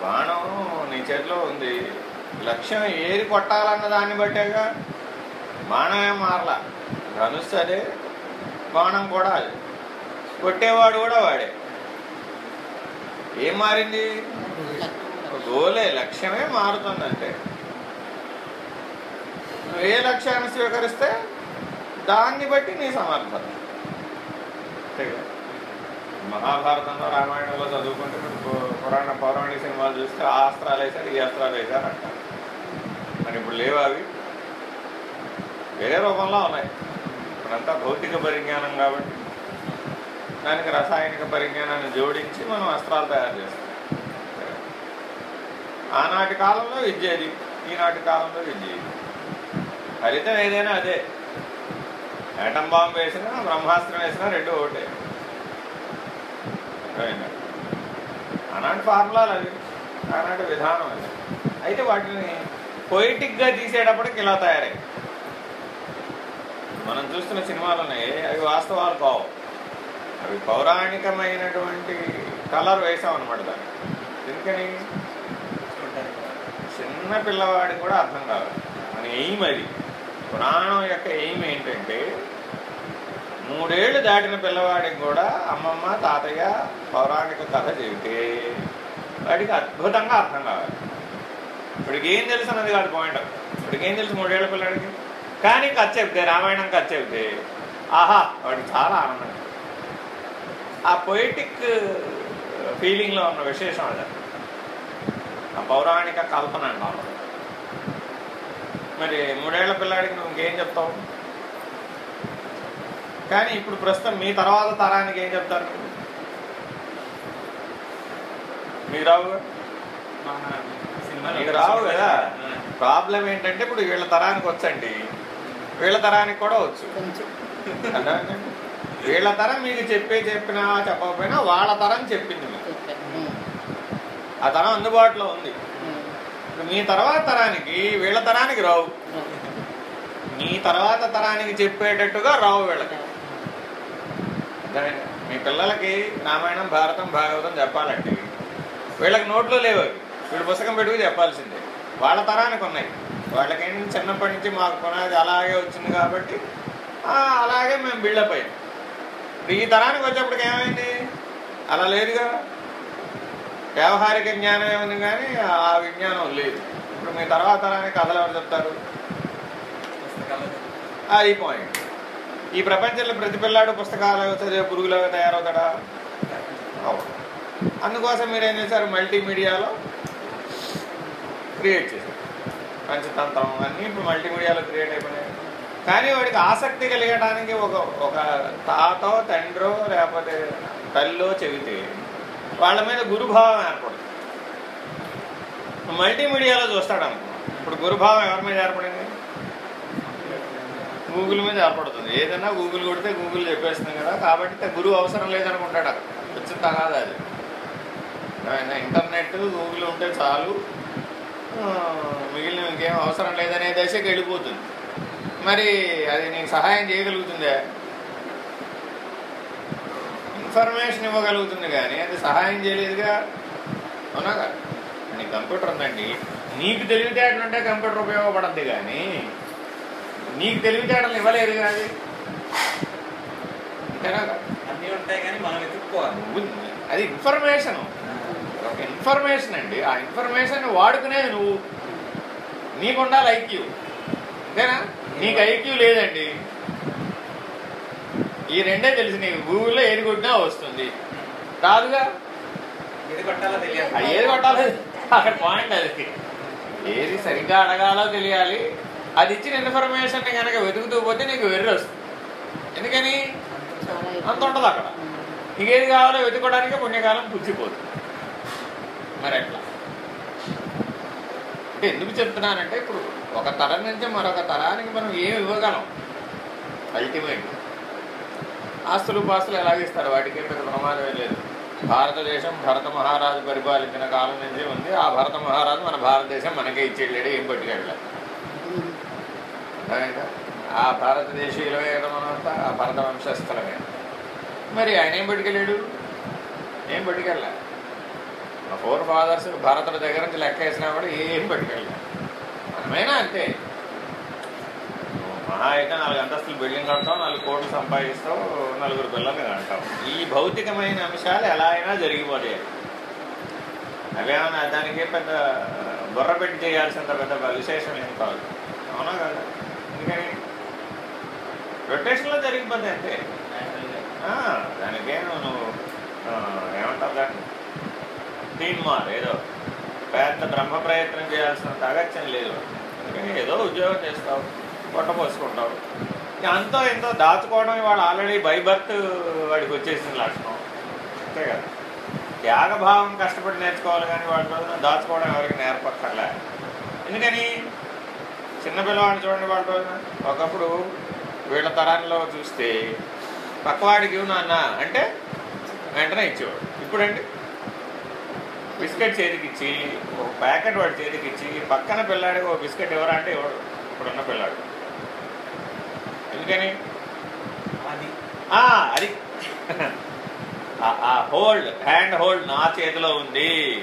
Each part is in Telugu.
బాణం నీ చేతిలో ఉంది. లక్ష్యం ఏది కొట్టాలన్న దాన్ని బట్టేగా? బాణమే మారలా? ధనుస్సు అదే బాణం కూడా అదే. కొట్టేవాడు కూడా వాడే. ఏం మారింది? గోలే లక్ష్యమే మారుతుందంటే. నువ్వు ఏ లక్ష్యాన్ని స్వీకరిస్తే దాన్ని బట్టి నీ సమర్థత. అంతేగా? మహాభారతంలో రామాయణంలో చదువుకుంటే పురాణ పౌరాణిక సినిమాలు చూస్తే ఆ అస్త్రాలు వేశారు ఈ అస్త్రాలు వేశారు అంటారు. మరి ఇప్పుడు లేవు అవి? వేరే రూపంలో ఉన్నాయి. ఇప్పుడంతా భౌతిక పరిజ్ఞానం కాబట్టి. దానికి రసాయనిక పరిజ్ఞానాన్ని జోడించి మనం అస్త్రాలు తయారు చేస్తాం. ఆనాటి కాలంలో విద్య అది ఈనాటి కాలంలో విద్య ఫలితం ఏదైనా అదే. ఏటం బాంబు వేసినా బ్రహ్మాస్త్రం వేసినా రెండు ఒకటే. అర్థమైందా? ఆనాటి ఫార్ములాలు అవి. అలాంటి విధానం అది అయితే వాటిని పొయిటిక్గా తీసేటప్పటికి ఇలా తయారై మనం చూస్తున్న సినిమాలు ఉన్నాయి అవి వాస్తవాలు కావు. అవి పౌరాణికమైనటువంటి కలర్ వేసాం అనమాట దాన్ని. ఎందుకని? చిన్న పిల్లవాడికి కూడా అర్థం కాదు మన ఎయిమ్ అది. పురాణం యొక్క ఎయిమ్ ఏంటంటే మూడేళ్ళు దాటిన పిల్లవాడికి కూడా అమ్మమ్మ తాతయ్య పౌరాణిక కథ చెబితే వాడికి అద్భుతంగా అర్థం కావాలి. ఇప్పటికి ఏం తెలుసు అన్నది కాదు పాయింట్ ఇప్పటికి ఏం తెలుసు మూడేళ్ళ పిల్లడికి? కానీ కథ చెప్తే రామాయణం కథ చెబితే ఆహా వాడికి చాలా ఆనందం. ఆ పొయిటిక్ ఫీలింగ్లో ఉన్న విశేషం అది. ఆ పౌరాణిక కల్పన అంటాం మరి మూడేళ్ళ పిల్లాడికి నువ్వు ఇంకేం చెప్తావు? కానీ ఇప్పుడు ప్రస్తుతం మీ తర్వాత తరానికి ఏం చెప్తారు? మీరు? మీకు రావు? మీకు రావు కదా? ప్రాబ్లం ఏంటంటే ఇప్పుడు వీళ్ళ తరానికి వచ్చండి. వీళ్ళ తరానికి కూడా వచ్చు? వీళ్ళ తరం మీకు చెప్పే చెప్పినా చెప్పకపోయినా వాళ్ళ తరం చెప్పింది మీకు. ఆ తరం అందుబాటులో ఉంది. మీ తర్వాత తరానికి వీళ్ళ తరానికి రావు. మీ తర్వాత తరానికి చెప్పేటట్టుగా రావు వీళ్ళకి. అర్థమైందా? మీ పిల్లలకి రామాయణం భారతం భాగవతం చెప్పాలంటే వీళ్ళకి నోట్లో లేవు వీళ్ళు పుస్తకం పెట్టుకు చెప్పాల్సిందే. వాళ్ళ తరానికి ఉన్నాయి. వాళ్ళకేంటి చిన్నప్పటి నుంచి మాకు పునాది అలాగే వచ్చింది కాబట్టి అలాగే మేము బిల్డప్ అయ్యాం. ఈ తరానికి వచ్చేప్పటికి ఏమైంది? అలా లేదుగా. వ్యవహారిక జ్ఞానం ఏముంది కానీ ఆ విజ్ఞానం లేదు. ఇప్పుడు మీ తర్వాత తరానికి కథలు ఎవరు చెప్తారు? అది పాయింట్ ఈ ప్రపంచంలో ప్రతి పిల్లాడు పుస్తకాలు చదివే పురుగులాగా తయారవుతాడా? అవును. అందుకోసం మీరు ఏం చేశారు? మల్టీమీడియాలో క్రియేట్ చేశారు. పంచతంత్రం అన్నీ ఇప్పుడు మల్టీమీడియాలో క్రియేట్ అయిపోయినాయి కానీ వాడికి ఆసక్తి కలిగడానికి ఒక ఒక తాతో తండ్రో లేకపోతే తల్లో చెబితే వాళ్ళ మీద గురుభావం ఏర్పడుతుంది. మల్టీమీడియాలో చూస్తాడు అనుకో ఇప్పుడు గురుభావం ఎవరి మీద ఏర్పడింది? గూగుల్ మీద ఏర్పడుతుంది. ఏదైనా గూగుల్ కొడితే గూగుల్ చెప్పేస్తుంది కదా. కాబట్టి గురువు అవసరం లేదనుకుంటాడు అక్కడ. వచ్చిన తగాదు అది. ఇంటర్నెట్ గూగుల్ ఉంటే చాలు. మిగిలిన ఇంకేం అవసరం లేదనే దశకి వెళ్ళిపోతుంది. మరి అది నీకు సహాయం చేయగలుగుతుందే? ఇన్ఫర్మేషన్ ఇవ్వగలుగుతుంది కానీ అది సహాయం చేయలేదుగా. అవునా కదా? నీ కంప్యూటర్ ఉందండి. నీకు తెలివితేటలు ఉంటే కంప్యూటర్ ఉపయోగపడద్ది కానీ నీకు తెలివితేటలు ఇవ్వలేదు కాదు? అన్నీ ఉంటాయి కానీ మనం నువ్వు అది ఇన్ఫర్మేషన్ ఒక ఇన్ఫర్మేషన్ అండి. ఆ ఇన్ఫర్మేషన్ వాడుకునేది నువ్వు. నీకు ఉండాలి ఐక్యూ. అంతేనా? నీకు ఐక్యూ లేదండి. ఈ రెండే తెలుసు నీకు. గూగుల్లో ఏది కొట్టినా వస్తుంది. రాదుగా? ఏది కొట్టాలో తెలియాలి. అది ఏది కొట్టాలి అక్కడ పాయింట్ అది. ఏది సరిగ్గా అడగాలో తెలియాలి. అది ఇచ్చిన ఇన్ఫర్మేషన్ కనుక వెతుకుతూ పోతే నీకు వెర్రి వస్తుంది. ఎందుకని? అంత ఉంటుంది అక్కడ. నీకేది కావాలో వెతుకోవడానికి పుణ్యకాలం పుచ్చిపోతుంది. మరి ఎట్లా? అంటే ఎందుకు చెప్తున్నానంటే ఇప్పుడు ఒక తరం నుంచి మరొక తరానికి మనం ఏమి ఇవ్వగలం? అల్టిమేట్ ఆస్తులు పాస్తులు ఎలాగిస్తారు వాటికి పెద్ద ప్రమాదమే లేదు. భారతదేశం భరత మహారాజు పరిపాలించిన కాలం నుంచి ఉంది. ఆ భరత మహారాజు మన భారతదేశం మనకే ఇచ్చేళ్ళాడు ఏం పట్టుకెళ్ళాడు. ఆ భారతదేశీయులమే కదా మనంతా ఆ భరత వంశస్థలమే. మరి ఆయన ఏం పట్టుకెళ్ళాడు? ఏం పట్టుకెళ్ళా? మన ఫోర్ ఫాదర్స్ భారతుల దగ్గర నుంచి లెక్క వేసినా కూడా ఏం పట్టుకెళ్ళాం. మనమైనా అంతే? మహా అయితే నాలుగు అంతస్తులు బిల్డింగ్ కడతాం నాలుగు కోట్లు సంపాదిస్తాం నలుగురు పిల్లల్ని కంటాం ఈ భౌతికమైన అంశాలు ఎలా అయినా జరిగిపోతాయి. అవేమన్నా దానికి పెద్ద బుర్ర పెట్టి చేయాల్సినంత పెద్ద విశేషం ఏం కాదు. అవునా కదా? రొటేషన్లో జరిగిపోతాయి అంతే దానికే దానికేం నువ్వు ఏమంటావు దాన్ని? దీని ఏదో పెద్ద బ్రహ్మ ప్రయత్నం చేయాల్సినంత అగత్యం లేదు. ఎందుకంటే ఏదో ఉద్యోగం చేస్తావు పొట్టపోసుకుంటావు అంతో ఎంతో దాచుకోవడం వాడు ఆల్రెడీ బైబర్త్ వాడికి వచ్చేసిన లక్షణం. అంతే కదా? త్యాగభావం కష్టపడి నేర్చుకోవాలి కానీ వాడి రోజున దాచుకోవడం ఎవరికి నేర్పక్కర్లే. ఎందుకని? చిన్న పిల్లవాడిని చూడండి వాళ్ళ రోజున ఒకప్పుడు వీళ్ళ తరంలో చూస్తే పక్కవాడికి నాన్న అంటే వెంటనే ఇచ్చేవాడు. ఇప్పుడండి. బిస్కెట్ చేతికి ఇచ్చి ఒక ప్యాకెట్ వాడి చేతికి ఇచ్చి పక్కన పిల్లాడికి ఒక బిస్కెట్ ఎవరా అంటే ఇవ్వడు. ఇప్పుడున్న పిల్లాడు. ఎందుకని? అది. అది. హోల్డ్ హ్యాండ్ హోల్డ్ నా చేతిలో ఉంది.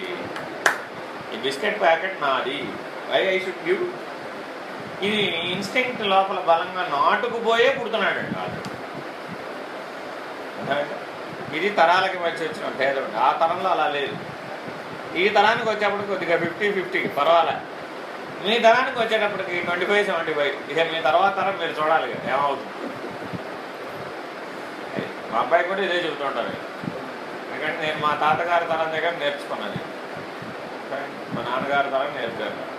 ఈ బిస్కెట్ ప్యాకెట్ నాది. వై ఐ షుడ్ గివ్ ఇది ఇన్స్టింక్ట్ లోపల బలంగా నాటుకుపోయే పుడుతున్నాడు ఇది తరాలకి మధ్య వచ్చిన భేదం ఆ తరంలో అలా లేదు. ఈ తరానికి వచ్చేప్పటికి కొద్దిగా ఫిఫ్టీ ఫిఫ్టీ పర్వాలే. మీ తరానికి వచ్చేటప్పటికి ట్వంటీ ఫైవ్ సెవెంటీ ఫైవ్ ఇక మీ తర్వాత తరం మీరు చూడాలి కదా ఏమవుతుంది? మా అబ్బాయి కూడా ఇదే చెబుతుంటారు ఎందుకంటే నేను మా తాతగారి తరం దగ్గర నేర్చుకున్నాను మా నాన్నగారి తరం నేర్చుకున్నాను.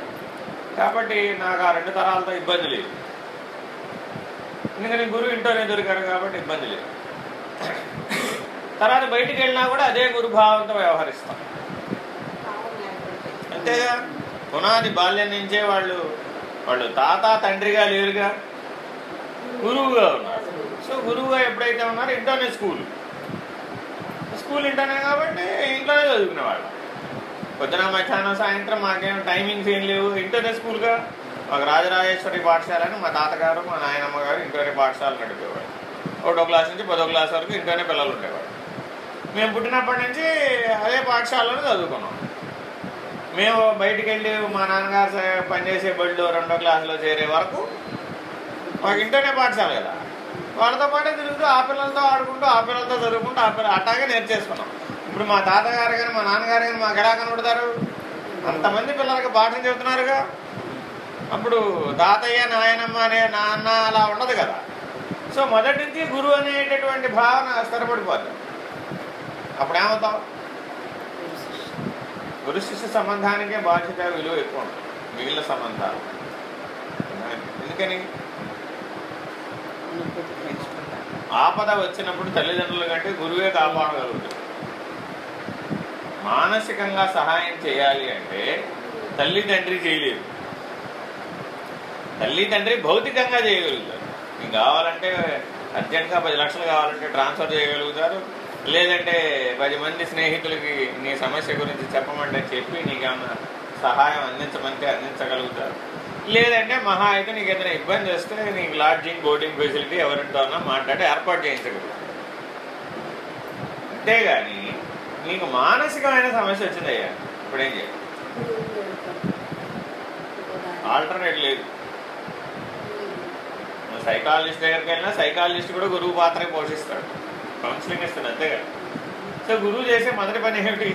కాబట్టి నాకు ఆ రెండు తరాలతో ఇబ్బంది లేదు. ఎందుకని గురువు ఇంట్లోనే దొరికారు కాబట్టి ఇబ్బంది లేదు. తర్వాత బయటికి వెళ్ళినా కూడా అదే గురుభావంతో వ్యవహరిస్తాం. అంతేగా? పునాది బాల్యం నుంచే వాళ్ళు వాళ్ళు తాత తండ్రిగా లేరుగా? గురువుగా ఉన్నారు. సో గురువుగా ఎప్పుడైతే ఉన్నారో ఇంట్లోనే స్కూల్. స్కూల్ ఇంట్లోనే కాబట్టి ఇంట్లోనే చదువుకునేవాళ్ళు. పొద్దున మధ్యాహ్నం సాయంత్రం మాకేం టైమింగ్స్ ఏం లేవు. ఇంటర్నే స్కూల్గా మాకు రాజరాజేశ్వరి పాఠశాల అని మా తాతగారు మా నాయనమ్మ గారు ఇంటర్నే పాఠశాల నడిపేవాడు ఒకటో క్లాస్ నుంచి పదో క్లాస్ వరకు ఇంటర్నే పిల్లలు ఉండేవాడు మేము పుట్టినప్పటి నుంచి అదే పాఠశాలలో చదువుకున్నాం. మేము బయటికి వెళ్ళి మా నాన్నగారు పనిచేసే బడిలో రెండో క్లాసులో చేరే వరకు మాకు ఇంటర్నే పాఠశాల కదా. వాళ్ళతో పాటే తిరుగుతూ ఆ పిల్లలతో ఆడుకుంటూ ఆ పిల్లలతో చదువుకుంటూ ఆ పిల్లలు అట్టాగే నేర్చేసుకున్నాం. ఇప్పుడు మా తాతగారు కానీ మా నాన్నగారు కానీ మాకు ఎలా కనబడతారు? అంతమంది పిల్లలకి పాఠం చెబుతున్నారుగా. అప్పుడు తాతయ్య నాయనమ్మ అనే నాన్న అలా ఉండదు కదా. సో మొదటి నుంచి గురువు అనేటటువంటి భావన స్థిరపడిపోతుంది అప్పుడు ఏమవుతాం గురు శిష్య సంబంధానికే బాధ్యత విలువ ఎక్కువ ఉంటుంది. మిగిలిన సంబంధాలు. ఎందుకని? ఆపద వచ్చినప్పుడు తల్లిదండ్రుల కంటే గురువే కాపాడగలుగుతాడు. మానసికంగా సహాయం చేయాలి అంటే తల్లి తండ్రి చేయలేదు. తల్లి తండ్రి భౌతికంగా చేయగలుగుతారు. మీకు కావాలంటే అర్జెంట్గా పది లక్షలు కావాలంటే ట్రాన్స్ఫర్ చేయగలుగుతారు. లేదంటే పది మంది స్నేహితులకి నీ సమస్య గురించి చెప్పమంటే చెప్పి నీకేమన్నా సహాయం అందించమంటే అందించగలుగుతారు. లేదంటే మహా అయితే నీకు ఏదైనా ఇబ్బంది వస్తే నీకు లాడ్జింగ్ బోర్డింగ్ ఫెసిలిటీ ఎవరితో మాట్లాడి ఏర్పాటు చేయించగలుగుతారు. అంతేగాని నీకు మానసికమైన సమస్య వచ్చిందయ్యా. ఇప్పుడేం చేయాలి? ఆల్టర్నేట్ లేదు. నువ్వు సైకాలజిస్ట్ దగ్గరికి వెళ్ళినా సైకాలజిస్ట్ కూడా గురువు పాత్రే పోషిస్తాడు. కౌన్సిలింగ్ ఇస్తాడు అంతేగా సో గురువు చేసే మొదటి పని ఏమిటి?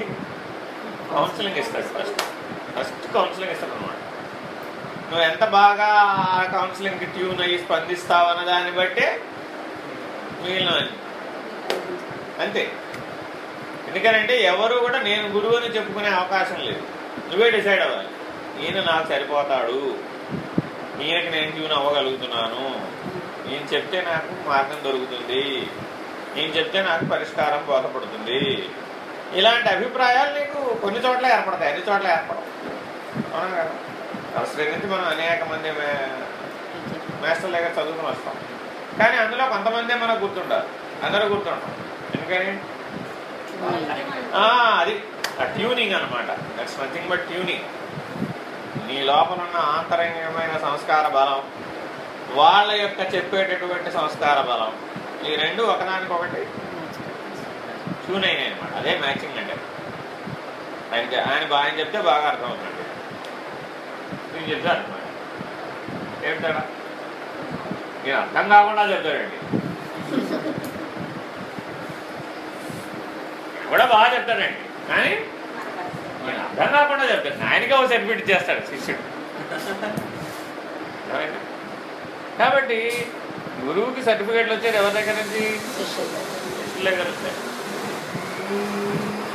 కౌన్సిలింగ్ ఇస్తాడు ఫస్ట్ ఫస్ట్ కౌన్సిలింగ్ ఇస్తాడు అనమాట నువ్వు ఎంత బాగా ఆ కౌన్సిలింగ్కి ట్యూన్ అయ్యి స్పందిస్తావు అన్న దాన్ని బట్టే మిగిలిన అంతే. ఎందుకనంటే ఎవరు కూడా నేను గురువు అని చెప్పుకునే అవకాశం లేదు. నువ్వే డిసైడ్ అవ్వాలి. ఈయన నాకు సరిపోతాడు. ఈయనకి నేను ట్యూన్ అవ్వగలుగుతున్నాను. ఈయన చెప్తే నాకు మార్గం దొరుకుతుంది. ఈయన చెప్తే నాకు పరిష్కారం బోధపడుతుంది. ఇలాంటి అభిప్రాయాలు నీకు కొన్ని చోట్ల ఏర్పడతాయి. అన్ని చోట్ల ఏర్పడవు. అవునా కదా? నుంచి మనం అనేక మంది మే- మాస్టర్ దగ్గర చదువుకుని వస్తాం. కానీ అందులో కొంతమందే మనకు గుర్తుండాలి? అందరూ గుర్తుంటాం ఎందుకని? అది. ఆ ట్యూనింగ్ అనమాట దట్స్ నథింగ్ బట్ ట్యూనింగ్ నీ లోపల ఉన్న ఆంతరంగమైన సంస్కార బలం వాళ్ళ యొక్క చెప్పేటటువంటి సంస్కార బలం ఈ రెండు ఒకదానికొకటి ట్యూన్ అయినాయి అనమాట అదే మ్యాచింగ్ అంటే. ఆయన ఆయన ఆయన చెప్తే బాగా అర్థమవుతుంది. నేను చెప్తాను అర్థం ఏమిటాడా నేను అర్థం కాకుండా చెప్తాడండి కూడా బాగా చెప్తాడండి. కానీ నేను అర్థం కాకుండా చెప్తాను. ఆయనకే ఒక సర్టిఫికెట్ ఇచ్చేస్తాడు శిష్యుడు. కాబట్టి గురువుకి సర్టిఫికెట్లు వచ్చేది ఎవరి దగ్గర నుంచి? శిష్యుల దగ్గర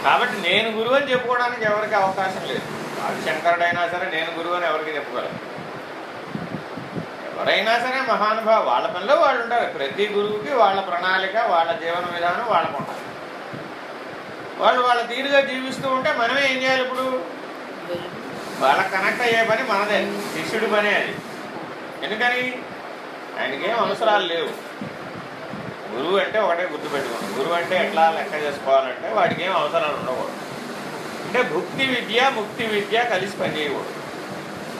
కాబట్టి నేను గురువు అని చెప్పుకోవడానికి ఎవరికి అవకాశం లేదు. వాడు శంకరుడైనా సరే నేను గురువు అని ఎవరికి చెప్పుకోలేదు ఎవరైనా సరే మహానుభావ వాళ్ళ పనిలో వాళ్ళు ఉంటారు. ప్రతి గురువుకి వాళ్ళ ప్రణాళిక వాళ్ళ జీవన విధానం వాళ్ళకు ఉంటుంది వాళ్ళు వాళ్ళ తీరుగా జీవిస్తూ ఉంటే మనమే ఏం చేయాలి ఇప్పుడు? వాళ్ళకి కనెక్ట్ అయ్యే పని మనదే శిష్యుడి పనే అది. ఎందుకని? ఆయనకేం అవసరాలు లేవు. గురువు అంటే ఒకటే గుర్తుపెట్టుకోండి. గురువు అంటే ఎట్లా లెక్క చేసుకోవాలంటే వాడికి ఏం అవసరాలు ఉండకూడదు. అంటే భుక్తి విద్య ముక్తి విద్య కలిసి పనిచేయకూడదు.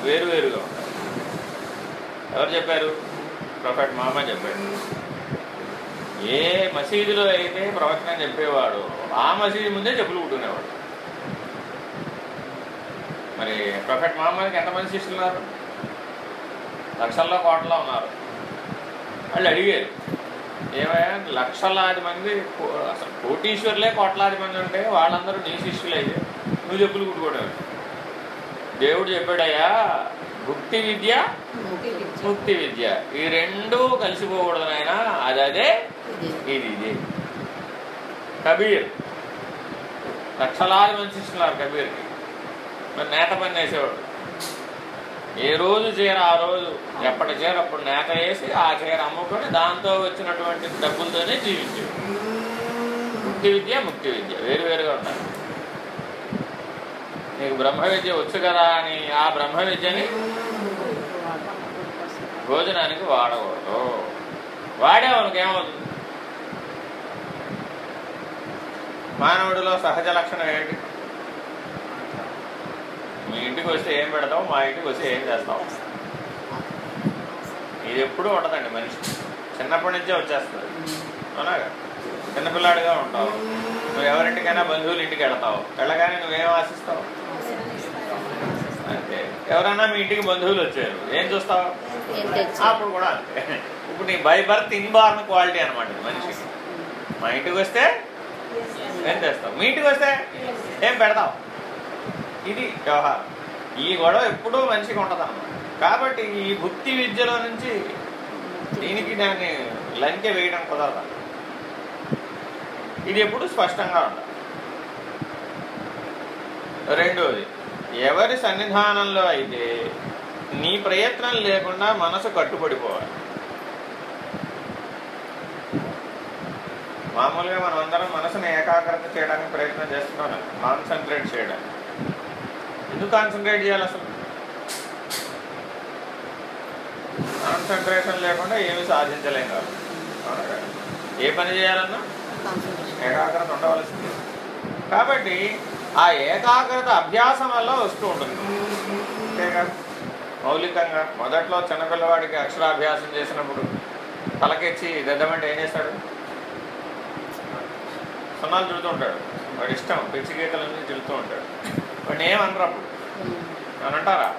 వేరు వేరుగా ఎవరు చెప్పారు? ప్రొఫెట్ మామ చెప్పారు ఏ మసీదులో అయితే ప్రవచనం చెప్పేవాడు ఆ మసీదు ముందే చెప్పులు కుట్టుకునేవాడు. మరి ప్రొఫెట్ మహమ్మద్కి ఎంతమంది శిష్యులు ఉన్నారు? లక్షల్లో కోట్లలో ఉన్నారు. వాళ్ళు అడిగారు ఏమయ్యా లక్షలాది మంది అసలు కోటీశ్వర్లే కోట్లాది మంది ఉంటే వాళ్ళందరూ నీ శిష్యులయ్యే నువ్వు చెప్పులు కుట్టుకోవడం దేవుడు చెప్పాడయ్యా భుక్తి విద్య ముక్తి విద్య. ఈ రెండూ కలిసిపోకూడదు నాయన అది అదే ఇది. ఇది కబీర్. లక్షలాది మంది ఇస్తున్నారు కబీర్కి. మరి నేత పని వేసేవాడు ఏ రోజు చీర ఆ రోజు ఎప్పటి చీర అప్పుడు నేత వేసి ఆ చీర అమ్ముకొని దాంతో వచ్చినటువంటి డబ్బులతోనే జీవించేది ముక్తి విద్య ముక్తి విద్య. వేరువేరుగా ఉంటాయి నీకు బ్రహ్మ విద్య వచ్చు కదా అని ఆ బ్రహ్మ విద్యని భోజనానికి వాడకూడదు. వాడేవానికి ఏమవుతుంది? మానవుడిలో సహజ లక్షణం ఏంటి మీ ఇంటికి వస్తే ఏం పెడతావు? మా ఇంటికి వస్తే ఏం చేస్తావు? ఇది ఎప్పుడూ ఉండదండి మనిషి. చిన్నప్పటి నుంచే వచ్చేస్తుంది. అవునాగా చిన్నపిల్లాడిగా ఉంటావు. నువ్వు ఎవరింటికైనా బంధువుల ఇంటికి వెళతావు. వెళ్ళగానే నువ్వేం ఆశిస్తావు? అంతే. ఎవరైనా మీ ఇంటికి బంధువులు వచ్చారు. ఏం చూస్తావు? అప్పుడు కూడా అంతే. ఇప్పుడు నీ బై బర్త్ ఇన్బార్న్ క్వాలిటీ అనమాట మనిషి మా ఇంటికి వస్తే ఏం చేస్తావు? మీ ఇంటికి వస్తే ఏం పెడతావు? ఇది వ్యవహారం. ఈ గొడవ ఎప్పుడూ మనిషికి ఉండదు కాబట్టి ఈ భుక్తి విద్యలో నుంచి దీనికి దాన్ని లంకె వేయడం కుదరదు. ఇది ఎప్పుడు స్పష్టంగా ఉండాలి. రెండోది ఎవరి సన్నిధానంలో అయితే నీ ప్రయత్నం లేకుండా మనసు కట్టుబడిపోవాలి. మామూలుగా మనం అందరం మనసుని ఏకాగ్రత చేయడానికి ప్రయత్నం చేస్తున్నాం. కాన్సన్ట్రేట్ చేయడానికి ఎందుకు కాన్సన్ట్రేట్ చేయాలి అసలు? కాన్సన్ట్రేషన్ లేకుండా ఏమి సాధించలేం కాదు? ఏ పని చేయాలన్నా ఏకాగ్రత ఉండవలసింది. కాబట్టి ఆ ఏకాగ్రత అభ్యాసం వల్ల వస్తూ ఉంటుంది. అంతేగా మౌలికంగా మొదట్లో చిన్నపిల్లవాడికి అక్షరాభ్యాసం చేసినప్పుడు తలకెచ్చి దద్దమంటే ఏం చేస్తాడు? సున్నాలు తిడుతూ ఉంటాడు. వాడి ఇష్టం పిచ్చి గీతలన్నీ తిడుతూ ఉంటాడు. వాడిని ఏమనరు అప్పుడు? అని అంటారా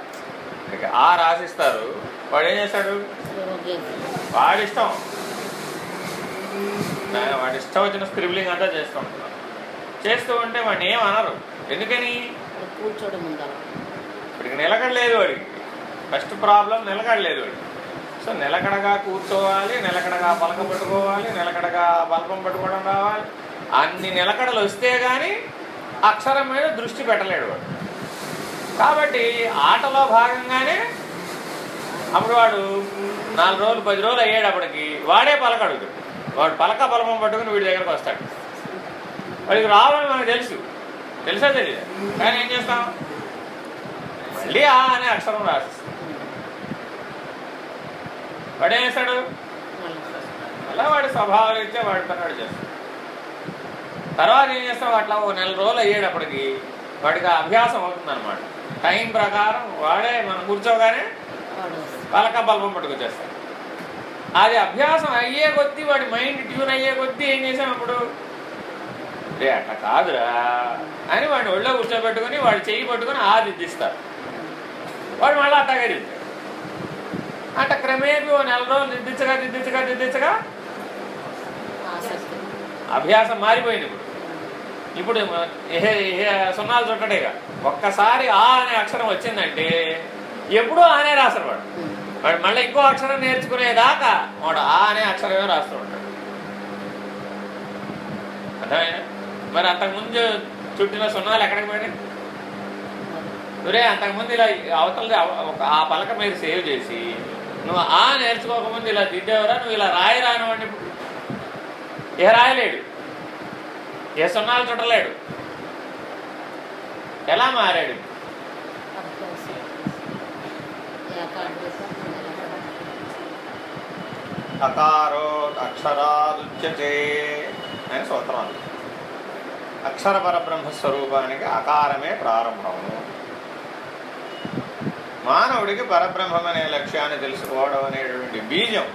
ఆ రాసిస్తారు. వాడు ఏం చేస్తాడు? వాడి ఇష్టం. వాడి ఇష్టం వచ్చిన స్క్రిబ్లింగ్ అంతా చేస్తూ ఉంటాడు. చేస్తూ ఉంటే వాడిని ఏమనరు అనరు. ఎందుకని? కూర్చోడం ఇప్పటికి నిలకడలేదు వాడికి. ఫస్ట్ ప్రాబ్లం నిలకడలేదు వాడికి. సో నిలకడగా కూర్చోవాలి నిలకడగా పలక పట్టుకోవాలి నిలకడగా బల్పం పట్టుకోవడం రావాలి. అన్ని నిలకడలు వస్తే కానీ అక్షరం మీద దృష్టి పెట్టలేడు వాడు. కాబట్టి ఆటలో భాగంగానే అప్పుడు వాడు నాలుగు రోజులు పది రోజులు అయ్యేటప్పటికి వాడే పలకడుగుతాడు వాడు పలక బలమం పట్టుకుని వీడి దగ్గరకు వస్తాడు. వాడికి రావాలని మనకు తెలుసు. తెలుసా తెలియదు? కానీ ఏం చేస్తాం? మళ్ళీ ఆ అనే అక్షరం రాసిస్తాం. వాడు చేస్తాడు? అలా వాడి స్వభావం ఇచ్చే వాడి పని వాడు చేస్తాడు. తర్వాత ఏం చేస్తాం అట్లా ఓ నెల రోజులు అయ్యేటప్పటికి వాడికి అభ్యాసం అవుతుంది అనమాట టైం ప్రకారం వాడే మనం కూర్చోగానే పలక బల్బం పట్టుకొచ్చేస్తాడు. అది అభ్యాసం అయ్యే కొద్దీ వాడి మైండ్ ట్యూన్ అయ్యే కొద్దీ ఏం చేసాం అప్పుడు? రే అట్లా కాదురా అని వాడిని ఒళ్ళో కూర్చోబెట్టుకుని వాడు చెయ్యి పట్టుకుని ఆ దిద్దిస్తారు వాడు మళ్ళీ అట్టగా దిద్దాడు అట్ట క్రమేపీ ఓ నెల రోజులు దిద్దించగా దిద్దించగా దిద్దించగా అభ్యాసం మారిపోయింది ఇప్పుడు. ఇప్పుడు మ- ఏ- ఏ సున్నాలు చుట్టడేగా ఒక్కసారి ఆ అనే అక్షరం వచ్చిందంటే ఎప్పుడూ ఆనే రాస్తారు వాడు. వాడు మళ్ళీ ఇంకో అక్షరం నేర్చుకునేదాకా వాడు ఆ అనే అక్షరమే రాస్తూ ఉంటాడు. అర్థమైనా మరి అంతకుముందు చుట్టిన సున్నాలు ఎక్కడికి పోయినాయి? నువ్వే అంతకుముందు ఇలా అవతల ఆ పలక మీద సేవ్ చేసి నువ్వు ఆ నేర్చుకోకముందు ఇలా దిద్దేవరా నువ్వు ఇలా రాయి రానివ్వండి ఇప్పుడు. ఏ రాయలేడు. ఏ సున్నాలు చుట్టలేడు. ఎలా మారాడు? అకారో అక్షరాదుచ్యతే అని సూత్రం అక్షర పరబ్రహ్మ స్వరూపానికి అకారమే ప్రారంభము. మానవుడికి పరబ్రహ్మం అనే లక్ష్యాన్ని తెలుసుకోవడం అనేటువంటి బీజం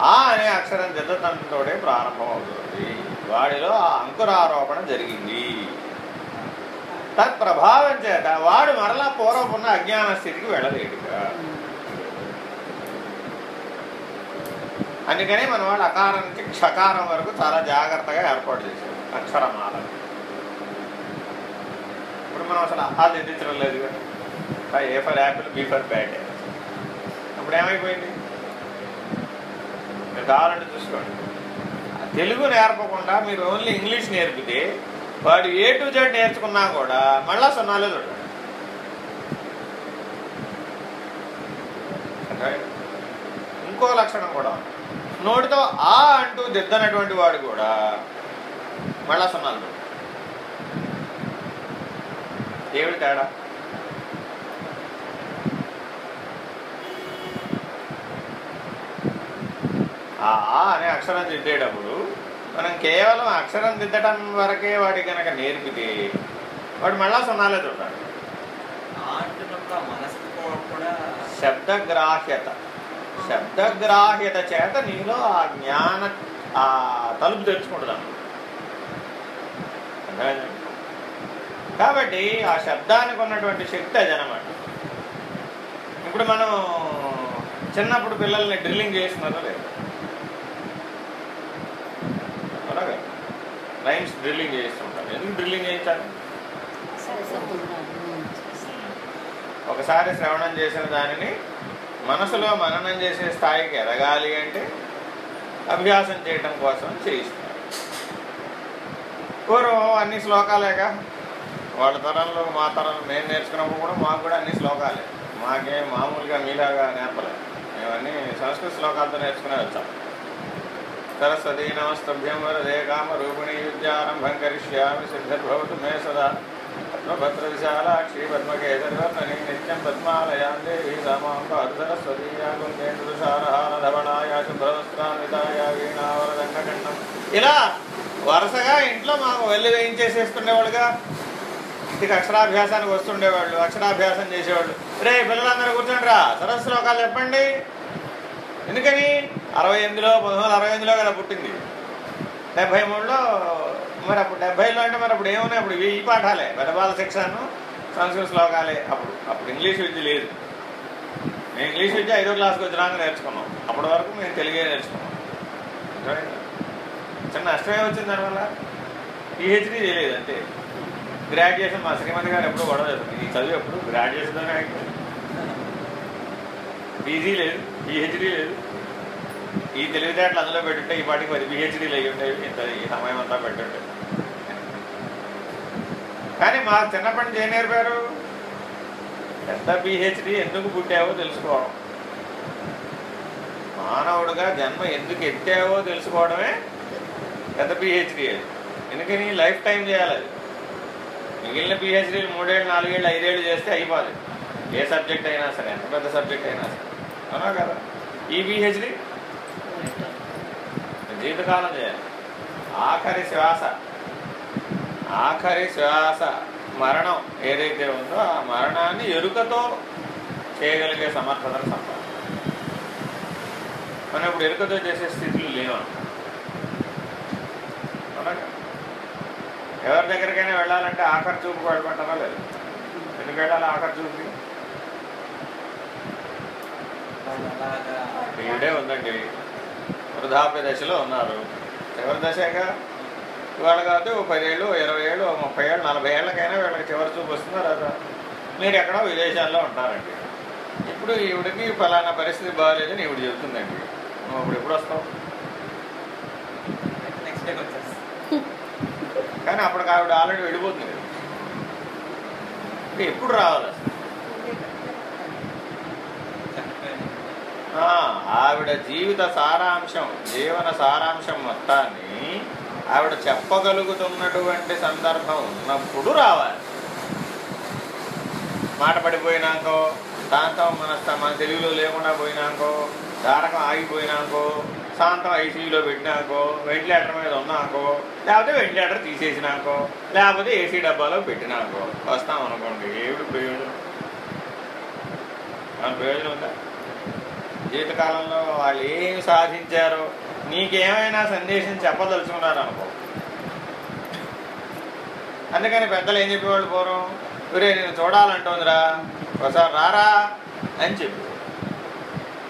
ఆ అనే అక్షరం దిద్దతంతోటే ప్రారంభం అవుతుంది వాడిలో ఆ అంకురారోపణ జరిగింది. తత్ప్రభావం చేత వాడు మరలా పూర్వపున్న అజ్ఞాన స్థితికి వెళ్ళలేడుక అందుకనే మన వాళ్ళు అకారం నుంచి క్షకారం వరకు చాలా జాగ్రత్తగా ఏర్పాటు చేశారు. అక్షరమాల. ఇప్పుడు మనం అసలు అహాలు దిద్దించడం లేదు కదా. A for apple B for bat అప్పుడు ఏమైపోయింది? మీరు కావాలంటే చూసుకోండి. తెలుగు నేర్పకుండా మీరు ఓన్లీ ఇంగ్లీష్ నేర్పితే వాడు ఏ టు జెడ్ నేర్చుకున్నా కూడా మళ్ళా సున్నాలే చూడాలి ఇంకో లక్షణం కూడా నోటితో ఆ అంటూ దిద్దనటువంటి వాడు కూడా మళ్ళా సున్నాలు దేవుడి ఏమిటి తేడా? ఆ ఆ అనే అక్షరం దిద్దేటప్పుడు మనం కేవలం అక్షరం దిద్దటం వరకే వాడి కనుక నేర్పితే వాడు మళ్ళా సున్నాలే చూడాలి శబ్దగ్రాహ్యత. శబ్దగ్రాహ్యత చేత నీలో ఆ జ్ఞాన ఆ తలుపు తెరుచుకుంటున్నాను? కాబట్టి ఆ శబ్దానికి ఉన్నటువంటి శక్తి అది అనమాట ఇప్పుడు మనం చిన్నప్పుడు పిల్లల్ని డ్రిల్లింగ్ చేస్తున్నారో లేదు. అలాగే. రైమ్స్ డ్రిల్లింగ్ చేస్తుంటారు. ఎందుకు డ్రిల్లింగ్ చేయించాలి? ఒకసారి శ్రవణం చేసిన దానిని మనసులో మననం చేసే స్థాయికి ఎదగాలి అంటే అభ్యాసం చేయటం కోసం చేయిస్తారు. పూర్వం అన్ని శ్లోకాలేక వాళ్ళ తరంలో మా తరంలో మేము నేర్చుకున్నప్పుడు కూడా మాకు కూడా అన్ని శ్లోకాలే. మాకేం మామూలుగా మీలాగా నేర్పలేదు మేమన్నీ సంస్కృత శ్లోకాలతో నేర్చుకునే వచ్చాం. సరస్వతీ నమస్తభ్యం వరదే కామ రూపిణి విద్యారంభం కరిష్యామి సిద్ధిర్భవతు మే సదా. పద్మభద్ర విశాలాక్షి పద్మకేతరివర్ణని నిత్యం పద్మాలయాం దేవి సమాం పాదు సరస్వతీయా కుందేంద్రుషారహార ధవళాయ శుభ్రవస్త్రాన్వితాయ వీణావరదండఖండం ఇలా వరుసగా ఇంట్లో మాకు వెళ్ళి వేయించేసేస్తుండేవాళ్ళుగా ఇంటికి అక్షరాభ్యాసానికి వస్తుండేవాళ్ళు అక్షరాభ్యాసం చేసేవాళ్ళు. రే పిల్లలందరూ కూర్చోండి రా సరస్సు చెప్పండి. ఎందుకని? అరవై ఎనిమిదిలో పంతొమ్మిది వందల అరవై ఎనిమిదిలో కదా పుట్టింది. డెబ్బై మూడులో మరి అప్పుడు డెబ్బైలో అంటే మరి అప్పుడు ఏమున్నాయి? అప్పుడు ఈ పాఠాలే. పెద్దబాల శిక్షను సంస్కృత శ్లోకాలే అప్పుడు. అప్పుడు ఇంగ్లీష్ విద్య లేదు. మేము ఇంగ్లీష్ విద్య ఐదో క్లాస్కి వచ్చినాక నేర్చుకున్నాం. అప్పటి వరకు మేము తెలుగే నేర్చుకున్నాం. చిన్న నష్టమే వచ్చింది దానివల్ల? పిహెచ్డీ చేయలేదు అంతే. గ్రాడ్యుయేషన్ మా శ్రీమతి గారు ఎప్పుడు గొడవ చేస్తుంది ఈ చదువు ఎప్పుడు? గ్రాడ్యుయేషన్తోనే అయిపోయింది. పీజీ లేదు. పిహెచ్డీ లేదు ఈ తెలివితేటలు అందులో పెట్టుంటే ఈ పాటికి పది పిహెచ్డీలు అయ్యి ఉండేవి ఇంత ఈ సమయం అంతా పెట్టుంటే. కానీ మా చిన్నప్పటి నుంచి ఏం నేర్పారు పెద్ద పిహెచ్డీ ఎందుకు పుట్టావో తెలుసుకోవడం. మానవుడుగా జన్మ ఎందుకు ఎత్తావో తెలుసుకోవడమే పెద్ద పిహెచ్డీ అది. ఎందుకని లైఫ్ టైం చేయాలి అది. మిగిలిన పిహెచ్డీలు మూడేళ్ళు నాలుగేళ్ళు ఐదేళ్ళు చేస్తే అయిపోదు. ఏ సబ్జెక్ట్ అయినా సరే ఎంత పెద్ద సబ్జెక్ట్ అయినా సరే. అవునా కదా ఈ పిహెచ్డి? జీవితకాలం చేయాలి. ఆఖరి శ్వాస. ఆఖరి శ్వాస. మరణం ఏదైతే ఉందో ఆ మరణాన్ని ఎరుకతో చేయగలిగే సమర్థతను సంపాదన మనం ఇప్పుడు ఎరుకతో చేసే స్థితిలో లేవు ఎవరి దగ్గరికైనా వెళ్ళాలంటే ఆఖరి చూపు వెళ్ళమంటారా లేదు? ఎందుకు వెళ్ళాలి ఆఖరి చూపుకి? ఈవిడే ఉందండి. వృద్ధాప్య దశలో ఉన్నారు. చివరి దశగా ఇవాళ కాదు ఓ పదేళ్ళు ఇరవై ఏళ్ళు ముప్పై ఏళ్ళు నలభై ఏళ్ళకైనా వీళ్ళకి చివరి చూపు వస్తుందా. రాదా మీరు ఎక్కడో విదేశాల్లో ఉంటారండి. ఇప్పుడు ఈవిడికి ఫలానా పరిస్థితి బాగాలేదని ఈవిడ చెబుతుందండి. నువ్వు అప్పుడు ఎప్పుడు వస్తావు? నెక్స్ట్ వచ్చేస్తాం. కానీ అప్పటికి ఆవిడ ఆల్రెడీ వెళ్ళిపోతుంది. ఎప్పుడు రావాలి అసలు చనిపోయింది ఆ, ఆవిడ జీవిత సారాంశం జీవన సారాంశం మొత్తాన్ని ఆవిడ చెప్పగలుగుతున్నటువంటి సందర్భం ఉన్నప్పుడు రావాలి. మాట పడిపోయినాకో దాంతో మన మన తెలుగులో లేకుండా పోయినాకో దారకం ఆగిపోయినాకో శాంతం ఐసీయూలో పెట్టినాకో వెంటిలేటర్ మీద ఉన్నాకో లేకపోతే వెంటిలేటర్ తీసేసినాకో లేకపోతే ఏసీ డబ్బాలో పెట్టినాకో. వస్తాం అనుకోండి ఏమిటి ప్రయోజనం? మన ప్రయోజనం ఉందా? జీవితకాలంలో వాళ్ళు ఏమి సాధించారో నీకేమైనా సందేశం చెప్పదలుచుకున్నారు అనుకో అందుకని పెద్దలు ఏం చెప్పేవాళ్ళు పూర్వం? గురే నేను చూడాలంటోందిరా. ఒకసారి రారా అని చెప్పి.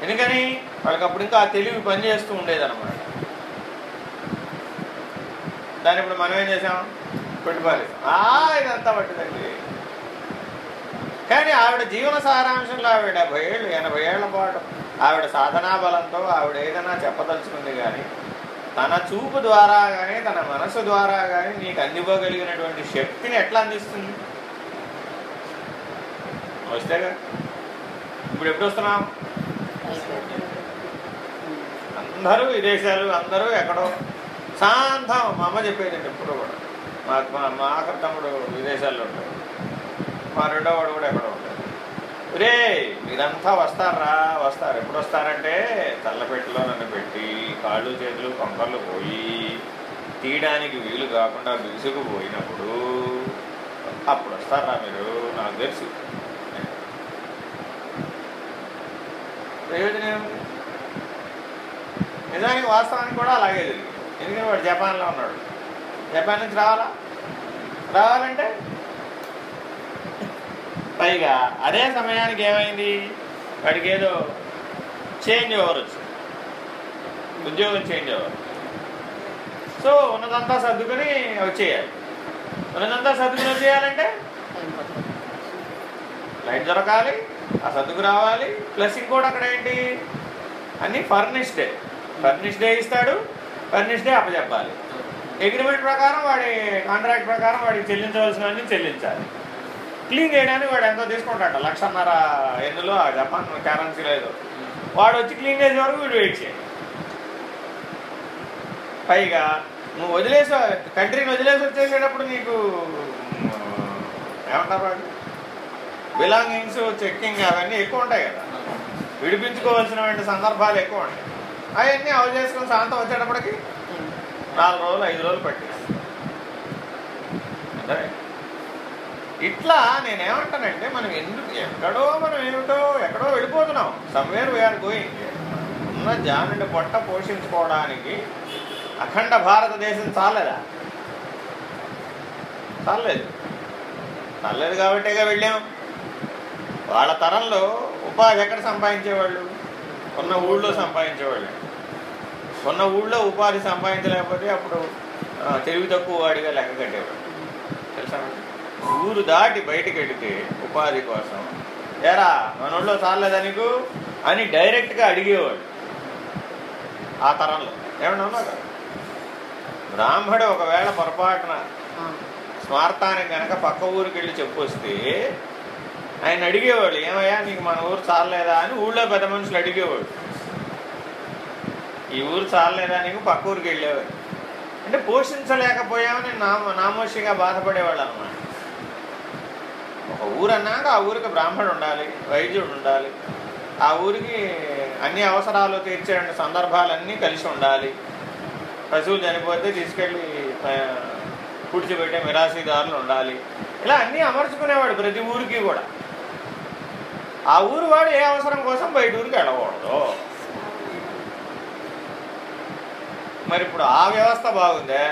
ఎందుకని? వాళ్ళకి అప్పుడు ఇంకా ఆ తెలివి పనిచేస్తూ ఉండేదన్నమాట. దాన్ని ఇప్పుడు మనం ఏం చేసాం? పెట్టుకోలేదు ఆ ఇదంతా పట్టిందండి. కానీ ఆవిడ జీవన సారాంశంలో ఆవిడ డెబ్బై ఏళ్ళు ఎనభై ఏళ్ళ పాటు ఆవిడ సాధనా బలంతో ఆవిడ ఏదైనా చెప్పదలుచుకుంది కానీ తన చూపు ద్వారా కానీ తన మనసు ద్వారా కానీ నీకు అందివ్వగలిగినటువంటి శక్తిని ఎట్లా అందిస్తుంది? వస్తేగా ఇప్పుడు ఎప్పుడు వస్తున్నాం అందరూ విదేశాలు అందరూ ఎక్కడో. శాంతం. మా అమ్మ చెప్పేదండి ఎప్పుడు కూడా. మా మా ఆఖరి తమ్ముడు విదేశాల్లో ఉంటాడు మా రెండో వాడు కూడా ఎక్కడో ఉంటాడు. రే మీరంతా వస్తారా? వస్తారు. ఎప్పుడు వస్తారంటే తల్లపెట్టెలో నన్ను పెట్టి కాళ్ళు చేతులు కొంపర్లు పోయి తీయడానికి వీలు కాకుండా బిగుసుకుపోయినప్పుడు అప్పుడు వస్తారా మీరు? నాకు తెలుసు. ప్రయోజనం నిజానికి వాస్తవానికి కూడా అలాగే జరిగింది. ఎందుకంటే వాడు జపాన్లో ఉన్నాడు. జపాన్ నుంచి రావాలా? రావాలంటే? పైగా అదే సమయానికి ఏమైంది? వాడికి ఏదో చేంజ్ ఓవర్ వచ్చింది. ఉద్యోగం చేంజ్ ఓవర్ సో ఉన్నదంతా సర్దుకొని వచ్చేయాలి ఉన్నదంతా సర్దుకుని వచ్చేయాలంటే లైట్ దొరకాలి ఆ సర్దుకు రావాలి. ప్లస్ ఇంకోటి అక్కడ ఏంటి? అన్నీ ఫర్నిష్ డే ఫర్నిష్ డే ఇస్తాడు ఫర్నిష్ డే అప్పచెప్పాలి. అగ్రిమెంట్ ప్రకారం వాడి కాంట్రాక్ట్ ప్రకారం వాడికి చెల్లించవలసినవన్నీ చెల్లించాలి. క్లీన్ చేయడానికి వాడు ఎంతో తీసుకుంటాడ లక్షన్నర ఎన్నులో ఆ జపాన్ కరెన్సీ లేదు వాడు వచ్చి క్లీన్ చేసే వరకు వీడు వెయిట్ చేయాలి. పైగా నువ్వు వదిలేసి కంట్రీని వదిలేసి వచ్చేసేటప్పుడు నీకు ఏమంటారు వాడు? బిలాంగింగ్స్ చెక్కింగ్ అవన్నీ ఎక్కువ ఉంటాయి కదా. విడిపించుకోవాల్సినటువంటి సందర్భాలు ఎక్కువ ఉంటాయి. అవన్నీ అవ చేసుకుని శాంతం వచ్చేటప్పటికి నాలుగు రోజులు ఐదు రోజులు పట్టేసి అంటే ఇట్లా నేనేమంటానంటే మనం ఎందుకు ఎక్కడో మనం ఏమిటో ఎక్కడో వెళ్ళిపోతున్నాం. సమ్వేర్ వేఆర్ గోయింగ్ ఉన్న జానుడి పొట్ట పోషించుకోవడానికి అఖండ భారతదేశం చాలేదా? చాలేదు చాలేదు కాబట్టేగా వెళ్ళాం. వాళ్ళ తరంలో ఉపాధి ఎక్కడ సంపాదించేవాళ్ళు? ఉన్న ఊళ్ళో సంపాదించేవాళ్ళు. ఉన్న ఊళ్ళో ఉపాధి సంపాదించలేకపోతే అప్పుడు తెలివి తక్కువ వాడిగా లెక్క కట్టేవాడు తెలుసా ఊరు దాటి బయటికి వెళితే ఉపాధి కోసం. ఎరా మన ఊళ్ళో చాలేదా నీకు? అని డైరెక్ట్గా అడిగేవాడు ఆ తరంలో. ఏమన్నా బ్రాహ్మడు ఒకవేళ పొరపాటున స్మార్తానికి కనుక పక్క ఊరికి వెళ్ళి చెప్పొస్తే ఆయన అడిగేవాళ్ళు ఏమయ్యా నీకు మన ఊరు చాలలేదా అని ఊళ్ళో పెద్ద మనుషులు అడిగేవాడు ఈ ఊరు చాలలేదా నీకు? పక్క ఊరికి వెళ్ళేవాడు అంటే పోషించలేకపోయామని నామ నామోషిగా బాధపడేవాళ్ళు అనమాట ఒక ఊరు అన్నాక ఆ ఊరికి బ్రాహ్మణుడు ఉండాలి వైద్యుడు ఉండాలి. ఆ ఊరికి అన్ని అవసరాలు తీర్చే సందర్భాలన్నీ కలిసి ఉండాలి. పశువులు చనిపోతే తీసుకెళ్ళి ఆ, పూడ్చిపెట్టే మిరాసీదారులు ఉండాలి. ఇలా అన్నీ అమర్చుకునేవాడు ప్రతి ఊరికి కూడా. ఆ ఊరు వాడు ఏ అవసరం కోసం బయట ఊరికి వెళ్ళకూడదు. మరి ఇప్పుడు ఆ వ్యవస్థ బాగుందే?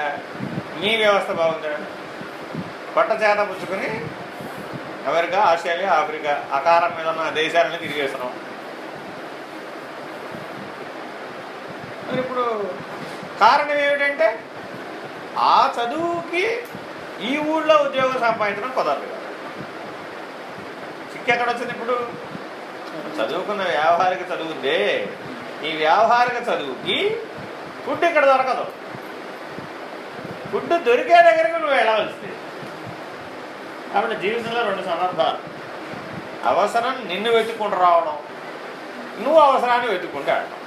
మీ వ్యవస్థ బాగుందా? పొట్ట చేత పుచ్చుకొని అమెరికా ఆస్ట్రేలియా ఆఫ్రికా అకారం మీద ఉన్న దేశాలని తిరిగేస్తున్నాం మరి ఇప్పుడు కారణం ఏమిటంటే ఆ చదువుకి ఈ ఊళ్ళో ఉద్యోగం సంపాదించడం కుదరదు. కదా చిక్కు ఎక్కడ వచ్చింది ఇప్పుడు? చదువుకున్న వ్యావహారిక చదువుదే. ఈ వ్యావహారిక చదువుకి ఫుడ్ ఇక్కడ దొరకదు? ఫుడ్ దొరికే దగ్గరకు నువ్వు వెళ్ళవలసింది. కాబట్టి జీవితంలో రెండు సందర్భాలు. అవసరం నిన్ను వెతుక్కుంటూ రావడం నువ్వు అవసరాన్ని వెతుక్కుంటూ వెళ్ళడం.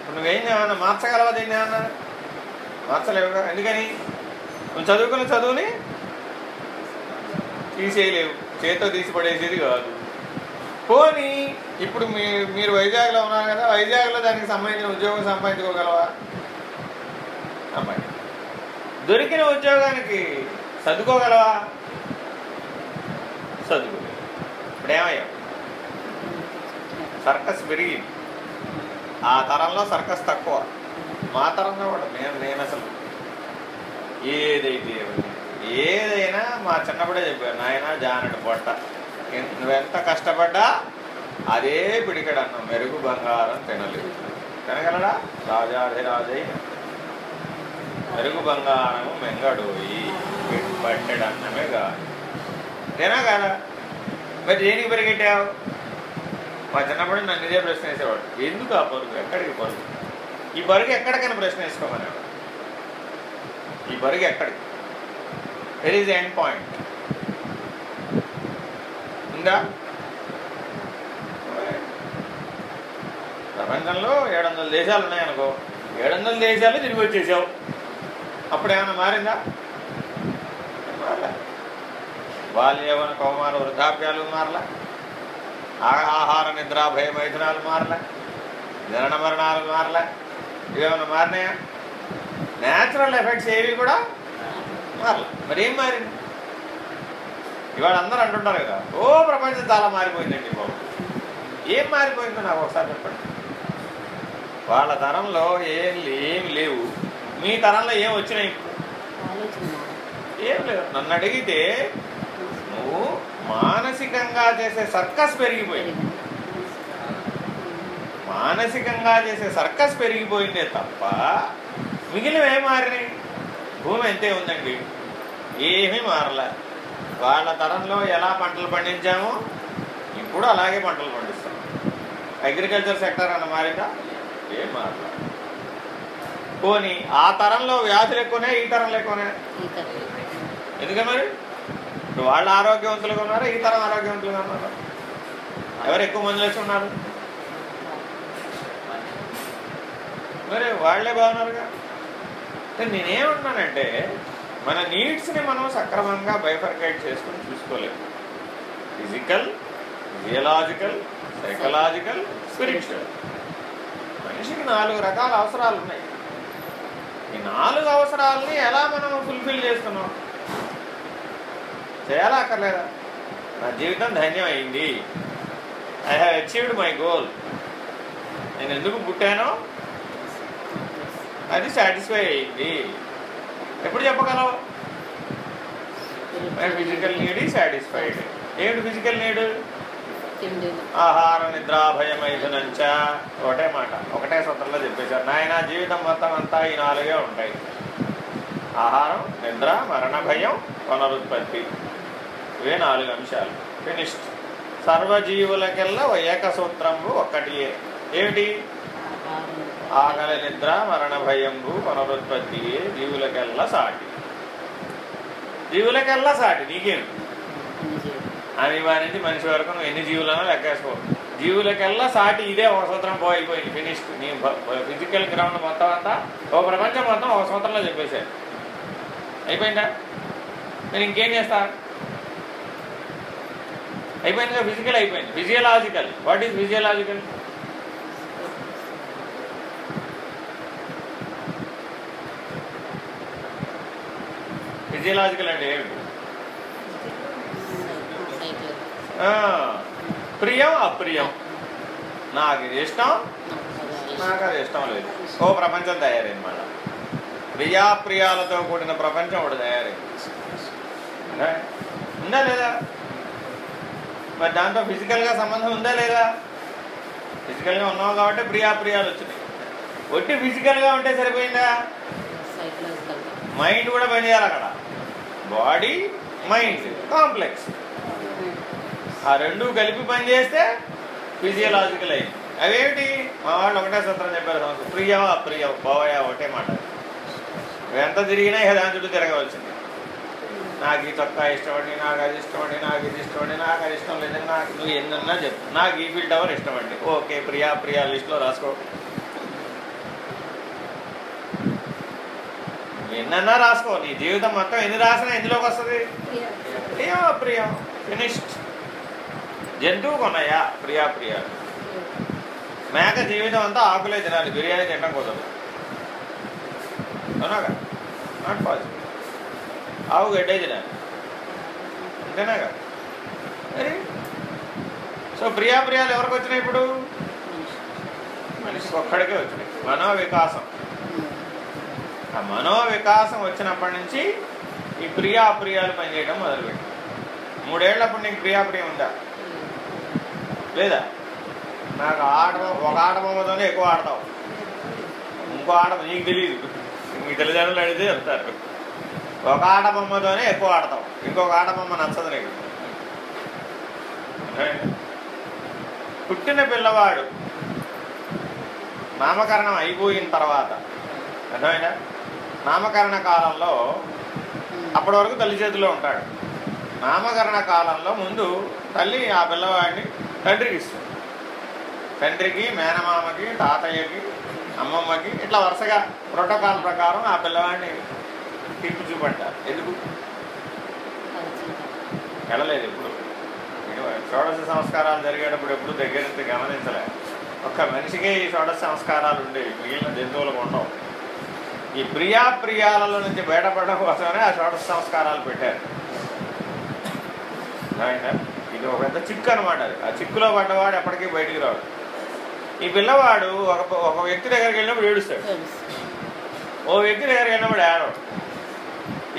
ఇప్పుడు నువ్వేం ఏమన్నా మార్చగలవా దీన్ని ఏమన్నా? మార్చలేవుగా ఎందుకని? నువ్వు చదువుకున్న చదువుని తీసేయలేవు. చేతితో తీసి పడేసేది కాదు. పోనీ ఇప్పుడు మీ మీరు వైజాగ్లో ఉన్నారు కదా వైజాగ్లో దానికి సంబంధించిన ఉద్యోగం సంపాదించుకోగలవా? అమ్మాయి దొరికిన ఉద్యోగానికి చదువుకోగలవా చదువు ఇప్పుడు ఏమయ్యా సర్కస్ పెరిగింది ఆ తరంలో సర్కస్ తక్కువ. మా తరంలో కూడా నేను నేను అసలు ఏదైతే ఏదైనా మా చిన్నప్పుడే చెప్పాను నాయన జానడు పొట్ట. నువ్వెంత కష్టపడ్డా అదే పిడికడన్నం మెరుగు బంగారం తినలేదు. తినగలడా? రాజాధిరాజై మెరుగు బంగారము మెంగడోయి పట్టడన్నమే కాదు? తినగల మరి దేనికి పరిగెట్టావు? మా చిన్నప్పుడు నన్ను ఇదే ప్రశ్న వేసేవాడు. ఎందుకు ఆ పరుగు? ఎక్కడికి పరుగు? ఈ పరుగు ఎక్కడికైనా ప్రశ్న వేసుకోమన్నాడు. ఈ పరుగు ఎక్కడికి? వెర్ ఈజ్ ఎండ్ పాయింట్ ఉందా? ప్రపంచంలో ఏడు వందల దేశాలు ఉన్నాయనుకో ఏడు వందల దేశాలు తిరిగి వచ్చేసావు. అప్పుడు ఏమైనా మారిందా? మారలా బాల్యవన కౌమార వృద్ధాప్యాలు మారలా? ఆహార నిద్ర భయ మైథునాలు మారలా? జనన మరణాలు మారలా? ఇవేమైనా మారినాయా? న్యాచురల్ ఎఫెక్ట్స్ ఏవి కూడా మారలే. మరి ఏం మారింది? ఇవాళ అందరూ అంటుంటారు కదా ఓ ప్రపంచం చాలా మారిపోయిందండి బాబు. ఏం మారిపోయిందో నాకు ఒకసారి చెప్పండి. వాళ్ళ తరంలో ఏం ఏం లేవు. మీ తరంలో ఏం వచ్చినాయి? ఏం లేదు. నన్ను అడిగితే నువ్వు మానసికంగా చేసే సర్కస్ పెరిగిపోయింది. మానసికంగా చేసే సర్కస్ పెరిగిపోయిందే తప్ప మిగిలిన ఏం మారినాయి? భూమి ఎంతే ఉందండి? ఏమీ మారలే. వాళ్ళ తరంలో ఎలా పంటలు పండించామో ఇప్పుడు అలాగే పంటలు పండిస్తాం. అగ్రికల్చర్ సెక్టర్ అన్న మారిందా ఏం మారలే. పోనీ ఆ తరంలో వ్యాధులు ఎక్కువనే ఈ తరంలో ఎక్కువనే ఎందుకని మరి? ఇప్పుడు వాళ్ళు ఆరోగ్యవంతులుగా ఉన్నారా? ఈ తరం ఆరోగ్యవంతులుగా ఉన్నారా? ఎవరు ఎక్కువ మంది వచ్చి ఉన్నారు? మరి వాళ్ళే బాగున్నారుగా? నేనేమంటున్నానంటే మన నీడ్స్ని మనం సక్రమంగా బైఫర్కేట్ చేసుకుని చూసుకోలేము. Physical geological psychological spiritual. మనిషికి నాలుగు రకాల అవసరాలు ఉన్నాయి ఈ నాలుగు అవసరాలని ఎలా మనం ఫుల్ఫిల్ చేస్తున్నాం? చేయాలా అక్కర్లేదా? నా జీవితం ధన్యం అయింది I have achieved my goal నేను ఎందుకు పుట్టానో అది సాటిస్ఫై అయింది. ఎప్పుడు చెప్పగలవు? మై ఫిజికల్ నీడ్ ఈ సాటిస్ఫైడ్ ఏమిటి ఫిజికల్ నీడ్ ఆహార నిద్ర భయమైదునంచ ఒకటే మాట ఒకటే సూత్రంలో చెప్పేశారు. నాయన జీవితం మొత్తం అంతా ఈ నాలుగే ఉంటాయి. ఆహారం నిద్ర మరణ భయం పునరుత్పత్తి. ఇవే నాలుగు అంశాలు. ఫినిష్డ్ సర్వజీవులకెల్లా ఓ ఏకసూత్రంబు ఒక్కటియే. ఏమిటి? ఆకలి నిద్ర మరణ భయంబు పునరుత్పత్తియే జీవులకెల్లా సాటి. జీవులకెల్లా సాటి నీకేం అని వారి నుంచి మనిషి వరకు నువ్వు ఎన్ని జీవులను లెక్కేసుకో. జీవులకెల్లా సాటి ఇదే ఒక సూత్రం పోయిపోయింది ఫినిష్ నీ ఫిజికల్ గ్రౌండ్ మొత్తం అంతా ఒక ప్రపంచం మొత్తం ఒక సూత్రంలో చెప్పేశారు. అయిపోయిందా? మీరు ఇంకేం చేస్తారు అయిపోయిందిగా ఫిజికల్ అయిపోయింది. Physiological what is physiological physiological అంటే ఏమిటి ఆ, ప్రియం అప్రియం? నాకు ఇది ఇష్టం? నాకు అది ఇష్టం లేదు. ఓ ప్రపంచం తయారైంది మళ్ళా. ప్రియాప్రియాలతో కూడిన ప్రపంచం ఒకటి తయారైంది. ఉందా? లేదా? మరి దాంతో ఫిజికల్గా సంబంధం ఉందా లేదా? ఫిజికల్గా ఉన్నావు కాబట్టి ప్రియాప్రియాలు వచ్చినాయి. ఒట్టి ఫిజికల్గా ఉంటే సరిపోయిందా? మైండ్ కూడా పనిచేయాలి అక్కడ. బాడీ మైండ్ కాంప్లెక్స్ ఆ రెండు కలిపి పనిచేస్తే ఫిజియలాజికల్ అయింది అవేమిటి? మా వాళ్ళు ఒకటే సూత్రం చెప్పారు సంవత్సరం ప్రియమా అప్రియ పోవయా ఒకటే మాట. ఎంత తిరిగినా ఇక దాని చుట్టూ తిరగవలసింది. నాకు ఈ చొక్కా ఇష్టమండి నాకు అది ఇష్టమండి నాకు ఇది ఇష్టమండి నాకు అది ఇష్టం లేదని నాకు నువ్వు ఎన్నన్నా చెప్పు. నాకు ఈ ఫీల్డ్ అవర్ ఇష్టమండి. ఓకే ప్రియా ప్రియా లిస్ట్లో రాసుకో. ఎన్నన్నా రాసుకో నీ జీవితం మొత్తం ఎన్ని రాసినా ఎందులోకి వస్తుంది? ప్రియం అప్రియం ఫినిష్డ్ జంతువు కొన్నాయా ప్రియా ప్రియా. మేక జీవితం అంతా ఆకులే తినాలి బిర్యానీ తినడం కుదరదు అవునాగా నాట్ పాసిబుల్ ఆవు గడ్డే తినాలి. అంతేనాగా మరి? సో ప్రియా ప్రియాలు ఎవరికి వచ్చినాయి ఇప్పుడు? మనిషికి ఒక్కడికే వచ్చినాయి. మనో వికాసం ఆ మనో వికాసం వచ్చినప్పటి నుంచి ఈ ప్రియా అప్రియాలు పనిచేయడం మొదలుపెట్టి మూడేళ్ళప్పుడు నీకు ప్రియాప్రియం ఉందా? లేదా? నాకు ఆట ఒక ఆట బొమ్మతోనే ఎక్కువ ఆడతావు. ఇంకో ఆట నీకు తెలియదు మీ తల్లిదండ్రులు అడిగితే చెప్తారు. ఒక ఆట బొమ్మతోనే ఎక్కువ ఆడతావు. ఇంకొక ఆట బొమ్మ నచ్చదు నీకు. పుట్టిన పిల్లవాడు నామకరణం అయిపోయిన తర్వాత అర్థమైనా నామకరణ కాలంలో అప్పటి వరకు తల్లి చేతిలో ఉంటాడు. నామకరణ కాలంలో ముందు తల్లి ఆ పిల్లవాడిని తండ్రికి ఇస్తుంది తండ్రికి మేనమామకి తాతయ్యకి అమ్మమ్మకి ఇట్లా వరుసగా ప్రోటోకాల్ ప్రకారం ఆ పిల్లవాడిని తిప్పి చూపడ్డారు ఎందుకు? వెళ్ళలేదు ఎప్పుడు. షోడశ సంస్కారాలు జరిగేటప్పుడు ఎప్పుడు దగ్గర నుంచి గమనించలే. ఒక్క మనిషికే ఈ షోడశ సంస్కారాలు ఉండేవి. మిగిలిన జంతువులకు ఉండవు. ఈ ప్రియా ప్రియాలలో నుంచి బయటపడడం కోసమే ఆ షోడశ సంస్కారాలు పెట్టారు. అర్థమైందా? ఇది ఒక పెద్ద చిక్కు అనమాట అది. ఆ చిక్కులో పడ్డవాడు ఎప్పటికీ బయటికి రాడు. ఈ పిల్లవాడు ఒక ఒక వ్యక్తి దగ్గరికి వెళ్ళినప్పుడు ఏడుస్తాడు. ఓ వ్యక్తి దగ్గరికి వెళ్ళినప్పుడు ఏడవాడు.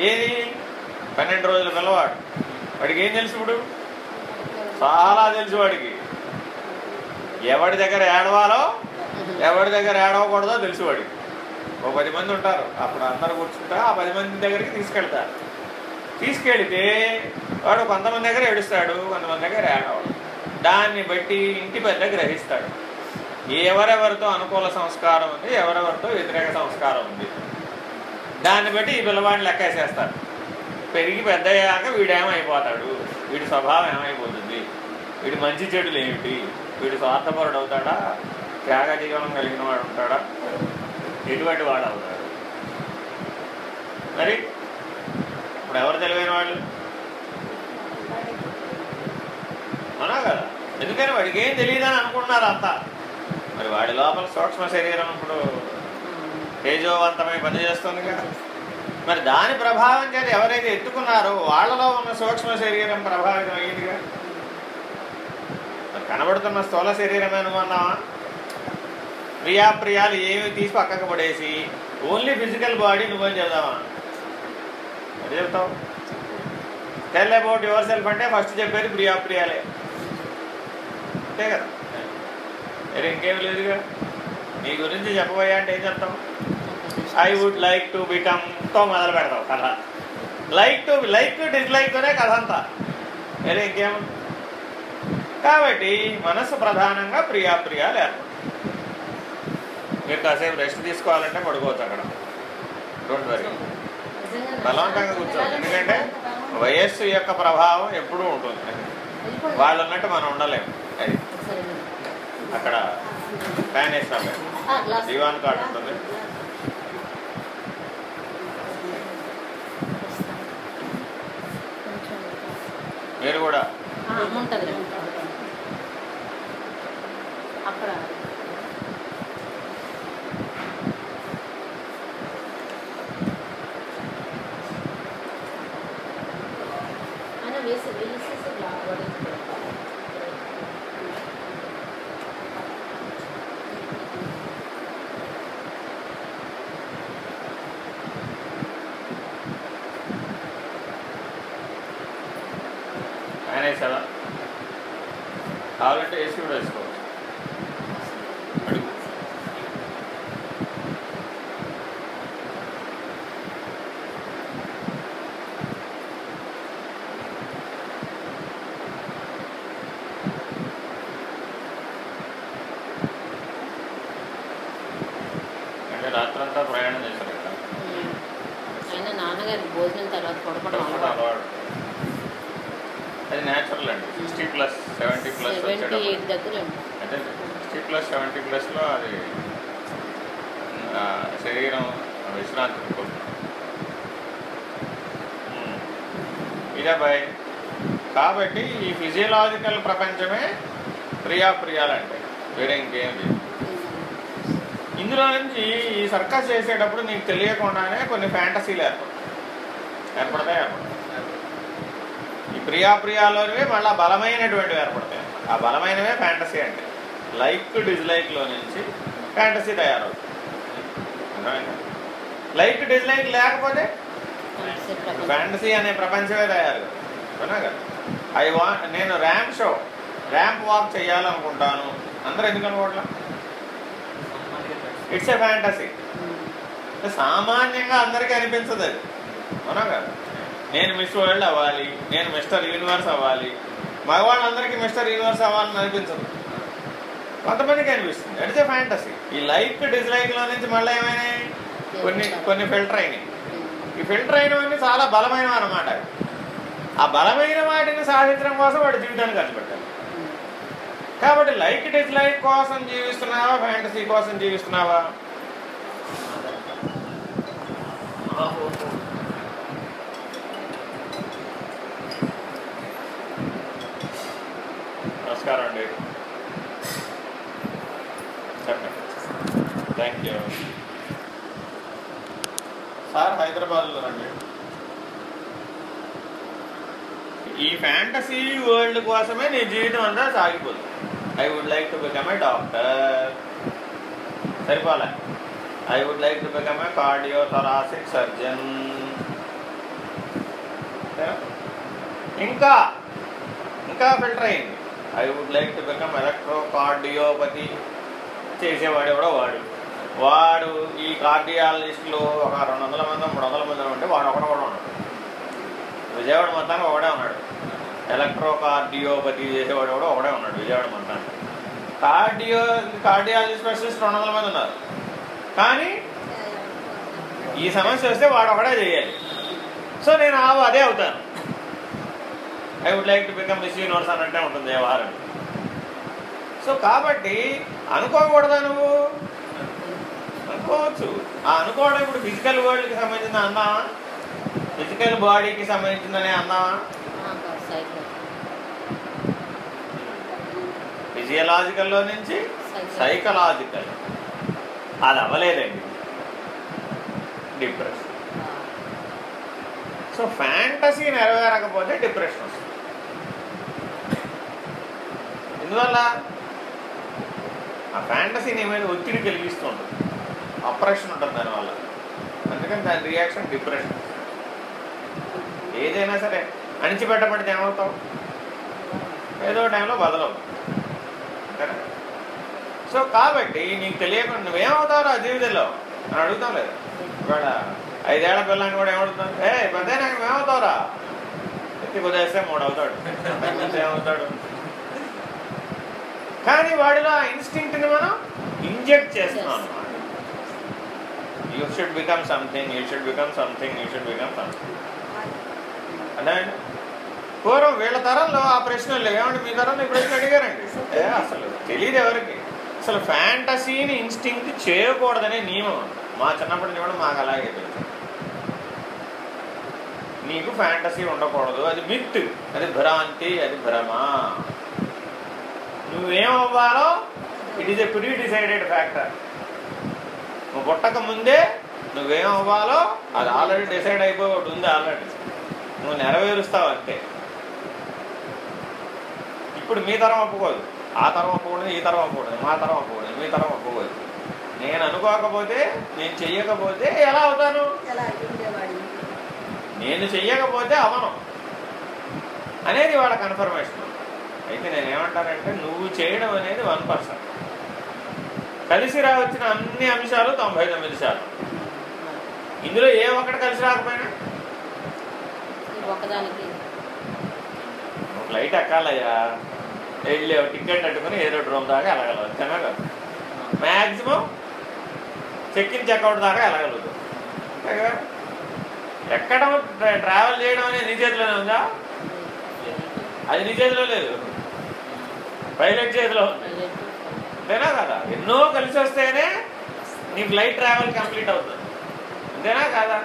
ఏది? పన్నెండు రోజుల పిల్లవాడు. వాడికి ఏం తెలుసు ఇప్పుడు? చాలా తెలుసు వాడికి. ఎవడి దగ్గర ఏడవాలో ఎవరి దగ్గర ఏడవకూడదో తెలుసు వాడికి. ఓ పది మంది ఉంటారు. అప్పుడు అందరు కూర్చుంటారు ఆ పది మంది దగ్గరికి తీసుకెళ్తారు. తీసుకెళితే వాడు కొంతమంది దగ్గర ఏడుస్తాడు కొంతమంది దగ్గర ఏడవాడు. దాన్ని బట్టి ఇంటి పెద్ద గ్రహిస్తాడు. ఎవరెవరితో అనుకూల సంస్కారం ఉంది ఎవరెవరితో వ్యతిరేక సంస్కారం ఉంది. దాన్ని బట్టి ఈ పిల్లవాడిని లెక్కేసేస్తారు పెరిగి పెద్దయ్యాక వీడేమైపోతాడు? వీడి స్వభావం ఏమైపోతుంది? వీడి మంచి చెడులు ఏమిటి? వీడు స్వార్థపరుడు అవుతాడా? త్యాగ జీవనం కలిగిన వాడు ఉంటాడా? ఎటువంటి వాడు అవుతాడు? మరి ఇప్పుడు ఎవరు తెలివైన వాళ్ళు అవునా కదా? ఎందుకని వాడికి ఏం తెలియదని అనుకుంటున్నారు అంతా? మరి వాడి లోపల సూక్ష్మ శరీరం ఇప్పుడు తేజోవంతమై పనిచేస్తుంది కదా మరి దాని ప్రభావం చేత ఎవరైతే ఎత్తుకున్నారో వాళ్ళలో ఉన్న సూక్ష్మ శరీరం ప్రభావితం అయ్యిందిగా. మరి కనబడుతున్న స్థూల శరీరం అనుకున్నావా ప్రియాప్రియాలు ఏమి తీసి పక్కకు పడేసి ఓన్లీ ఫిజికల్ బాడీ నువ్వని చెప్దామా అది చెప్తావు టెల్ అబౌట్ యువర్ సెల్ఫ్ అంటే ఫస్ట్ చెప్పేది ప్రియాప్రియాలే అంతే కదా? మరి ఇంకేం లేదుగా నీ గురించి చెప్పబోయా అంటే ఏం చెప్తాం ఐ వుడ్ లైక్ టు బికమ్తో మొదలు పెడతావు కథ. లైక్ టు లైక్ డిస్లైక్తోనే కథ అంతా. వేరే ఇంకేం? కాబట్టి మనసు ప్రధానంగా ప్రియాప్రియాలు ఏర్పడతాయి మీరు కాసేపు రెస్ట్ తీసుకోవాలంటే పడుకోవచ్చు అక్కడ. డోంట్ వరీ బలవంతంగా కూర్చోవాలి. ఎందుకంటే వయస్సు యొక్క ప్రభావం ఎప్పుడూ ఉంటుంది. వాళ్ళు ఉన్నట్టు మనం ఉండలేము అది. అక్కడ ఫ్యాన్ వేస్తాం. దివాన్ కార్డు ఉంటుంది. మీరు కూడా. అక్కడ ఆయన వేసి వేసేసి వడించుకోవాలి అనేసావా కావాలంటే ఏసీ కూడా వేసుకోవచ్చు అడుగు అంటే రాత్రంతా ప్రయాణం చేశారు కదా ఉమ్. అయినా నాన్నగారి భోజనం తర్వాత పొడపడం పడుకోవడం అలవాటు అలవాటు అది న్యాచురల్ అండి sixty plus seventy plus seventy వచ్చేటప్పుడు ఎయిట్ దగ్గర ఉంది. అంటే సిక్స్టీ ప్లస్ సెవెంటీ ప్లస్లో అది ఆ, శరీరం విశ్రాంతి కోరుతుంది. ఉమ్. ఇదే బాయ్ కాబట్టి ఈ ఫిజియలాజికల్ ప్రపంచమే ప్రియాప్రియాలు అంటే వేరే ఇంకేం లేదు. ఇందులో నుంచి ఈ సర్కస్ చేసేటప్పుడు నీకు తెలియకుండానే కొన్ని ఫ్యాంటసీలు ఏర్పడతాయి. ఏర్పడతాయి ఏర్పడతాయి. ఈ ప్రియాప్రియాలోనే మళ్ళీ బలమైనటువంటివి ఏర్పడతాయి. ఆ బలమైనవే ఫ్యాంటసీ అంటే. లైక్ డిజ్లైక్లో నుంచి ఫ్యాంటసీ తయారవుతుంది? లైక్ డిజ్లైక్ లేకపోతే. ఫ్యాంటసీ అనే ప్రపంచమే తయారు అవునా కదా? ఐ వా నేను ర్యాంప్ షో ర్యాంప్ వాక్ చేయాలనుకుంటాను. అందరూ ఎందుకు అనుకోవట్లా? ఇట్స్ ఎ ఫ్యాంటసీ సామాన్యంగా అందరికీ అనిపించదు అది. అవునా కదా? నేను మిస్ వరల్డ్ అవ్వాలి నేను మిస్టర్ యూనివర్స్ అవ్వాలి. మగవాళ్ళందరికీ మిస్టర్ యూనివర్స్ అవ్వాలని అనిపించదు. కొంతమందికి అనిపిస్తుంది. ఇట్స్ ఎ ఫ్యాంటసీ ఈ లైక్ డిస్లైక్లో నుంచి మళ్ళీ ఏమైనాయి? కొన్ని కొన్ని ఫిల్టర్ అయినాయి. ఈ ఫిల్టర్ అయినవన్నీ చాలా బలమైనవి అన్నమాట ఆ బలమైన వాటిని సాధించడం కోసం వాడు జీవితాన్ని ఖర్చు పెట్టాలి. కాబట్టి లైక్ డిస్లైక్ కోసం జీవిస్తున్నావా? ఫ్యాంటసీ కోసం జీవిస్తున్నావా? నమస్కారం అండి. చెప్పండి. థ్యాంక్ యూ సార్ హైదరాబాద్లో రండి ఈ ఫ్యాంటసీ వరల్డ్ కోసమే నీ జీవితం అంతా సాగిపోతుంది. I would like to become a doctor సరిపోలే. I would like to become a cardiothoracic surgeon ఇంకా ఇంకా ఫిల్టర్ అయింది. I would like to become electro cardiopathy చేసేవాడు ఎవడో వాడు. వాడు ఈ కార్డియాలజిస్టులు ఒక రెండు వందల మంది మూడు వందల మంది ఉంటే వాడు ఒకడు కూడా ఉన్నాడు విజయవాడ మొత్తానికి ఒకడే ఉన్నాడు. ఎలక్ట్రో కార్డియోపతి చేసేవాడు కూడా ఒకడే ఉన్నాడు విజయవాడ మొత్తానికి. కార్డియో కార్డియాలజీ స్పెషలిస్ట్ రెండు వందల మంది ఉన్నారు. కానీ ఈ సమస్య వస్తే వాడు ఒకడే చేయాలి. సో నేను ఆ అదే అవుతాను. I would like to become Miss Universe అన్నట్టే ఉంటుంది ఏ వారం సో కాబట్టి అనుకోకూడదా నువ్వు? అనుకోవచ్చు. ఆ అనుకోవడం ఇప్పుడు ఫిజికల్ వరల్డ్కి సంబంధించిన అందామా ఫిజికల్ బాడీకి సంబంధించిందనే సైకిల్. ఫిజియలాజికల్లో నుంచి సైకిల్. సైకలాజికల్. అది అవ్వలేదండి. డిప్రెషన్. సో ఫ్యాంటసీ నెరవేరకపోతే డిప్రెషన్ వస్తుంది. ఎందువల్ల? ఆ ఫ్యాంటసీ నీ మీద ఒత్తిడి కలిగిస్తూ ఉంటుంది. అప్రెషన్ ఉంటుంది దానివల్ల. అందుకని దాని రియాక్షన్ డిప్రెషన్. ఏదైనా సరే అణిచిపెట్టబడితే ఏమవుతావు ఏదో టైంలో బదలవు. అంతేనా? సో కాబట్టి నీకు తెలియకుండా నువ్వేమవుతావు ఆ జీవితంలో? అని అడుగుతాం లేదు. ఇవాళ ఐదేళ్ళ పిల్లని కూడా ఏమడుగుతాం ఏ పెద్ద నాకు ఏమవుతావురా ఎత్తి కుదేస్తే మూడు అవుతాడు ఏమవుతాడు? కానీ వాడిలో ఆ ఇన్స్టింక్ట్ని మనం ఇంజెక్ట్ చేస్తున్నాం. అన్నమాట you should become something you should become something you should become something అంటే పూర్వం వీళ్ళ తరంలో ఆ ప్రశ్నలు లేవు. ఏమంటే మీ తరంలో ఈ ప్రశ్న అడిగారండి? ఏ అసలు తెలియదు ఎవరికి. అసలు ఫ్యాంటసీని ఇన్స్టింక్ట్ చేయకూడదనే నియమం. మా చిన్నప్పటి నుంచి కూడా మాకు అలాగే తెలుసు. నీకు ఫ్యాంటసీ ఉండకూడదు. అది మిత్. అది భ్రాంతి అది భ్రమ. నువ్వేమవ్వాలో? It is a pre decided factor నువ్వు పుట్టక ముందే నువ్వేమవ్వాలో? అది ఆల్రెడీ డిసైడ్ అయిపోయి ఒకటి ఉంది ఆల్రెడీ నువ్వు నెరవేరుస్తావు అంతే ఇప్పుడు మీ తరం ఒప్పుకోదు. ఆ తరం ఒప్పుకోదు ఈ తరం ఒప్పుకోదు మా తరం ఒప్పుకోదు మీ తరం ఒప్పుకోదు నేను అనుకోకపోతే నేను చెయ్యకపోతే ఎలా అవుతాను? నేను చెయ్యకపోతే అవను. అనేది వాళ్ళ కన్ఫర్మేషన్. అయితే నేను ఏమంటానంటే నువ్వు చేయడం అనేది వన్ పర్సెంట్. కలిసి రావచ్చిన అన్ని అంశాలు తొంభై తొమ్మిది శాతం. ఇందులో ఏ ఒక్కటి కలిసి రాకపోయినా ఒకదానికి లైట్ ఎక్కాలయ్యా. వెళ్ళి టికెట్ అట్టుకుని ఏదో రూమ్ దాకా వెళ్ళగలవు అంతేనా కాదు? మ్యాక్సిమం చెక్ ఇన్ చెక్అవుట్ దాకా వెళ్ళగలుగుతావు అంతే కదా? ఎక్కడం ట్రావెల్ చేయడం అనేది నీ చేతిలోనే ఉందా? అది నీ చేతిలో లేదు. పైలట్ చేతిలో ఉంది. అంతేనా కదా? ఎన్నో కలిసి వస్తేనే నీ ఫ్లైట్ ట్రావెల్ కంప్లీట్ అవుతుంది. అంతేనా కాదా?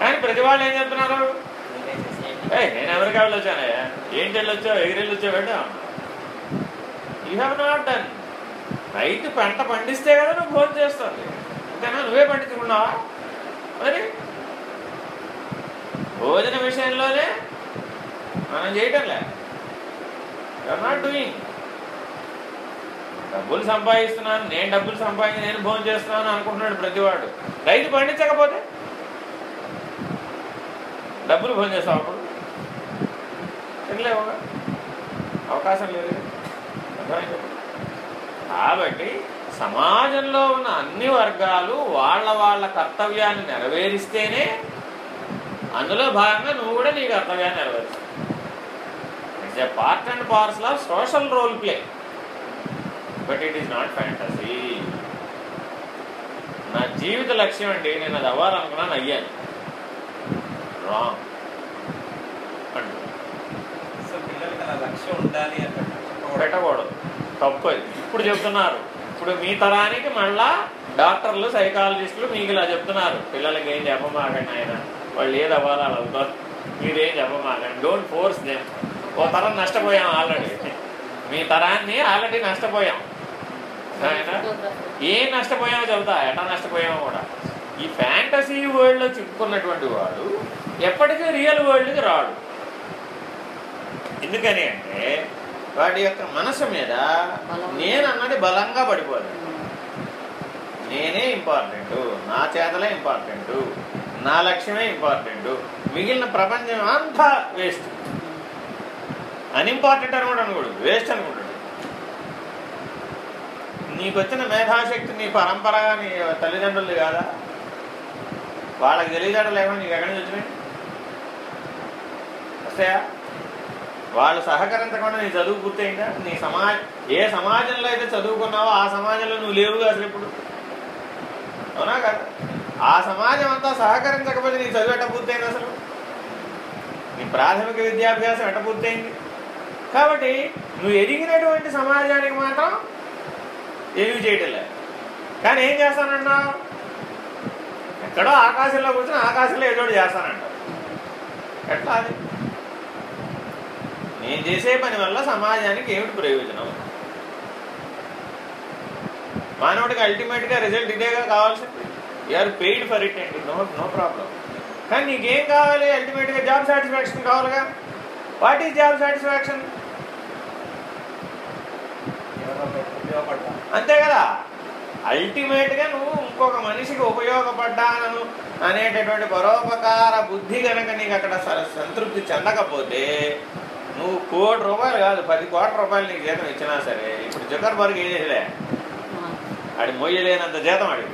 కానీ ప్రతి వాళ్ళు ఏం చెప్తున్నారు? ఏ నేను అమెరికా వెళ్ళి వచ్చానయ్యా ఏంటి వెళ్ళి వచ్చావు? ఎగిరెళ్ళి వచ్చావు? యూ హ్యావ్ నాట్ డన్ రైతు పంట పండిస్తే కదా నువ్వు భోజనం చేస్తుంది అంతేనా? నువ్వే పండించుకున్నావా మరి? భోజన విషయంలోనే మనం చేయటంలే. యూఆర్ నాట్ డూయింగ్ డబ్బులు సంపాదిస్తున్నాను. నేను డబ్బులు సంపాదించి నేను భోజనం చేస్తున్నాను అనుకుంటున్నాడు ప్రతివాడు. రైతు పండించకపోతే? డబ్బులు భోజనం చేస్తాం అప్పుడు? తినలేవుగా అవకాశం లేదు. కాబట్టి సమాజంలో ఉన్న అన్ని వర్గాలు వాళ్ళ వాళ్ళ కర్తవ్యాన్ని నెరవేరిస్తేనే అందులో భాగంగా నువ్వు కూడా నీ కర్తవ్యాన్ని నెరవేరుస్తావు. It's a part and parcel of social role play but it is not fantasy నా జీవిత లక్ష్యం అండి నేను అది అవ్వాలనుకున్నాను అయ్యాను. రాంగ్ అంటూ సో పిల్లలకి అలా లక్ష్యం ఉండాలి అని చెప్పకూడదు. పెట్టకూడదు. తప్పు అది ఇప్పుడు చెప్తున్నారు. ఇప్పుడు మీ తరానికి మళ్ళా డాక్టర్లు సైకాలజిస్టులు మీకు ఇలా చెప్తున్నారు. పిల్లలకి ఏం చెప్పమాకండి ఆయన వాళ్ళు ఏది అవ్వాలో అలా అవుతారు మీరేం చెప్పమాకండి? డోంట్ ఫోర్స్ దేమ్ ఓ తరం నష్టపోయాం ఆల్రెడీ మీ తరాన్ని ఆల్రెడీ నష్టపోయాం. ఆయన ఏం నష్టపోయామో చెబుతా. ఎట్లా నష్టపోయామో కూడా. ఈ ఫ్యాంటసీ వరల్డ్లో చిక్కుకున్నటువంటి వాడు ఎప్పటికీ రియల్ వరల్డ్కి రాడు. ఎందుకని అంటే వాడి యొక్క మనసు మీద నేను అన్నది బలంగా పడిపోదు. నేనే ఇంపార్టెంట్ నా చేతలే ఇంపార్టెంట్ నా లక్ష్యమే ఇంపార్టెంట్ మిగిలిన ప్రపంచం అంతా వేస్ట్ అన్ఇంపార్టెంట్ అని కూడా అనుకోడు వేస్ట్ అనుకుంటాడు. నీకు వచ్చిన మేధాశక్తి నీ పరంపర నీ తల్లిదండ్రులు కాదా? వాళ్ళకి తెలియజేయడం లేకుండా నీకు ఎక్కడి నుంచి వచ్చినాయి? వస్తాయా వాళ్ళు సహకరించకుండా నీ చదువు పూర్తయిందా? నీ సమాజ ఏ సమాజంలో అయితే చదువుకున్నావో ఆ సమాజంలో నువ్వు లేవుగా అసలు ఇప్పుడు? అవునా కదా? ఆ సమాజం అంతా సహకరించకపోతే నీ చదువు ఎట్ట పూర్తయింది అసలు? నీ ప్రాథమిక విద్యాభ్యాసం ఎట్ట పూర్తయింది? కాబట్టి నువ్వు ఎదిగినటువంటి సమాజానికి మాత్రం ఏమి చేయటం లేదు. కానీ ఏం చేస్తానంటావు ఎక్కడో ఆకాశంలో కూర్చొని ఆకాశంలో ఏదో చేస్తానంటావు. ఎట్లా అది? నేను చేసే పని వల్ల సమాజానికి ఏమిటి ప్రయోజనం? మానవుడికి అల్టిమేట్గా రిజల్ట్ ఇదేగా కావాల్సింది. యూఆర్ పెయిడ్ ఫర్ ఇట్ అండి నో నో ప్రాబ్లం కానీ నీకేం కావాలి? అల్టిమేట్గా జాబ్ సాటిస్ఫాక్షన్ కావాలిగా? వాట్ ఈజ్ జాబ్ సాటిస్ఫాక్షన్ అంతే కదా? అల్టిమేట్గా నువ్వు ఇంకొక మనిషికి ఉపయోగపడ్డాను అనేటటువంటి పరోపకార బుద్ధి కనుక నీకు అక్కడ స- సంతృప్తి చెందకపోతే నువ్వు కోటి రూపాయలు కాదు పది కోట్ల రూపాయలు నీకు జీతం ఇచ్చినా సరే ఇప్పుడు జగన్ బర్గ్ ఏం చేసలే? ఆడి మొయ్యలేనంత జీతం అడిగి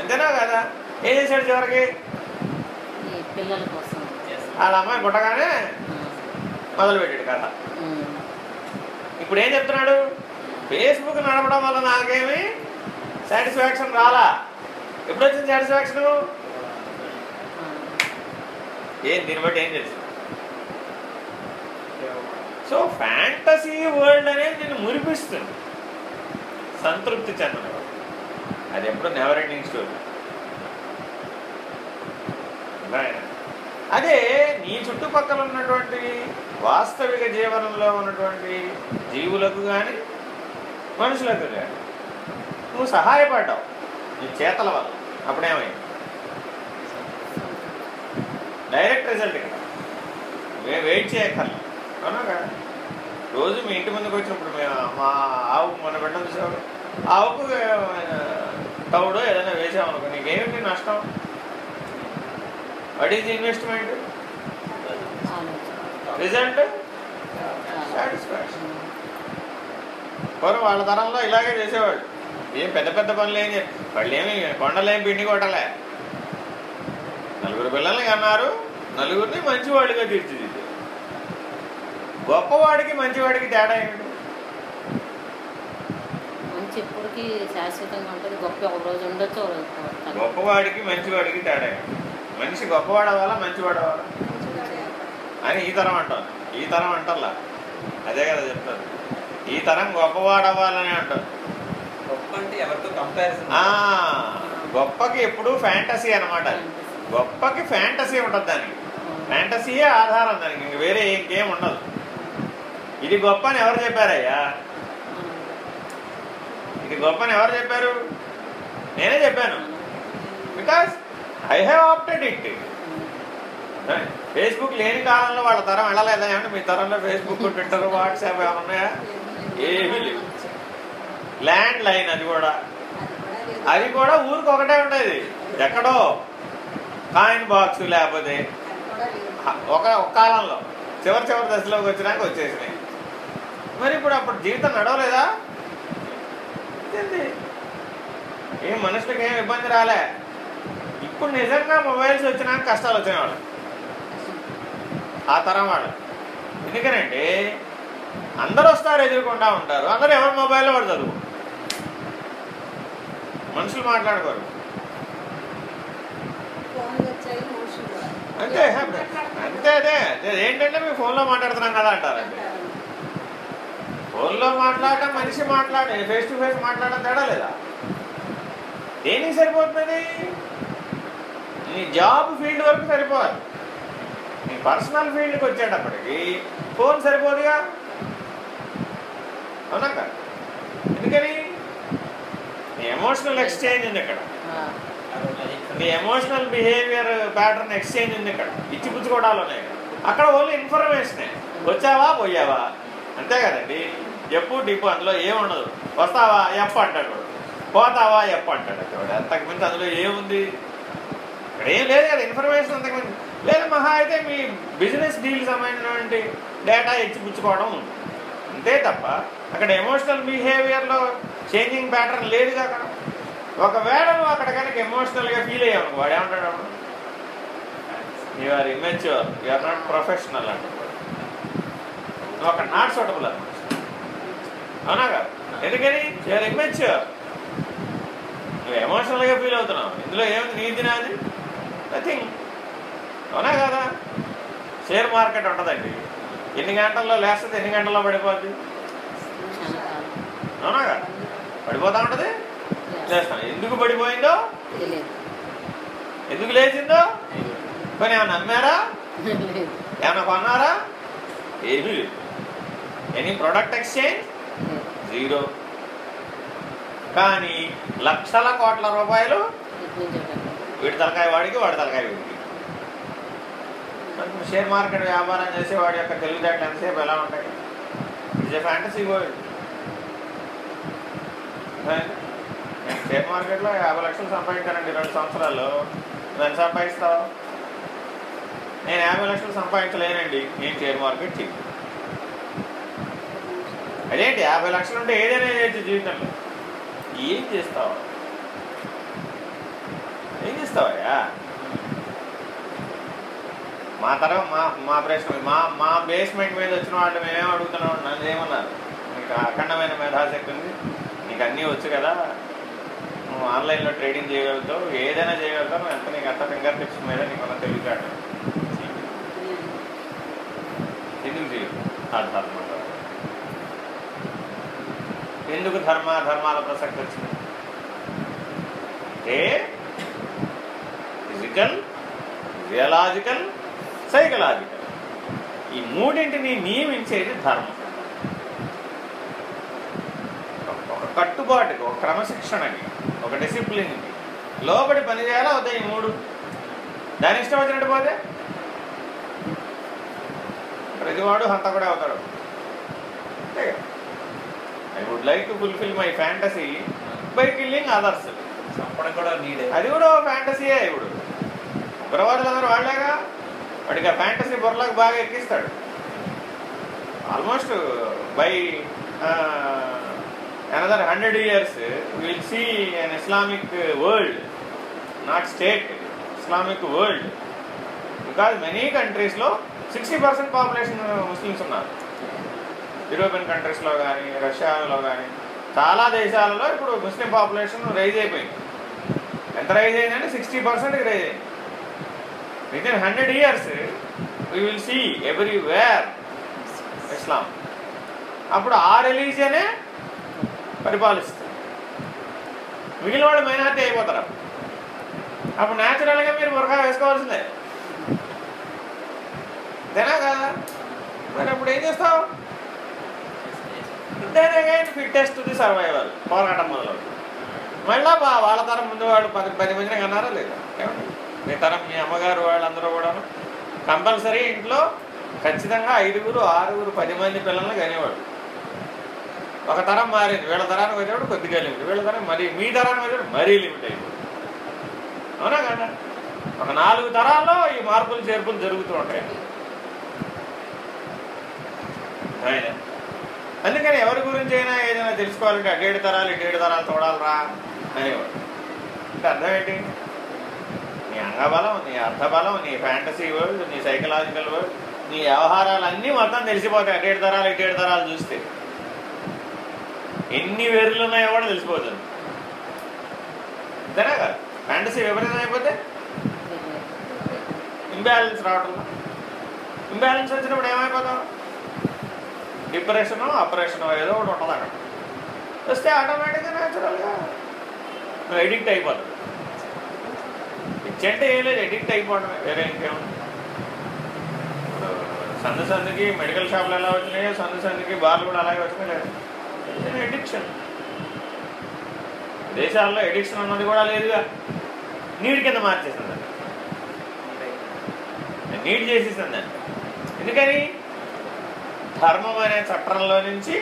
అంతేనా కదా? ఏం చేశాడు చివరికి ఈ పిల్లల కోసం. వాళ్ళ అమ్మాయి పుట్టగానే మొదలుపెట్టాడు ఉమ్. ఇప్పుడు ఏం చెప్తున్నాడు? ఫేస్బుక్ నడపడం వల్ల నాకేమి సాటిస్ఫాక్షన్ రాలా. ఎప్పుడు వచ్చింది సాటిస్ఫాక్షన్. ఏం దీన్ని బట్టి ఏం తెలుసు? సో ఫ్యాంటసీ వరల్డ్ అనేది నేను మురిపిస్తుంది. సంతృప్తి చెందడం అది ఎప్పుడు నెవర్ ఎండింగ్ స్టోరీ అదే నీ చుట్టుపక్కల ఉన్నటువంటి వాస్తవిక జీవనంలో ఉన్నటువంటి జీవులకు కానీ మనుషులకు కానీ నువ్వు సహాయపడ్డావు నీ చేతల వల్ల. అప్పుడేమైంది? డైరెక్ట్ రిజల్ట్ ఇక్కడ. మేము వెయిట్ చేయక్కర్లేదు. అవునా? కదా రోజు మీ ఇంటి ముందుకు వచ్చినప్పుడు మేము మా ఆవుకు మన బిడ్డ చూసాము ఆవుకు తౌడు ఏదైనా వేసామనుకో నీకేమిటి నష్టం? What is investment. Result satisfaction పూర్వం వాళ్ళ తరంలో ఇలాగే చేసేవాళ్ళు. ఏం పెద్ద పెద్ద పనులు ఏం వాళ్ళు ఏమి కొండలేం పిండి కొట్టలే. నలుగురు పిల్లల్ని కన్నారు. నలుగురిని మంచివాడిగా తీర్చిదిద్దారు గొప్పవాడికి మంచివాడికి తేడా ఏమిటి? మంచి ఎప్పటికీ శాశ్వతంగా ఉంటుంది. గొప్ప ఒక రోజు ఉండొచ్చు ఒక రోజు పోతుంది. గొప్పవాడికి మంచివాడికి తేడా ఏమిటి? మనిషి గొప్పవాడవాలా మంచివాడవాలా అని ఈ తరం అంటాను ఈ తరం అంటల్లా అదే కదా చెప్తారు. ఈ తరం గొప్పవాడవ్వాలని అంటారు. గొప్ప అంటే ఎవరితో కంపారిజన్ ఆ, గొప్పకి ఎప్పుడు ఫ్యాంటసీ అన్నమాట అది. గొప్పకి ఫ్యాంటసీ ఉంటుంది దానికి. ఫ్యాంటసీయే ఆధారం దానికి. ఇంక వేరే ఇంకేం ఉండదు. ఇది గొప్ప అని ఎవరు చెప్పారయ్యా? ఇది గొప్ప అని ఎవరు చెప్పారు? నేనే చెప్పాను. Because I have opted it Facebook లేని కాలంలో వాళ్ళ తరం వెళ్ళలేదా? అంటే మీ తరంలో ఫేస్బుక్ ట్విట్టర్ వాట్సాప్ ఏమైనా ఉన్నాయా? ఏమీ లేవు. ల్యాండ్ లైన్ అది కూడా. అది కూడా ఊరికి ఒకటే ఉండేది ఎక్కడో కాయిన్ బాక్స్ లేకపోతే ఒక ఒక కాలంలో. చివరి చివరి దశలోకి వచ్చినాక వచ్చేసినాయి. మరి ఇప్పుడు అప్పుడు జీవితం నడవలేదా? ఏం మనుషులకి ఏం ఇబ్బంది రాలే. ఇప్పుడు నిజంగా మొబైల్స్ వచ్చినాక కష్టాలు వచ్చినాయి వాళ్ళు ఆ తరం వాళ్ళు. ఎందుకనంటే అందరూ వస్తారు ఎదుర్కొంటా ఉంటారు. అందరూ ఎవరి మొబైల్లో వాడు చదువు. మనుషులు మాట్లాడుకోరు. అంతే అంతే అదే అదే. ఏంటంటే మీ ఫోన్లో మాట్లాడుతున్నాం కదా అంటారండి ఫోన్లో మాట్లాడటం మనిషి మాట్లాడే ఫేస్ టు ఫేస్ మాట్లాడడం తేడా లేదా? దేనికి సరిపోతుంది? నీ జాబ్ ఫీల్డ్ వరకు సరిపోవాలి. నీ పర్సనల్ ఫీల్డ్కి వచ్చేటప్పటికి ఫోన్ సరిపోదుగా? అవునా కదా ఎందుకని? నీ ఎమోషనల్ ఎక్స్చేంజ్ ఉంది ఇక్కడ. నీ ఎమోషనల్ బిహేవియర్ ప్యాటర్న్ ఎక్స్చేంజ్ ఉంది ఇక్కడ. ఇచ్చిపుచ్చుకోవడాలు ఉన్నాయి అక్కడ ఓన్లీ ఇన్ఫర్మేషనే వచ్చావా పోయావా? అంతే కదండి. ఎప్పు డిప్పు అందులో ఏముండదు వస్తావా? ఎప్ప అంటాడు. పోతావా? ఎప్ప అంటాడు. వాడు అంతకుమించి అందులో ఏముంది? ఇక్కడ ఏం లేదు కదా ఇన్ఫర్మేషన్ అంతకుమించి లేదు మహా అయితే మీ బిజినెస్ డీల్ సంబంధించినటువంటి డేటా ఎచ్చిపుచ్చుకోవడం ఉంది. అంతే తప్ప అక్కడ ఎమోషనల్ బిహేవియర్లో చేంజింగ్ ప్యాటర్న్ లేదుగా అక్కడ ఒకవేళ నువ్వు అక్కడ కనుక ఎమోషనల్గా ఫీల్ అయ్యావు అనుకో, వాడు ఏమంటాడు అప్పుడు? You are immature you are not professional అంటాడు. నువ్వు అక్కడ నాట్ సూటబుల్ అనమాట అవునా ఎందుకని? ఆర్ ఇమెచ్యూర్ నువ్వు ఎమోషనల్గా ఫీల్ అవుతున్నావు. ఇందులో ఏముంది? నీది నాది? నథింగ్ అవునా కదా? షేర్ మార్కెట్ ఉంటుందండి. ఎన్ని గంటల్లో లేస్తుంది? ఎన్ని గంటల్లో పడిపోద్ది? అవునా కదా? పడిపోతా ఉంటుంది? లేస్తాను. ఎందుకు పడిపోయిందో? ఎందుకు లేచిందో? కొన్ని ఏమైనా నమ్మారా ఏమైనా కొన్నారా? ఏమీ లేదు. Any product exchange zero. కానీ లక్షల కోట్ల రూపాయలు వీడి తలకాయ వాడికి వాడి తలకాయ వీడికి. షేర్ మార్కెట్ వ్యాపారం చేసే వాడి యొక్క తెలివితేటలు ఎంతసేపు ఎలా ఉంటాయి? It's a fantasy world share మార్కెట్లో యాభై లక్షలు సంపాదించానండి రెండు సంవత్సరాల్లో. నువ్వు సంపాదిస్తావు? నేను యాభై లక్షలు సంపాదించలేనండి. నేను షేర్ మార్కెట్ చెయ్యి అదేంటి? యాభై లక్షలు ఉంటే ఏదైనా చేయొచ్చు జీవితంలో. ఏం చేస్తావు? ఏం చేస్తావయ్యా? మా తరం మా మా ప్రశ్న మా మా బేస్మెంట్ మీద వచ్చిన వాళ్ళు మేమేం అడుగుతున్నాం? నన్ను ఏమన్నారు? నీకు అఖండమైన మేధాశక్తి ఉంది. నీకు అన్నీ వచ్చు కదా. నువ్వు ఆన్లైన్లో ట్రేడింగ్ చేయగలుగుతావు. ఏదైనా చేయగలుగుతావు. ఎంత నీకు అంత ఫింగర్ టిప్స్ మీద నీకు ఉన్న తెలివితేటలు ఎందుకు చేయవు ఆ ధర్మం ఎందుకు ధర్మ ధర్మాల ప్రసక్తి వచ్చింది? అంటే ఫిజికల్ జియలాజికల్ సైకలాజికల్ ఈ మూడింటిని నియమించేది ధర్మం. ఒక కట్టుబాటుకి ఒక క్రమశిక్షణకి ఒక డిసిప్లిన్కి లోబడి పనిచేయాలా అవుతాయి ఈ మూడు? దాని ఇష్టం వచ్చినట్టు పోతే? ప్రతివాడు హంతకుడే అవుతాడు. I would like to fulfil my fantasy by killing others చంపడం కూడా నీడే. అది కూడా ఫ్యాంటసీయే ఇప్పుడు. ఉగ్రవాదులు అందరూ వాళ్ళేగా? వాడికి ఆ ఫ్యాంటసీ బుర్రలకు బాగా ఎక్కిస్తాడు. Almost by another hundred years will see an Islamic world not state Islamic world because many కంట్రీస్లో సిక్స్టీ పర్సెంట్ పాపులేషన్ ముస్లిమ్స్ ఉన్నారు. యూరోపియన్ కంట్రీస్లో కానీ రష్యాలో కానీ చాలా దేశాలలో ఇప్పుడు ముస్లిం పాపులేషన్ రైజ్ అయిపోయింది. ఎంత రైజ్ అయిందంటే సిక్స్టీ పర్సెంట్కి రైజ్ అయింది. With in hundred years we will see everywhere Islam అప్పుడు ఆ రిలీజియనే పరిపాలిస్తుంది. మిగిలిన వాళ్ళు మైనార్టీ అయిపోతారు. అప్పుడు. న్యాచురల్గా మీరు బురకా వేసుకోవాల్సిందే. అంతేనా కదా? మరి అప్పుడు ఏం చేస్తావు? Then again fittest the survival పోరాటం మొదలు. మళ్ళీ వాళ్ళ తరం ముందు వాళ్ళు పది పది మందిని కన్నారా లేదా? మీ తరం మీ అమ్మగారు వాళ్ళందరూ కూడాను కంపల్సరీ ఇంట్లో ఖచ్చితంగా ఐదుగురు ఆరుగురు పది మంది పిల్లల్ని కనేవాడు ఒక తరం మారింది. వీళ్ళ తరానికి వచ్చేవాడు కొద్దిగా లిమిట్ వీళ్ళ తరం మరీ మీ తరానికి వచ్చేవాడు మరీ లిమిట్ అయిపోయింది అవునా కదా? ఒక నాలుగు తరాల్లో ఈ మార్పులు చేర్పులు జరుగుతూ ఉంటాయి. ఆయన. అందుకని ఎవరి గురించి అయినా ఏదైనా తెలుసుకోవాలంటే అటేడు తరాలు ఇటేడు తరాలు చూడాలరా అనేవాడు. అంటే అర్థం ఏంటి? నీ అంగబలం నీ అర్థబలం నీ ఫ్యాంటసీ వరల్డ్ నీ సైకలాజికల్ వరల్డ్ నీ వ్యవహారాలన్నీ మొత్తం తెలిసిపోతాయి అటేడు తరాలు ఇటేడు తరాలు చూస్తే. ఎన్ని వేర్లు ఉన్నాయో కూడా తెలిసిపోతుంది. అంతేనా కదా? ఫ్యాంటసీ విపరీతం అయిపోతే ఇంబ్యాలెన్స్ రావటం. ఇంబ్యాలెన్స్ వచ్చినప్పుడు ఏమైపోతాం డిప్రెషను అప్రెషను ఏదో ఒకటి ఉంటుంది అక్కడ. వస్తే ఆటోమేటిక్గా న్యాచురల్గా నువ్వు ఎడిక్ట్ అయిపోతావు పిచ్చి అంటే ఏం లేదు ఎడిక్ట్ అయిపోవడమే వేరే ఇంకేముంది సందు సందుకి మెడికల్ షాపులు ఎలా వచ్చినాయో సందు సందుకి బార్లు కూడా అలాగే వచ్చినాయి లేదు ఎడిక్షన్ దేశాల్లో ఎడిక్షన్ అన్నది కూడా లేదుగా. నీటి కింద మార్చేసింది నీట్ చేసేసింది దాన్ని ఎందుకని? ధర్మం అనే చట్టంలో నుంచి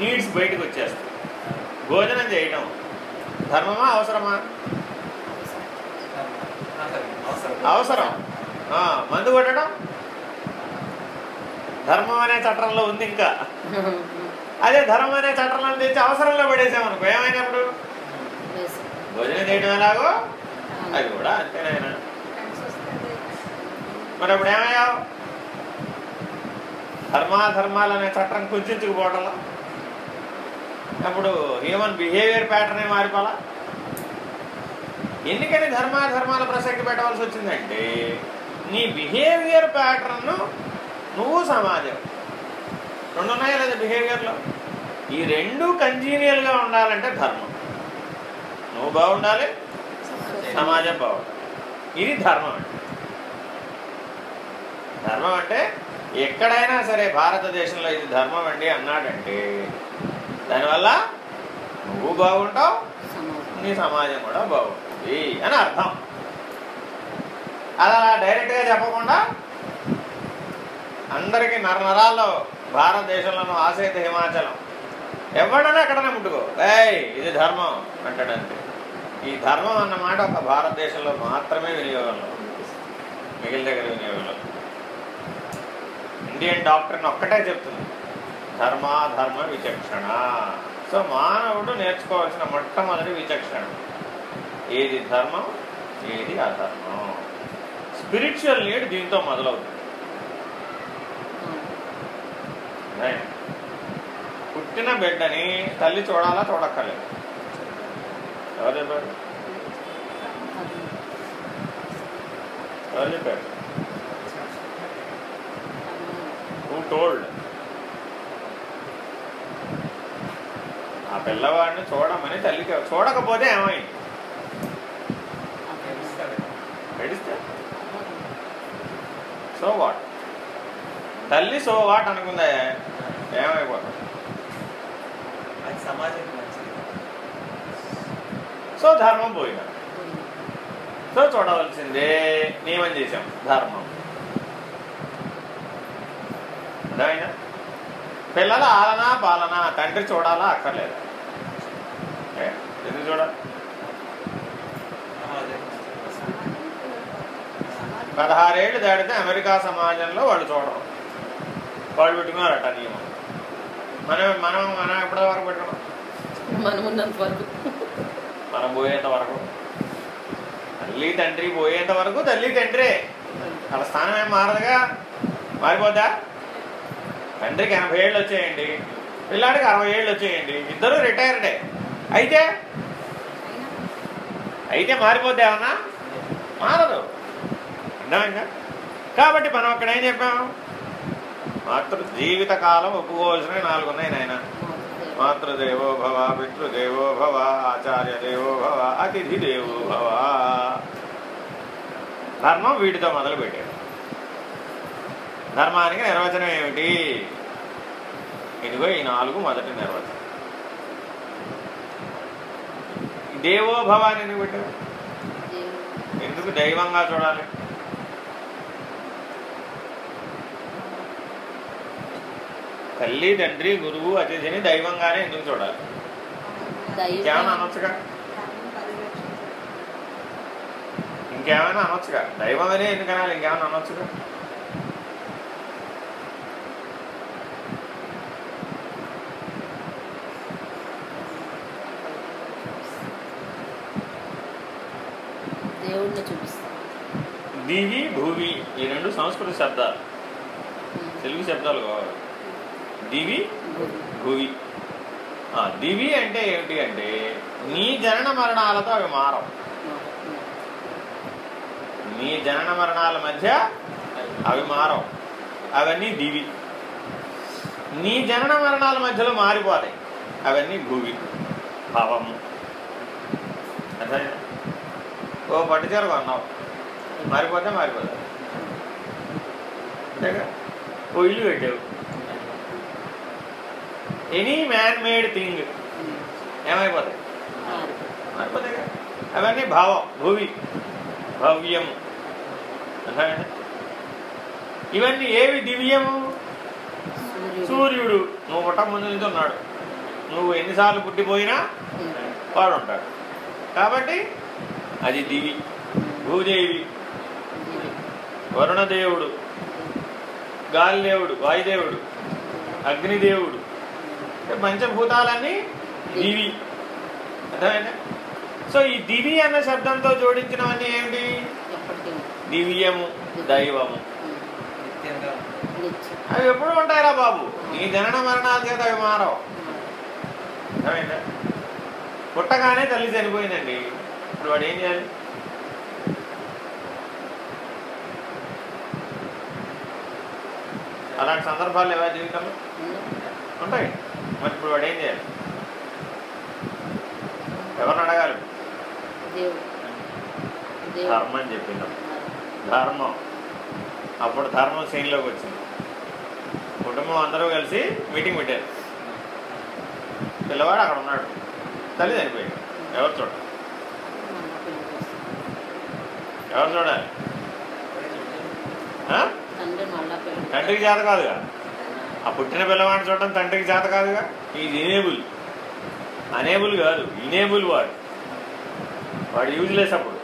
నీడ్స్ బయటకు వచ్చేస్తాయి. భోజనం చేయడం ధర్మమా అవసరమా? అవసరం. మందు కొట్టడం? ధర్మం అనే చట్టంలో ఉంది ఇంకా. అదే ధర్మం అనే చట్టంలో తెచ్చి అవసరంలో పడేసామనుకో ఏమైనప్పుడు? భోజనం చేయడం ఎలాగో? అది కూడా అంతేనాయన మరి అప్పుడు ఏమయ్యావు? ధర్మాధర్మాలు అనే చట్టం కుంచుకుపోవటంలో అప్పుడు హ్యూమన్ బిహేవియర్ ప్యాటర్నే మారిపోలా? ఎందుకని ధర్మాధర్మాల ప్రసక్తి పెట్టవలసి వచ్చిందంటే నీ బిహేవియర్ ప్యాటర్న్ను నువ్వు సమాజం. రెండు ఉన్నాయా లేదా బిహేవియర్లో ఈ రెండు కంజీనియల్గా ఉండాలంటే ధర్మం. నువ్వు బాగుండాలి సమాజం బాగుండాలి. ఇది ధర్మం. అంటే ధర్మం అంటే ఎక్కడైనా సరే భారతదేశంలో ఇది ధర్మం అండి అన్నాడంటే దానివల్ల నువ్వు బాగుంటావు నీ సమాజం కూడా బాగుంటుంది అని అర్థం. అది అలా డైరెక్ట్గా చెప్పకుండా అందరికీ నరనరాల్లో భారతదేశంలోనూ ఆసేత హిమాచలం. ఎవడన్నా ఎక్కడనే ముట్టుకో. ఏయ్ ఇది ధర్మం అంటాడంతే. ఈ ధర్మం అన్నమాట ఒక భారతదేశంలో మాత్రమే వినియోగంలో. మిగిలిన దగ్గర వినియోగంలో. ఇండియన్ డాక్టర్ని ఒక్కటే చెప్తుంది ధర్మాధర్మ విచక్షణ. సో మానవుడు నేర్చుకోవాల్సిన మొట్టమొదటి విచక్షణ. ఏది ధర్మం ఏది అధర్మం? స్పిరిచువల్ నీడ్ దీంతో మొదలవుతుంది. పుట్టిన బిడ్డని తల్లి చూడాలా చూడక్కర్లేదు. ఎవరు చెప్పారు? ఎవరు చెప్పారు? హూ టోల్డ్ ఆ పిల్లవాడిని చూడమని తల్లికి చూడకపోతే ఏమైంది? సో వాట్ తల్లి సో వాట్ అనుకుందా? ఏమైపోతుంది? అది సమాజానికి మంచిది. సో ధర్మం పోయినా సో చూడవలసిందే. నియమం చేశాం. ధర్మం. అర్థమైనా పిల్లల ఆలనా పాలన? తండ్రి చూడాలా? అక్కర్లేదు? ఎందుకు చూడాలి? పదహారేళ్ళు దాటితే అమెరికా సమాజంలో వాళ్ళు చూడరు. వాళ్ళు పెట్టుకున్నారట నియమం. మనం మనం మనం ఎప్పటి వరకు పెట్టుకున్నాం? మనం ఉన్నంత వరకు. మనం పోయేంత వరకు. తల్లి తండ్రి పోయేంత వరకు తల్లి తండ్రే. వాళ్ళ స్థానం ఏం మారదుగా? మారిపోద్దా? తండ్రికి ఎనభై ఏళ్ళు వచ్చేయండి. పిల్లాడికి అరవై ఏళ్ళు వచ్చేయండి. ఇద్దరు రిటైర్డే అయితే? అయితే మారిపోద్ది ఏమన్నా? మారదు. అర్థమైందా? కాబట్టి మనం అక్కడ ఏం చెప్పాము మాతృ జీవిత కాలం ఒప్పుకోవాల్సినవి నాలుగు ఉన్నాయి నాయన. మాతృదేవో భవ పితృదేవో భవ ఆచార్య దేవో భవ అతిథి దేవో భవ. ధర్మం వీటితో మొదలుపెట్టాడు ధర్మానికి నిర్వచనం ఏమిటి? ఇదిగో ఈ నాలుగు మొదటి నిర్వచనం. దేవో భవ అని ఎందుకు పెట్టాడు ఎందుకు దైవంగా చూడాలి? తల్లి తండ్రి గురువు అతిథిని దైవంగానే ఎందుకు చూడాలి? ఇంకేమైనా అనొచ్చుగా? ఇంకేమైనా అనొచ్చుగా? దైవం అనే ఎందుకు అనాలి ఇంకేమైనా అనొచ్చుగా? దివి భూవి ఈ రెండు సంస్కృత శబ్దాలు. తెలుగు శబ్దాలు కావాలి. దివి భూవి. దివి అంటే ఏమిటి అంటే నీ జనన మరణాలతో అవి మారవు. నీ జనన మరణాల మధ్య అవి మారవు. అవన్నీ దివి. నీ జనన మరణాల మధ్యలో మారిపోతాయి. అవన్నీ భూవి. భావము అర్థమైనా ఓ పట్టుచీర కొన్నావు. మారిపోతే మారిపోతాయి అంతేగా? ఓ ఇల్లు పెట్టావు ఎనీ మ్యాన్ మేడ్ థింగ్ ఏమైపోతాయి? మారిపోతాయి కదా. అవన్నీ భావం భూవి భవ్యము అర్థమైందా? ఇవన్నీ ఏవి? దివ్యము? సూర్యుడు. నువ్వు పుట్ట ముందు నుంచి ఉన్నాడు. నువ్వు ఎన్నిసార్లు పుట్టిపోయినా వాడు ఉంటాడు. కాబట్టి అది దివి భూదేవి. వరుణదేవుడు గాలిదేవుడు వాయుదేవుడు అగ్నిదేవుడు. పంచభూతాలన్నీ దివి. అర్థమైందా? సో ఈ దివి అన్న శబ్దంతో జోడించినవన్నీ ఏమిటి? దివ్యము దైవము. అవి ఎప్పుడు ఉంటాయిరా బాబు. నీ జనన మరణాల చేత అవి మారవు. అర్థమైందా? పుట్టగానే తల్లి చనిపోయిందండి. ఇప్పుడు వాడు ఏం చేయాలి? అలాంటి సందర్భాలు ఏవా జీవితంలో? ఉంటాయి. మరి ఇప్పుడు వాడు ఏం చేయాలి? ఎవరిని అడగాలి? ధర్మం చెప్పింది ధర్మం. అప్పుడు ధర్మం సీన్లోకి వచ్చింది. కుటుంబం అందరూ కలిసి మీటింగ్ పెట్టారు. పిల్లవాడు అక్కడ ఉన్నాడు. తల్లి చనిపోయింది. ఎవరు చేస్తాం. ఎవరు చూడాలి? తండ్రి మళ్ళా పెళ్ళి తండ్రికి చేత కాదుగా. ఆ పుట్టిన పిల్లవాడిని చూడటం తండ్రికి చేత కాదుగా? ఇది ఇనేబుల్ అనేబుల్ కాదు ఇనేబుల్ వాడు. వాడు యూజ్లెస్ అప్పుడు.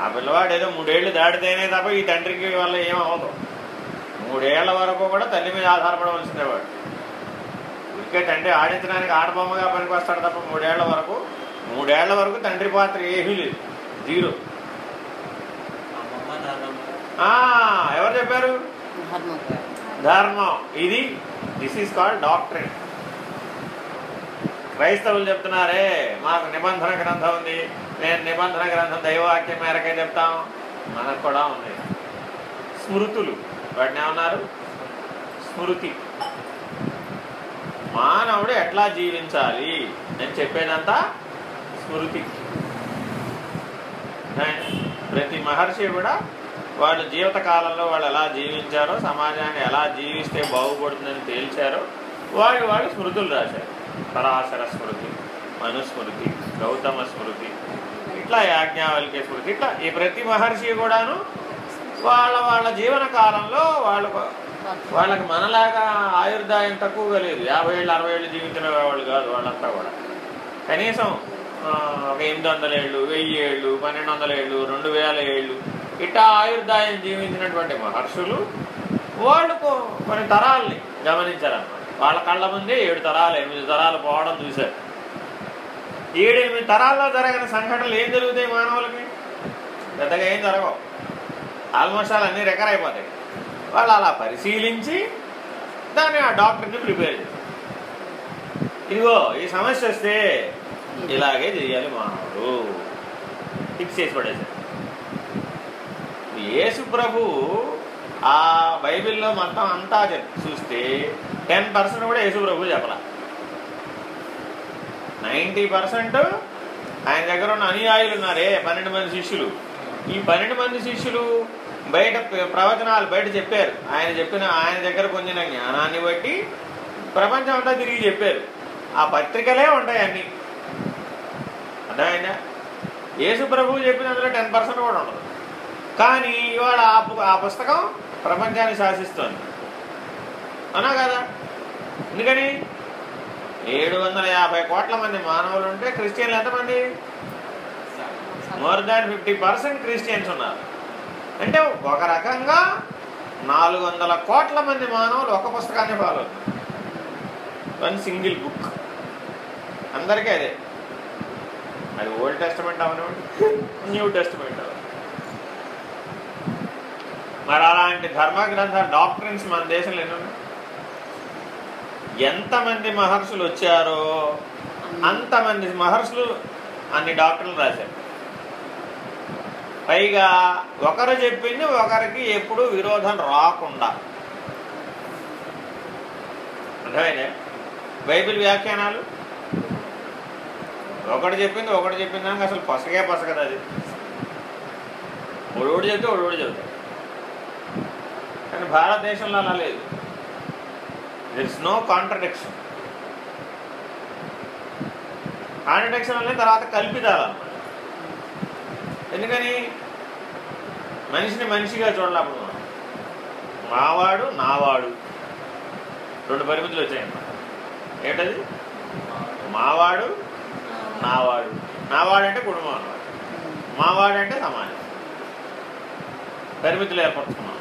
ఆ పిల్లవాడు ఏదో మూడేళ్ళు దాటితేనే తప్ప ఈ తండ్రికి వల్ల ఏం అవ్వదు. మూడేళ్ళ వరకు కూడా తల్లి మీద ఆధారపడవలసిందే వాడు. ఊరికే తండ్రి ఆడించడానికి ఆడబొమ్మగా పనికి వస్తాడు తప్ప మూడేళ్ళ వరకు మూడేళ్ళ వరకు తండ్రి పాత్ర ఏమీ లేదు. జీరో ఎవరు చెప్పారు? ధర్మం. ఇది దిస్ ఈస్ కాల్డ్ డాక్టరేట్ క్రైస్తవులు చెప్తున్నారే మాకు నిబంధన గ్రంథం ఉంది. నేను నిబంధన గ్రంథం దైవవాక్యం మేరకే చెప్తాం. మనకు కూడా ఉంది. స్మృతులు. వాటిని ఏమన్నారు? స్మృతి. మానవుడు ఎట్లా జీవించాలి? నేను చెప్పేదంతా స్మృతి. ప్రతి మహర్షి కూడా వాళ్ళు జీవిత కాలంలో వాళ్ళు ఎలా జీవించారో సమాజాన్ని ఎలా జీవిస్తే బాగుపడుతుందని తేల్చారో వాళ్ళు వాళ్ళు స్మృతులు రాశారు. పరాశర స్మృతి మనుస్మృతి గౌతమ స్మృతి ఇట్లా యాజ్ఞావల్క్య స్మృతి ఇట్లా ఈ ప్రతి మహర్షి కూడాను వాళ్ళ వాళ్ళ జీవన కాలంలో వాళ్ళకు వాళ్ళకి మనలాగా ఆయుర్దాయం తక్కువగా లేదు. యాభై ఏళ్ళు అరవై ఏళ్ళు జీవించిన వాళ్ళు కాదు వాళ్ళంతా కూడా. కనీసం ఒక ఎనిమిది వందల ఏళ్ళు వెయ్యి ఏళ్ళు పన్నెండు వందల ఏళ్ళు రెండు వేల ఏళ్ళు ఇటా ఆయుర్దాయం జీవించినటువంటి మహర్షులు వాళ్ళు కొన్ని తరాల్ని గమనించారన్నమాట. వాళ్ళ కళ్ళ ముందే ఏడు తరాలు ఎనిమిది తరాలు పోవడం చూశారు. ఏడు ఎనిమిది తరాల్లో జరగని సంఘటనలు ఏం జరుగుతాయి మానవులకి? పెద్దగా ఏం జరగవు. ఆల్మోస్ట్ ఆల్ అన్నీ రికర్ అయిపోతాయి వాళ్ళు అలా పరిశీలించి దాన్ని ఆ డాక్టర్ని ప్రిపేర్ చేస్తారు ఇదిగో ఈ సమస్య వస్తే ఇలాగే చేయాలి మానవుడు. ఫిక్స్ చేసి పడేసారు యేసు ప్రభు ఆ బైబిల్లో మొత్తం అంతా చూస్తే టెన్ పర్సెంట్ కూడా యేసు ప్రభు చెప్పలా. నైంటీ పర్సెంట్ ఆయన దగ్గర ఉన్న అనుయాయులు ఉన్నారే పన్నెండు మంది శిష్యులు. ఈ పన్నెండు మంది శిష్యులు బయట ప్రవచనాలు బయట చెప్పారు. ఆయన చెప్పిన ఆయన దగ్గర పొందిన జ్ఞానాన్ని బట్టి ప్రపంచం అంతా తిరిగి చెప్పారు. ఆ పత్రికలే ఉంటాయి అన్నీ. అర్థమైందా? యేసు ప్రభువు చెప్పినందులో టెన్ పర్సెంట్ కూడా ఉండదు. కానీ ఇవాళ ఆ ఆ పుస్తకం ప్రపంచాన్ని శాసిస్తోంది. అవునా కదా? ఎందుకని? ఏడు వందల యాభై కోట్ల మంది మానవులు ఉంటే క్రిస్టియన్లు ఎంతమంది? More than fifty percent Christians ఉన్నారు. అంటే ఒక రకంగా నాలుగు వందల కోట్ల మంది మానవులు ఒక పుస్తకాన్ని ఫాలో వన్ సింగిల్ బుక్. అందరికీ అదే. అది ఓల్డ్ టెస్ట్మెంట్ అవనివ్వండి న్యూ టెస్ట్మెంట్ అవనివ్వండి మరి అలాంటి ధర్మ గ్రంథ డాక్టరీన్స్ మన దేశంలో ఎన్ని ఎంతమంది మహర్షులు వచ్చారో అంతమంది మహర్షులు అన్ని డాక్టర్లు రాశారు. పైగా ఒకరు చెప్పింది ఒకరికి ఎప్పుడు విరోధం రాకుండా. అర్థమైనా బైబిల్ వ్యాఖ్యానాలు? ఒకటి చెప్పింది ఒకటి చెప్పింది అసలు పసగే పసగదు అది. ఒడోడు చెప్తే ఒడోడు చెబుతాడు కానీ భారతదేశంలో అలా లేదు. దిస్ నో కాంట్రడిక్షన్ కాంట్రడిక్షన్ అనేది తర్వాత కల్పితాలు ఎందుకని? మనిషిని మనిషిగా చూడాలప్పుడు మావాడు నావాడు. రెండు పరిమితులు వచ్చాయన్నమాట ఏంటది? మావాడు నావాడు. నావాడు అంటే కుటుంబం అన్నమాట. మావాడు అంటే సమాజం. పరిమితులు ఏర్పరచుకున్నాం.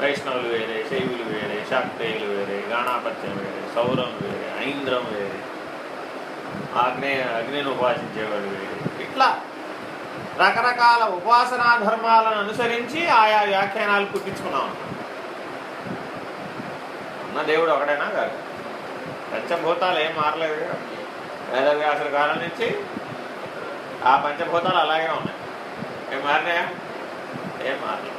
వైష్ణవులు వేరే శైవులు వేరే శాక్తేయులు వేరే గాణాపత్యం వేరే సౌరం వేరే ఐంద్రం వేరే. ఆగ్నేయ అగ్నిని ఉపాసించేవాడు వేరే. ఇట్లా రకరకాల ఉపాసనా ధర్మాలను అనుసరించి ఆయా వ్యాఖ్యానాలు కుట్టించుకున్నాం ఉన్న దేవుడు ఒకడైనా కాదు. పంచభూతాలు ఏం మారలేదు వేదవ్యాసుల కాలం నుంచి ఆ పంచభూతాలు అలాగే ఉన్నాయి. ఏం మారినాయా? ఏం మారలేదు.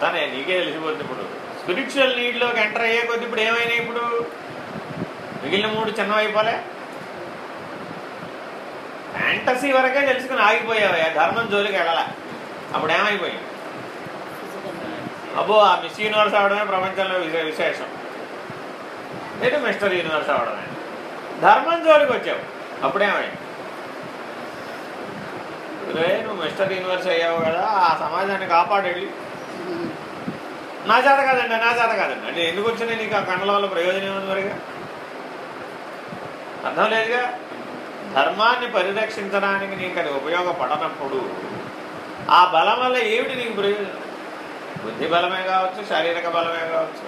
తనే నీకే తెలిసిపోతుంది ఇప్పుడు. స్పిరిచువల్ నీడ్లోకి ఎంటర్ అయ్యే కొద్ది ఇప్పుడు ఏమైనా ఇప్పుడు? మిగిలిన మూడు చిన్నవైపోలే? ఫ్యాంటసీ వరకే తెలుసుకుని ఆగిపోయావయ్యా ధర్మం జోలికి వెళ్ళాల. అప్పుడు ఏమైపోయింది? అబ్బో ఆ మిస్ యూనివర్స్ అవడమే ప్రపంచంలో విశేషం. లేదు మిస్టర్ యూనివర్స్ అవడమే? ధర్మం జోలికి వచ్చావు. అప్పుడేమైంది నువ్వు మిస్టర్ యూనివర్స్ అయ్యావు కదా ఆ సమాజాన్ని కాపాడేది నా చేత కాదండి నా చేత కాదండి అంటే ఎందుకు వచ్చినాయి నీకు ఆ కండల వల్ల ప్రయోజనం ఏముంది మరిగా? అర్థం లేదుగా? ధర్మాన్ని పరిరక్షించడానికి నీకు అది ఉపయోగపడనప్పుడు ఆ బలం వల్ల ఏమిటి నీకు ప్రయోజనం? బుద్ధి బలమే కావచ్చు శారీరక బలమే కావచ్చు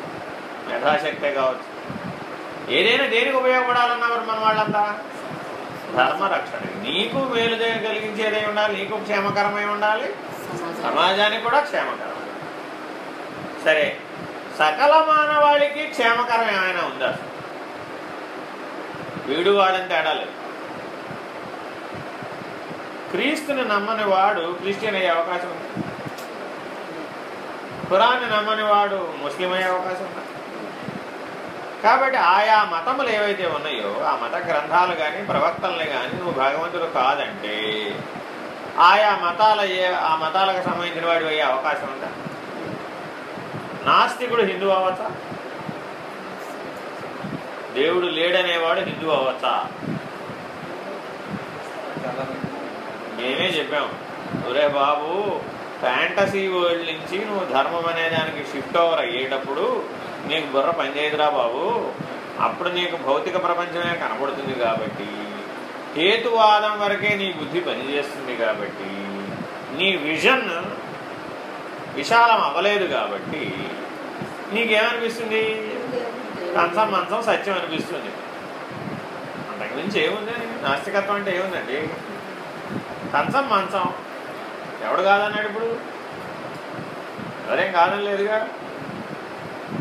మేధాశక్తే కావచ్చు. ఏదైనా దేనికి ఉపయోగపడాలన్నవారు మన వాళ్ళంతా? ధర్మరక్షణ. నీకు మేలు చే- కలిగించేదే ఉండాలి నీకు క్షేమకరమై ఉండాలి. సమాజానికి కూడా క్షేమకరం. సరే సకల మానవాళికి క్షేమకరం ఏమైనా ఉందా? వీడు వాడని తేడా లేదు. క్రీస్తుని నమ్మని వాడు క్రిస్టియన్ అయ్యే అవకాశం ఉంది. ఖురాన్ని నమ్మని వాడు ముస్లిం అయ్యే అవకాశం ఉంది. కాబట్టి ఆయా మతములు ఏవైతే ఉన్నాయో ఆ మత గ్రంథాలు కానీ ప్రవక్తల్ని కానీ నువ్వు భగవంతుడు కాదంటే ఆయా మతాల ఆ మతాలకు సంబంధించిన వాడు అయ్యే అవకాశం ఉందా? నాస్తికుడు హిందూ అవ్వచ్చా? దేవుడు లేడనేవాడు హిందూ అవ్వచ్చా? మేమే చెప్పాం. ఒరే బాబు ఫ్యాంటసీ వరల్డ్ నుంచి నువ్వు ధర్మం అనే దానికి షిఫ్ట్ ఓవర్ అయ్యేటప్పుడు నీకు బుర్ర పనిచేయదురా బాబు. అప్పుడు నీకు భౌతిక ప్రపంచమే కనబడుతుంది కాబట్టి హేతువాదం వరకే నీ బుద్ధి పనిచేస్తుంది కాబట్టి నీ విజన్ విశాలం అవ్వలేదు కాబట్టి నీకేమనిపిస్తుంది? కంచం మంచం సత్యం అనిపిస్తుంది. అంతకుమించి ఏముంది? నాస్తికత్వం అంటే ఏముందండి? కంచం మంచం. ఎవడు కాదన్నాడు ఇప్పుడు? ఎవరేం కాదని లేదుగా?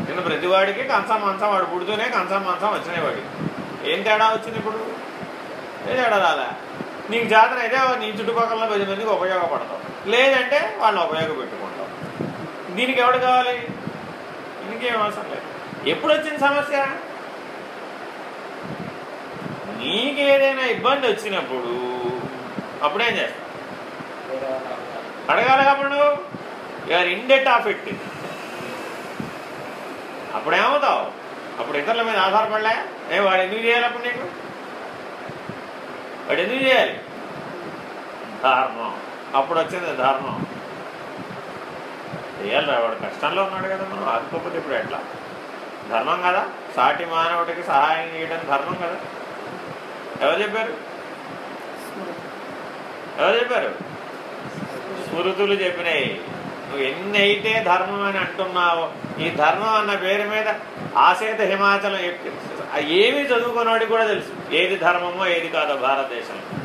నిన్న ప్రతివాడికి కంచం మంచం వాడు పుడుతూనే కంచం మంచం వచ్చినాయి వాడికి. ఏం తేడా వచ్చింది ఇప్పుడు? ఏ తేడా రాలే. నీకు జాతర అయితే నీ చుట్టుపక్కల పది మందికి ఉపయోగపడతావు. లేదంటే వాళ్ళని ఉపయోగపెట్టుకుంటావు. దీనికి ఎవడు కావాలి? ఇంకేం అవసరం లేదు. ఎప్పుడు వచ్చింది సమస్య నీకేదైనా ఇబ్బంది వచ్చినప్పుడు అప్పుడేం చేస్తావు? అడగాలి కాబట్టి you are in debt of it అప్పుడు ఏమవుతావు అప్పుడు ఇతరుల మీద ఆధారపడలే? ఏ వాడు ఎందుకు చేయాలి అప్పుడు నీకు? వాడు ఎందుకు చేయాలి? ధర్మం. అప్పుడు వచ్చింది ధర్మం. చేయాలి వాడు కష్టంలో ఉన్నాడు కదా మనం ఆదుకోకపోతే ఇప్పుడు ఎట్లా? ధర్మం కదా. సాటి మానవుడికి సహాయం చేయడం ధర్మం కదా. ఎవరు చెప్పారు? ఎవరు చెప్పారు? స్మృతులు చెప్పినాయి. నువ్వు ఎన్ని అయితే ధర్మం అని అంటున్నావో ఈ ధర్మం అన్న పేరు మీద ఆసేత హిమాచలం ఎక్కి- ఆ చదువుకున్నవాడికి కూడా తెలుసు. ఏది ధర్మమో ఏది కాదో భారతదేశంలో.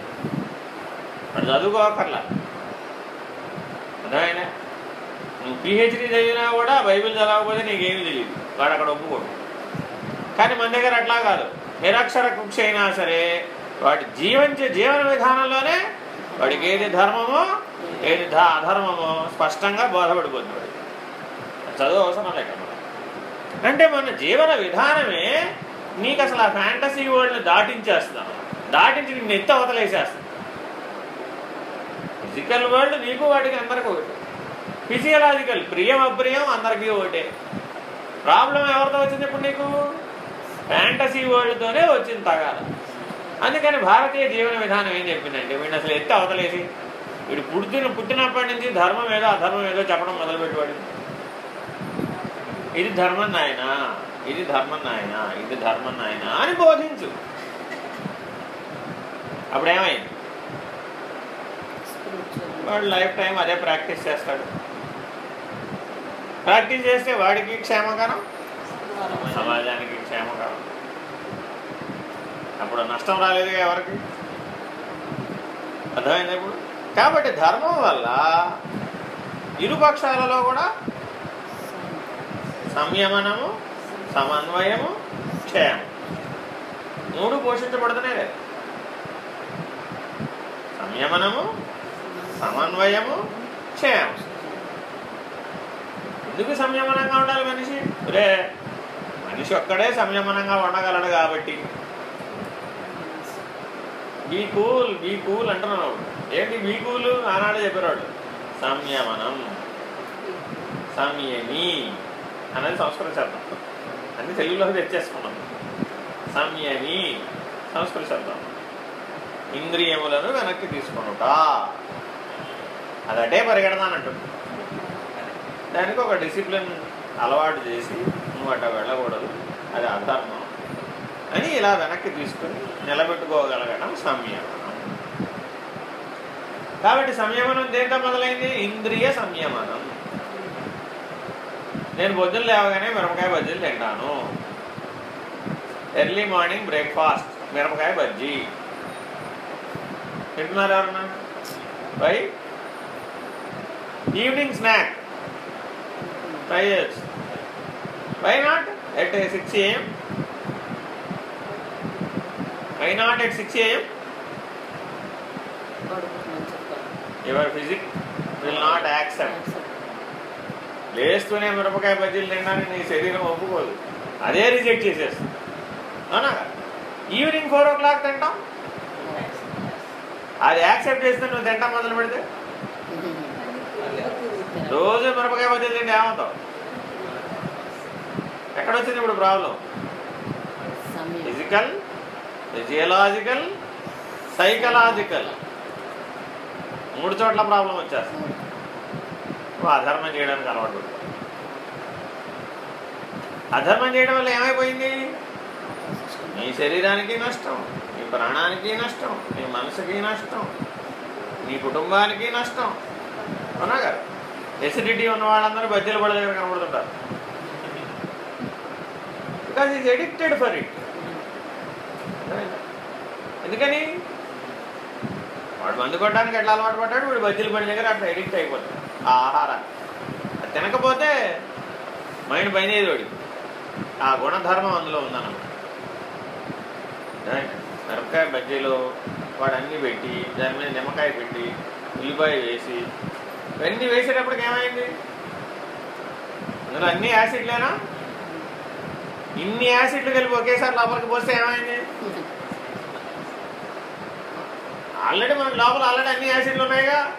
వాడు చదువుకోకర్లా. అర్థమైనా నువ్వు పిహెచ్డీ చదివినా కూడా బైబిల్ చదవకపోతే నీకేమి తెలియదు వాడు అక్కడ ఒప్పుకోడు. కానీ మన దగ్గర అట్లా కాదు. నిరక్షర కుక్ష అయినా సరే వాటి జీవించే జీవన విధానంలోనే వాడికి ఏది ధర్మమో ఏది ధ- అధర్మమో స్పష్టంగా బోధపడిపోతుంది. వాడు చదువు అవసరం లేక అంటే మన జీవన విధానమే నీకు అసలు ఆ ఫ్యాంటసీ వరల్డ్ని దాటించేస్తాం దాటించి నిన్ను ఎత్తి అవతలేసేస్తాం ఫిజికల్ వరల్డ్ నీకు వాటికి అందరికీ ఒకటి. ఫిజియలాజికల్ ప్రియం అప్రియం అందరికీ ఒకటే. ప్రాబ్లం ఎవరితో వచ్చింది ఇప్పుడు నీకు? ఫ్యాంటసీ వరల్డ్తోనే వచ్చింది తగాల అందుకని భారతీయ జీవన విధానం ఏం చెప్పిందంటే వీడిని అసలు ఎత్తి అవతలేసి వీడు పుట్టిన పుట్టినప్పటి నుంచి ధర్మం ఏదో అధర్మం ఏదో చెప్పడం మొదలుపెట్టువాడు. ఇది ధర్మం నాయన ఇది ధర్మం నాయన ఇది ధర్మం నాయన అని బోధించు. అప్పుడు ఏమైంది వాడు లైఫ్ టైం అదే ప్రాక్టీస్ చేస్తాడు. ప్రాక్టీస్ చేస్తే వాడికి క్షేమకరం? సమాజానికి క్షేమకరం. అప్పుడు నష్టం రాలేదు ఎవరికి? అర్థమైంది ఇప్పుడు? కాబట్టి ధర్మం వల్ల ఇరుపక్షాలలో కూడా సంయమనము సమన్వయము క్షేమం మూడు పోషించబడుతున్నాయి కదా. సంయమనము సమన్వయము క్షేమం ఎందుకు సంయమనంగా ఉండాలి మనిషి? రే మనిషి ఒక్కడే సంయమనంగా ఉండగలడు కాబట్టి. బీ కూల్ బీ కూల్ అంటున్నాను ఏంటి బీ కూల్ ఆనాడే చెప్పారు సంయమనం. సంయమి అనేది సంస్కృత శబ్దం. అన్ని తెలుగులోకి తెచ్చేసుకున్నాం. సంయమి సంస్కృత శబ్దం. ఇంద్రియములను వెనక్కి తీసుకొనుట. అదటే పరిగెడదానంటుంది దానికి ఒక డిసిప్లిన్ అలవాటు చేసి నువ్వు అట్ట వెళ్ళకూడదు. అది అధర్మం. అని ఇలా వెనక్కి తీసుకుని నిలబెట్టుకోగలగడం సంయమం. కాబట్టి సంయమనం దేంతో మొదలైంది? ఇంద్రియ సంయమనం. నేను బొద్దులు లేవగానే మిరపకాయ బజ్జీలు తింటాను. ఎర్లీ మార్నింగ్ బ్రేక్ఫాస్ట్ మిరపకాయ బజ్జీ. తింటున్నారు ఎవరన్నా? బై. Evening snack. ట్రై చేయొచ్చు why not at six AM why not at six AM your physique will not accept లేస్తూనే మిరపకాయ బజ్జీలు తినడానికి నీ శరీరం ఒప్పుకోదు. అదే రిజెక్ట్ చేసేస్తుంది. అవునా? ఈవినింగ్ ఫోర్ ఓ క్లాక్ తింటాం? అది యాక్సెప్ట్ చేస్తే నువ్వు తింటాం మొదలు పెడితే? రోజు మిరపకాయ బజ్జీలు తింటే ఏమవుతావు? ఎక్కడొచ్చింది ఇప్పుడు ప్రాబ్లం ఫిజికల్ ఫిజియలాజికల్ సైకలాజికల్ మూడు చోట్ల ప్రాబ్లం వచ్చేస్తుంది అధర్మం చేయడానికి అలవాటు అధర్మం చేయడం వల్ల ఏమైపోయింది? నీ శరీరానికి నష్టం నీ ప్రాణానికి నష్టం నీ మనసుకి నష్టం నీ కుటుంబానికి నష్టం. అవునా కదా? ఎసిడిటీ ఉన్న వాళ్ళందరూ బజ్జీల పడ దగ్గర కనబడుతుంటారు because is addicted for it ఎందుకని? వాడు మందు కొట్టడానికి ఎట్లా అలవాటు పడ్డాడు? వీడు బజ్జీల పడి దగ్గర అట్లా ఎడిక్ట్ అయిపోతాడు. ఆ ఆహారాన్ని. అది తినకపోతే మైండ్ పైన వాడికి ఆ గుణధర్మం అందులో ఉందన్నమాట. మిరపకాయ బజ్జీలు వాడు అన్నీ పెట్టి దాని మీద నిమ్మకాయ పెట్టి ఉల్లిపాయ వేసి ఇవన్నీ వేసేటప్పటికి ఏమైంది? అందులో అన్ని యాసిడ్లేనా? ఇన్ని యాసిడ్లు కలిపి ఒకేసారి లోపలికి పోస్తే ఏమైంది? ఆల్రెడీ మన లోపల ఆల్రెడీ అన్ని యాసిడ్లు ఉన్నాయిగా.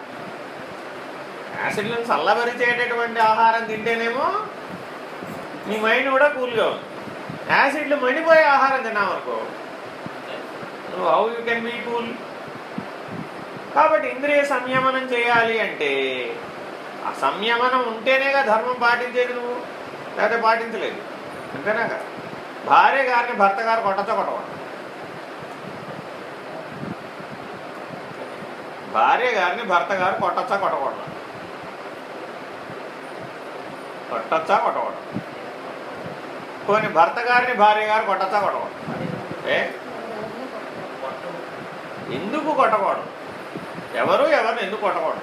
యాసిడ్లను చల్లబరిచేటటువంటి ఆహారం తింటేనేమో నీ మైండ్ కూడా కూల్గా ఉంది. యాసిడ్లు మండిపోయే ఆహారం తిన్నామనుకో నువ్వు how you can be cool? కాబట్టి ఇంద్రియ సంయమనం చేయాలి అంటే ఆ సంయమనం ఉంటేనేగా ధర్మం పాటించేది నువ్వు. లేకపోతే పాటించలేదు. అంతేనా కదా? భార్య గారిని భర్త గారు కొట్టచ్చ కొట్టవా భార్య గారిని భర్త గారు కొట్టచ్చా కొట్టకూడదు? కొట్టచ్చా కొట్టకూడదు? కొన్ని భర్త గారిని భార్య గారు కొట్టచ్చా కొట్టకూడదు? ఏ? ఎందుకు కొట్టకూడదు? ఎవరు ఎవరిని ఎందుకు కొట్టకూడదు?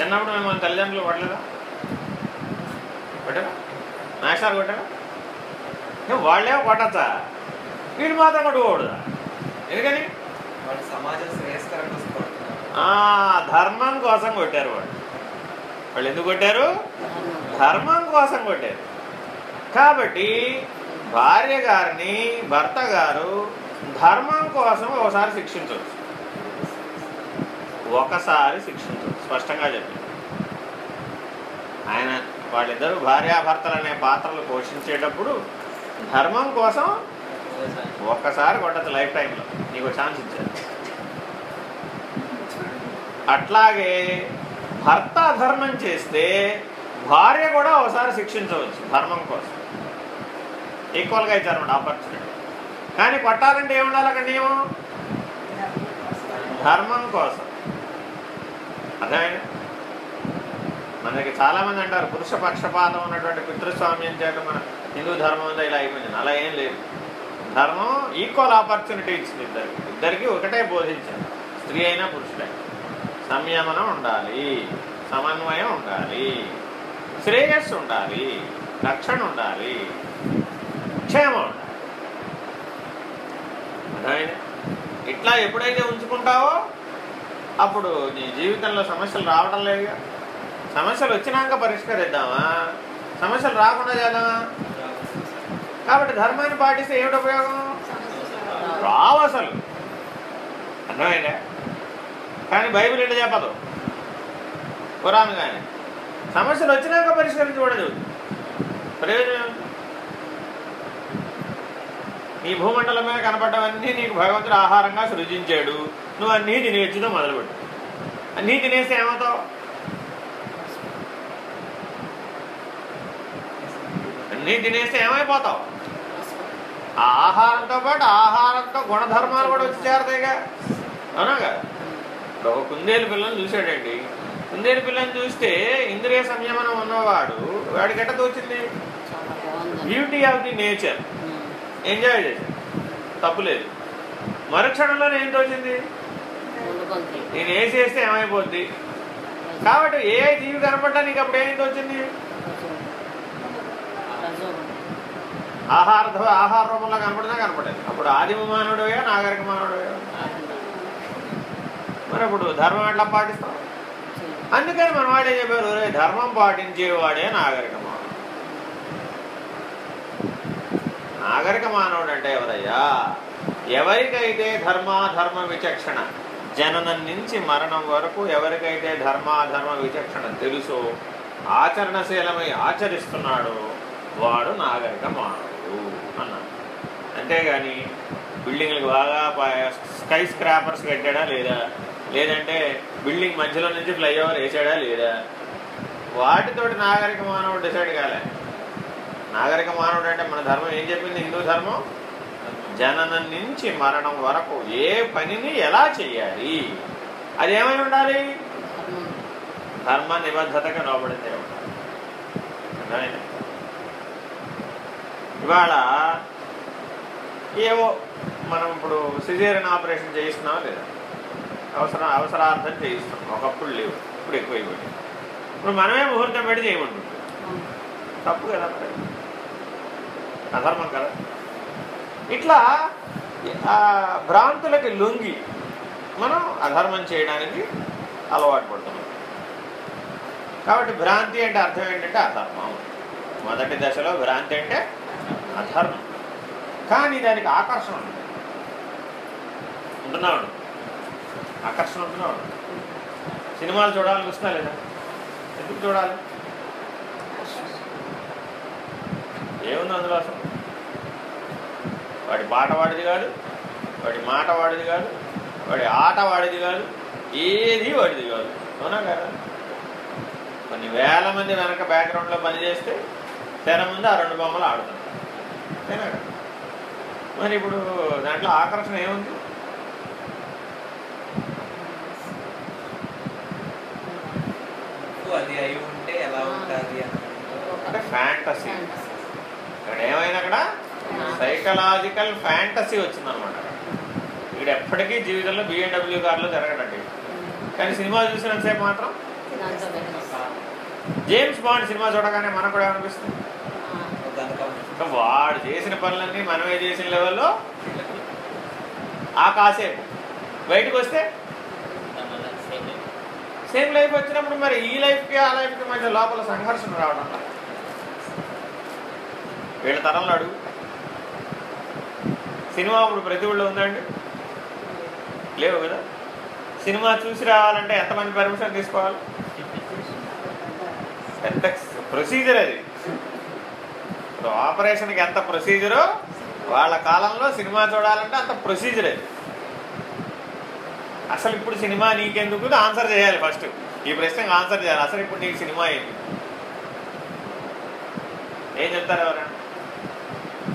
చిన్నప్పుడు మిమ్మల్ని తల్లిదండ్రులు కొట్టలేదా? కొట్టారా? మేషాలు కొట్టారా? నువ్వు వాళ్ళేమో కొట్టచ్చా? వీడు మాత్రం కొట్టుకోకూడదా? ఎందుకని వాడు సమాజం శ్రేయస్కరం ఆ ధర్మం కోసం కొట్టారు వాడు. వాళ్ళు ఎందుకు కొట్టారు? ధర్మం ధర్మం కోసం కొట్టారు. కాబట్టి భార్య గారిని భర్త గారు ధర్మం కోసం ఒకసారి శిక్షించవచ్చు. ఒకసారి శిక్షించవచ్చు. స్పష్టంగా చెప్పింది ఆయన వాళ్ళిద్దరూ భార్యాభర్తలు అనే పాత్రలు పోషించేటప్పుడు ధర్మం కోసం ఒక్కసారి కొట్టదు లైఫ్ టైంలో. నీకు ఛాన్స్ ఇచ్చారు అట్లాగే భర్త అధర్మం చేస్తే భార్య కూడా ఒకసారి శిక్షించవచ్చు ధర్మం కోసం. ఈక్వల్గా ఇచ్చారన్నమాట ఆపర్చునిటీ కానీ కొట్టాలంటే ఏముండాలి అక్కడ నియమం? ధర్మం కోసం. అదే మనకి చాలా మంది అంటారు పురుష పక్షపాతం ఉన్నటువంటి పితృస్వామ్యం చేత మన హిందూ ధర్మం అంతా ఇలా అయిపోయింది అలా ఏం లేదు. ధర్మం ఈక్వల్ ఆపర్చునిటీ ఇచ్చింది ఇద్దరికి. ఇద్దరికి ఒకటే బోధించింది స్త్రీ అయినా పురుషుడే. సంయమనం ఉండాలి. సమన్వయం ఉండాలి. శ్రేయస్సు ఉండాలి. రక్షణ ఉండాలి. క్షేమం ఉండాలి. అర్థమైంది? ఇట్లా ఎప్పుడైతే ఉంచుకుంటావో అప్పుడు నీ జీవితంలో సమస్యలు రావడం లేదుగా. సమస్యలు వచ్చినాక పరిష్కరిద్దామా? సమస్యలు రాకుండా చేద్దామా? కాబట్టి ధర్మాన్ని పాటిస్తే ఏమిటి ఉపయోగం? రావు అసలు అర్థమైందా? కానీ బైబిల్ ఏంటి చెప్పదు? పురాణం కానీ సమస్యలు వచ్చినాక పరిష్కరించకూడదు ప్రయోజనం నీ భూమండలం మీద కనపడ్డవన్నీ నీకు భగవంతుడు ఆహారంగా సృజించాడు. నువ్వు అన్నీ తినేచ్చుతో మొదలుపెట్టు. అన్నీ తినేస్తే ఏమవుతావు? అన్నీ తినేస్తే ఏమైపోతావు? ఆ ఆహారంతో పాటు ఆహారంతో గుణధర్మాలు కూడా వచ్చి చేరతాయిగా. అవునాగా? ఒక కుందేలు పిల్లని చూశాడండి. కుందేలు పిల్లని చూస్తే ఇంద్రియ సంయమనం ఉన్నవాడు వాడికి ఎట్ట తోచింది. Beauty of the nature enjoy చేశాడు. తప్పులేదు మరుక్షణంలో ఏం తోచింది? నేను ఏసి వేస్తే ఏమైపోద్ది? కాబట్టి ఏ జీవి కనపడ్డా నీకు అప్పుడు ఏం తోచింది? ఆహార ఆహార రూపంలో కనపడినా కనపడేది అప్పుడు ఆదిమ మానవుడోయా నాగరిక మానవుడోయా మరి అప్పుడు ధర్మం ఎట్లా పాటిస్తాం? అందుకని మన వాడే చెప్పారు? ధర్మం పాటించేవాడే నాగరిక మానవుడు నాగరిక మానవుడు అంటే ఎవరయ్యా? ఎవరికైతే ధర్మాధర్మ విచక్షణ జననం నుంచి మరణం వరకు ఎవరికైతే ధర్మాధర్మ విచక్షణ తెలుసో ఆచరణశీలమై ఆచరిస్తున్నాడో వాడు నాగరిక మానవుడు అన్నారు అంతేగాని బిల్డింగ్లకు బాగా స్కై స్క్రాపర్స్ కట్టాడా లేదా? లేదంటే బిల్డింగ్ మధ్యలో నుంచి ఫ్లైఓవర్ వేసాడా లేదా? వాటితోటి నాగరిక మానవుడు డిసైడ్ కాలే. నాగరిక మానవుడు అంటే మన ధర్మం ఏం చెప్పింది? హిందూ ధర్మం? జననం నుంచి మరణం వరకు ఏ పనిని ఎలా చేయాలి? అది ఏమైనా ఉండాలి? ధర్మ నిబద్ధతగా లోబడితే ఉండాలి. ఇవాళ ఏవో మనం ఇప్పుడు సిజేరియన్ ఆపరేషన్ చేయిస్తున్నాం లేదా? అవసరం అవసరార్థం చేయిస్తాం ఒకప్పుడు లేవు. ఇప్పుడు ఎక్కువైపోయింది. ఇప్పుడు మనమే ముహూర్తం పెట్టి చేయమంటుంది తప్పు కదా మరి? అధర్మం కదా? ఇట్లా ఆ భ్రాంతులకి లొంగి మనం అధర్మం చేయడానికి అలవాటు పడుతున్నాం. కాబట్టి భ్రాంతి అంటే అర్థం ఏంటంటే అధర్మం. మొదటి దశలో భ్రాంతి అంటే అధర్మం. కానీ దానికి ఆకర్షణ ఉంది. ఉంటున్నాడు. ఆకర్షణ ఉంటున్నాడు. సినిమాలు చూడాలనిపిస్తున్నా లేదా? ఎందుకు చూడాలి? ఏముంది అందులో అసలు? వాడి పాట వాడిది కాదు వాడి మాట వాడిది కాదు వాడి ఆట వాడిది కాదు ఏది వాడిది కాదు. అవునా కదా? కొన్ని వేల మంది వెనక బ్యాక్గ్రౌండ్లో పనిచేస్తే తెర ముందు ఆ రెండు బొమ్మలు ఆడుతున్నాయి మరి ఇప్పుడు దాంట్లో ఆకర్షణ ఏముంది? అది అయి ఉంటే ఎలా ఉంటుంది అంటే ఫ్యాంటసీ. ఇక్కడ ఏమైనా అక్కడ సైకలాజికల్ ఫ్యాంటసీ వచ్చిందనమాట ఇక్కడ ఎప్పటికీ జీవితంలో బిఎండబ్ల్యూ కార్లో జరగడండి కానీ సినిమా చూసినంతసేపు మాత్రం. జేమ్స్ బాండ్ సినిమా చూడగానే మనకు కూడా ఏమనిపిస్తుంది? వాడు చేసిన పనులన్నీ మనమే చేసిన లెవెల్లో ఆ కాసేపు బయటకు వస్తే సేమ్ లైఫ్ వచ్చినప్పుడు మరి ఈ లైఫ్కి ఆ లైఫ్కి మధ్య లోపల సంఘర్షణ రావడం వీళ్ళ తరంలో అడుగు. సినిమా ఇప్పుడు ప్రతి ఊళ్ళో ఉందండి. లేవు కదా? సినిమా చూసి రావాలంటే ఎంతమంది పర్మిషన్ తీసుకోవాలి? పెద్ద ప్రొసీజర్ అది. ఇప్పుడు ఆపరేషన్కి ఎంత ప్రొసీజరో? వాళ్ళ కాలంలో సినిమా చూడాలంటే అంత ప్రొసీజరే. అసలు ఇప్పుడు సినిమా నీకెందుకు? ఆన్సర్ చేయాలి ఫస్ట్. ఈ ప్రశ్నకు ఆన్సర్ చేయాలి. అసలు ఇప్పుడు నీకు సినిమా ఏంటి? ఏం చెప్తారు ఎవరైనా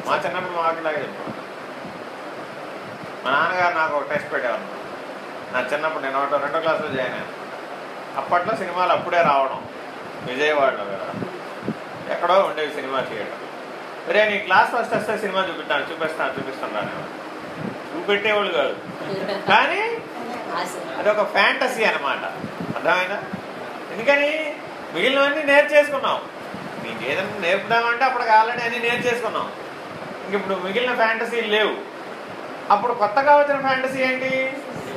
మా చిన్నప్పుడు మాట్లాగే చెప్పారు మా నాన్నగారు నాకు ఒక టెస్ట్ పెట్టేవారు నా చిన్నప్పుడు నేను ఒకటో రెండో క్లాసులో జాయిన్ అయ్యాను. అప్పట్లో సినిమాలు అప్పుడే రావడం. విజయవాడలో కదా. ఎక్కడో ఉండేవి సినిమా థియేటర్. రే నీ క్లాస్ ఫస్ట్ వస్తే సినిమా చూపిస్తాను చూపిస్తాను చూపిస్తాను రాని చూపెట్టేవాళ్ళు కాదు. కానీ. అదొక ఫ్యాంటసీ అన్నమాట. అర్థమైందా? ఎందుకని? మిగిలినవన్నీ నేర్చేసుకున్నాం నీకు ఏదైనా నేర్పుదామంటే అప్పుడు ఆల్రెడీ అన్నీ నేర్చేసుకున్నాం ఇంక ఇప్పుడు మిగిలిన ఫ్యాంటసీలు లేవు. అప్పుడు కొత్తగా వచ్చిన ఫ్యాంటసీ ఏంటి?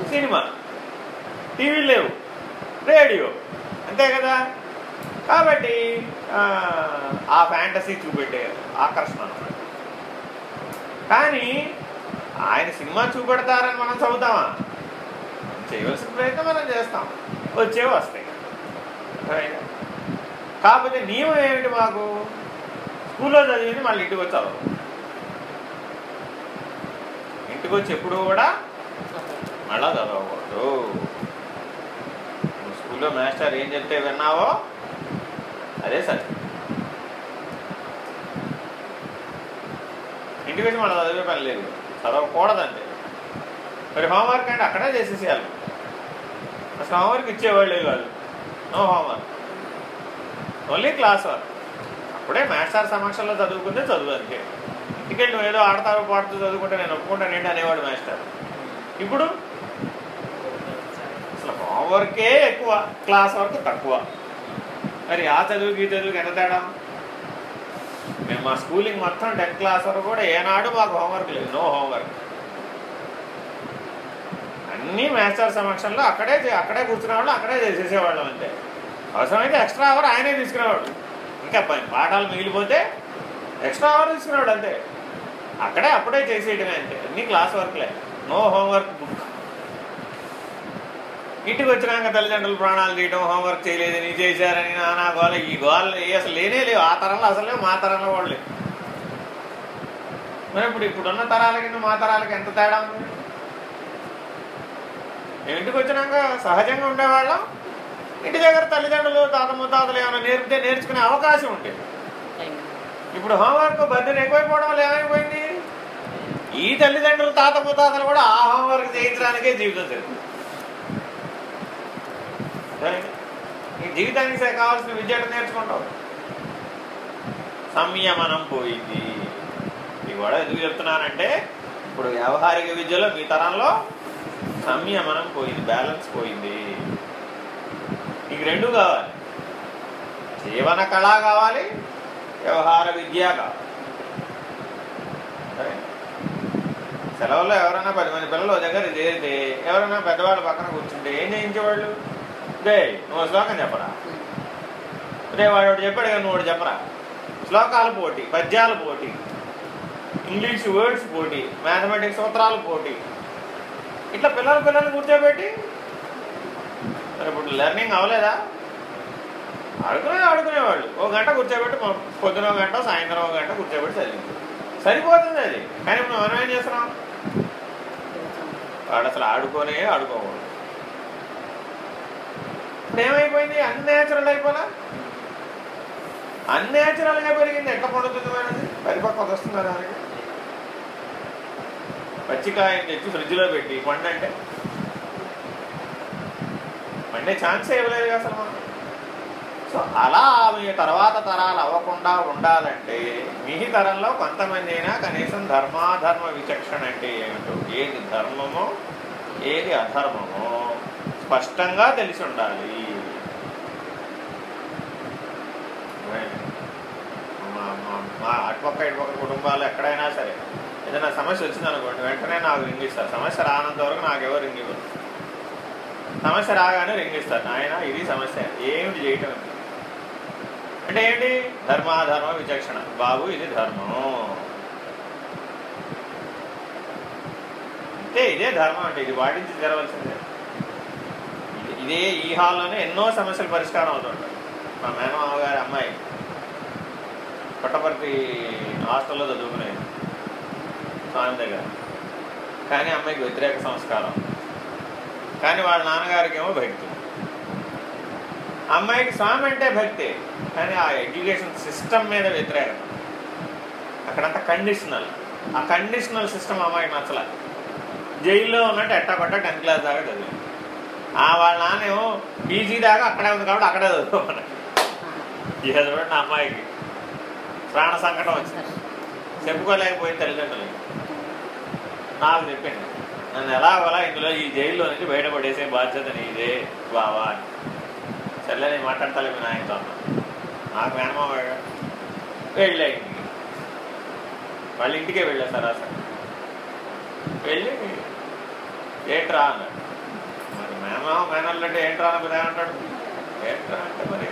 సినిమా. టీవీ లేవు. రేడియో. అంతే కదా? కాబట్టి ఆ, ఫ్యాంటసీ చూపెట్టే ఆకర్షణ అనమాట. కానీ ఆయన సినిమా చూపెడతారని మనం చదువుతామా? చేయవలసిన ప్రయత్నం మనం చేస్తాం. వచ్చేవి వస్తాయి. కాకపోతే నియమం ఏమిటి మాకు? స్కూల్లో చదివింది మళ్ళీ ఇంటికి వచ్చి చదవదు ఇంటికి వచ్చి ఎప్పుడు కూడా మళ్ళా చదవకూడదు. స్కూల్లో మాస్టర్ ఏం చెప్తే విన్నావో అదే సత్యం ఇంటికి వచ్చి మళ్ళీ చదివే పని లేదు. చదవకూడదంటే మరి హోంవర్క్ అంటే అక్కడే చేసేసేయాలి. అసలు హోంవర్క్ ఇచ్చేవాళ్ళే కాదు. No homework only class work అప్పుడే మాస్టర్ సమక్షంలో చదువుకుంటే చదువు అంతే. ఇంటికెళ్ళి నువ్వు ఏదో ఆడతావు పాడుతూ చదువుకుంటే నేను ఒప్పుకుంటాను ఏంటి అనేవాడు మాస్టర్ ఇప్పుడు? అసలు హోంవర్కే ఎక్కువ క్లాస్ వర్క్ తక్కువ. మరి ఆ చదువుకి ఈ చదువుకి ఎంత తేడా? మేము మా స్కూలింగ్ మొత్తం టెన్త్ క్లాస్ వరకు కూడా ఏనాడు మాకు హోంవర్క్ లేదు. No homework. అన్నీ మాస్టర్ సమక్షంలో అక్కడే అక్కడే కూర్చునేవాళ్ళం అక్కడే చేసేసేవాళ్ళం అంతే. అవసరమైతే ఎక్స్ట్రా అవర్ ఆయనే తీసుకునేవాడు. ఇంకా పాఠాలు మిగిలిపోతే ఎక్స్ట్రా అవర్ తీసుకునేవాడు అంతే. అక్కడే అప్పుడే చేసేయడమే అంతే. అన్ని క్లాస్ వర్క్లే. No homework book. ఇంటికి వచ్చినాక తల్లిదండ్రులు ప్రాణాలు తీయటం హోంవర్క్ చేయలేదు నీ చేశారని నానా గోల ఈ గోల అసలు లేనే లేవు. ఆ తరంలో అసలు లేవు మా తరంలో వాళ్ళు లేవు మరి ఇప్పుడు ఇప్పుడున్న తరాలకి మా తరాలకి ఎంత తేడా ఉంది? మేము ఇంటికి వచ్చినాక సహజంగా ఉండేవాళ్ళం. ఇంటి దగ్గర తల్లిదండ్రులు తాత ముత్తాతలు ఏమైనా నేర్పితే నేర్చుకునే అవకాశం ఉండేది ఇప్పుడు హోంవర్క్ బర్త్డే ఎక్కువైపోవడం వల్ల ఏమైపోయింది? ఈ తల్లిదండ్రులు తాత ముత్తాతలు కూడా ఆ హోంవర్క్ చేయించడానికే జీవితం జరిగింది ఈ జీవితానికి కావాల్సిన విద్య నేర్చుకుంటావు. సంయమనం పోయింది. ఇది కూడా ఎందుకు చెప్తున్నానంటే ఇప్పుడు వ్యవహారిక విద్యలో మీ తరంలో సంయమనం పోయింది బ్యాలెన్స్ పోయింది. నీకు రెండు కావాలి. జీవన కళ కావాలి వ్యవహార విద్య కావాలి. సరే? సెలవుల్లో ఎవరైనా పది మంది పిల్లలు దగ్గర చేరితే ఎవరైనా పెద్దవాళ్ళు పక్కన కూర్చుంటే ఏం చేయించేవాళ్ళు? డే నువ్వు శ్లోకం చెప్పరా? రే వాడు చెప్పాడు కదా నువ్వు చెప్పరా? శ్లోకాల పోటీ పద్యాల పోటీ ఇంగ్లీష్ వర్డ్స్ పోటీ మ్యాథమెటిక్స్ సూత్రాలు పోటీ. ఇట్లా పిల్లలు పిల్లల్ని కూర్చోబెట్టి? మరి ఇప్పుడు లెర్నింగ్ అవ్వలేదా? ఆడుకునే అడుగునేవాళ్ళు ఒక గంట కూర్చోబెట్టి పొద్దున ఒక గంట సాయంత్రం ఒక గంట కూర్చోబెట్టి చదివింది. సరిపోతుంది అది. కానీ ఇప్పుడు మనం ఏం చేస్తున్నాం వాడు అసలు ఆడుకోనే ఆడుకోకూడదు. ఇప్పుడు ఏమైపోయింది? అన్నేచురల్ అయిపోలా? అన్నేచురల్గా పెరిగింది. ఎట్లా పండుతుంది మనది పరిపక్వత వస్తుందా దానికి? పచ్చికాయని తెచ్చి ఫ్రిడ్జ్లో పెట్టి పండు అంటే పండే ఛాన్స్ ఇవ్వలేదు అసలు మనం సో అలా మీ తర్వాత తరాలు అవ్వకుండా ఉండాలంటే మీ తరంలో కొంతమంది అయినా కనీసం ధర్మాధర్మ విచక్షణ అంటే ఏమిటో? ఏది ధర్మమో? ఏది అధర్మమో? స్పష్టంగా తెలిసి ఉండాలి. మా- మా- మా అటుపక్క ఇటుపక్క కుటుంబాలు ఎక్కడైనా సరే ఏదైనా సమస్య వచ్చిందనుకోండి వెంటనే నాకు రింగ్ ఇస్తారు. సమస్య రానంత వరకు నాకు ఎవరు రింగ్ ఇవ్వరు. సమస్య రాగానే రింగ్ ఇస్తారు. ఆయన ఇది సమస్య. ఏమిటి చేయటం? అంటే ఏంటి? ధర్మాధర్మ విచక్షణ. బాబు ఇది ధర్మం. అంటే ఇదే ధర్మం అంటే ఇది పాటించి జరవలసిందే ఇదే ఈ హాల్లోనే ఎన్నో సమస్యలు పరిష్కారం అవుతుంటాయి. మా మేనమామ గారి అమ్మాయి పుట్టపర్తి హాస్టల్లో చదువుకునేది. స్వామి దగ్గర. కానీ అమ్మాయికి వ్యతిరేక సంస్కారం. కానీ వాళ్ళ నాన్నగారికి ఏమో భక్తి. అమ్మాయికి స్వామి అంటే భక్తి కానీ ఆ ఎడ్యుకేషన్ సిస్టమ్ మీద వ్యతిరేకత అక్కడంతా కండిషనల్. ఆ కండిషనల్ సిస్టమ్ అమ్మాయికి నచ్చల జైల్లో ఉన్నట్టు ఎట్టా కొట్ట టెన్త్ క్లాస్ దాకా చదివి వాళ్ళ నాన్నేమో పీజీ దాకా అక్కడే ఉంది కాబట్టి అక్కడే చదువుకోమని. ఇక నా అమ్మాయికి. ప్రాణ సంకటం వచ్చింది. చెప్పుకోలేకపోయింది తల్లిదండ్రులకి నాకు చెప్పింది నన్ను ఎలాగోలా ఇందులో ఈ జైల్లో నుంచి బయటపడేసే బాధ్యత నీదే బావా అని. సర్లే నేను మాట్లాడతాలే మీ నాయనతో అన్నా నాకు మేనమామ వెళ్ళా ఇంటికి వాళ్ళ ఇంటికే వెళ్ళా సరాసరి. వెళ్ళి ఏంట్రా అన్నాడు. మరి మేనమామ మేనల్లు అంటే ఏంట్రా అని ఏమంటాడు ఏంట్రా అంటే మరి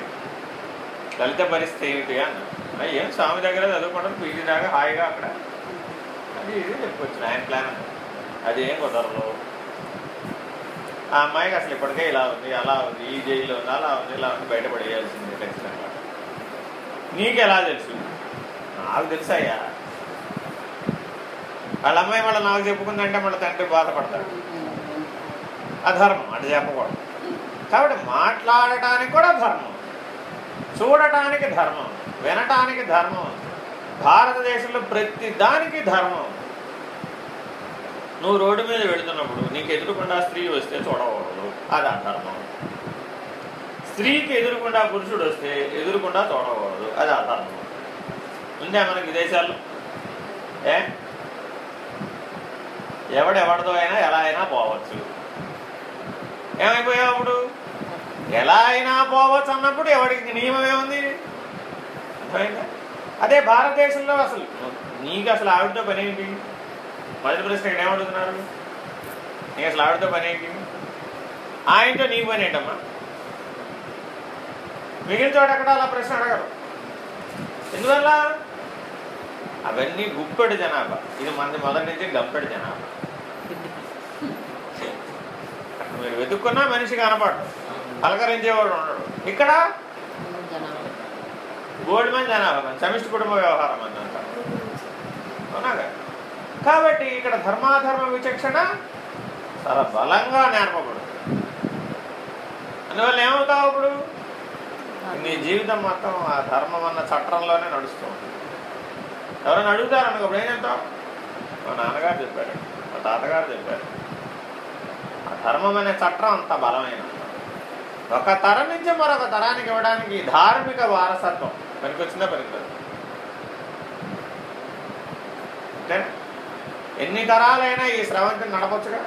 లలిత పరిస్థితి ఏమిటి అన్న? ఏం స్వామి దగ్గర చదువుకుంటారు పీజీ దాకా హాయిగా అక్కడ? అది ఇది చెప్పుకోవచ్చు ఆయన ప్లాన్ అది ఏం కుదరదు. ఆ అమ్మాయికి అసలు ఇప్పటికే ఇలా ఉంది అలా ఉంది ఈ జైల్లో ఉంది అలా ఉంది ఇలా ఉంది బయటపడేయాల్సింది ఖచ్చితంగా. నీకు ఎలా తెలుసు? నాకు తెలుసయ్యా వాళ్ళ అమ్మాయి మళ్ళీ నాకు చెప్పుకుందంటే మళ్ళీ తండ్రి బాధపడతాడు. అధర్మం అంటే చెప్పకూడదు. కాబట్టి మాట్లాడటానికి కూడా ధర్మం చూడటానికి ధర్మం వినటానికి ధర్మం భారతదేశంలో ప్రతి దానికి ధర్మం. నువ్వు రోడ్డు మీద వెళుతున్నప్పుడు నీకు ఎదురుకుండా స్త్రీ వస్తే చూడకూడదు అది అధర్మం. స్త్రీకి ఎదురుకుండా పురుషుడు వస్తే ఎదురుకుండా చూడకూడదు అది అధర్మం. ఉందే మనకి విదేశాల్లో? ఏ? ఎవడెవడితో అయినా ఎలా అయినా పోవచ్చు. ఏమైపోయావు అప్పుడు? ఎలా అయినా పోవచ్చు అన్నప్పుడు ఎవడికి నియమం ఏముంది? అదే భారతదేశంలో అసలు నీకు అసలు ఆవిడతో పని ఏంటి? మొదటి ప్రశ్న ఇక్కడ ఏమడుగుతున్నారు? నీకు అసలు ఆవిడతో పని ఏంటి? ఆయనతో నీకు పని ఏంటమ్మా? మిగిలిన చోట ఎక్కడ అలా ప్రశ్న అడగరు. ఎందువల్ల? అవన్నీ గుప్పెడు జనాభా. ఇది మనది మొదటి నుంచి గంపెడు జనాభా. మీరు వెతుక్కున్నా మనిషి కనపడు అలకరించేవాడు ఉండడు. ఇక్కడ గోల్డ్ మంది జనాభా సమిష్టి కుటుంబ వ్యవహారం అని అంటారు. అవునాగా కాబట్టి ఇక్కడ ధర్మాధర్మ విచక్షణ చాలా బలంగా నేర్పబడుతుంది. అందువల్ల ఏమవుతావు అప్పుడు నీ జీవితం మొత్తం ఆ ధర్మం అన్న చట్టంలోనే నడుస్తూ ఉంటుంది. ఎవరైనా అడుగుతారు అనుకో ఏం చెప్తావు మా నాన్నగారు చెప్పారు మా తాతగారు చెప్పారు. ఆ ధర్మం అనే చట్టం అంత బలమైన ఒక తరం నుంచి మరొక తరానికి ఇవ్వడానికి ధార్మిక వారసత్వం పనికొచ్చిందా పనికొచ్చు అంతేనా? ఎన్ని తరాలైనా ఈ స్రవంతిని నడపచ్చుగా?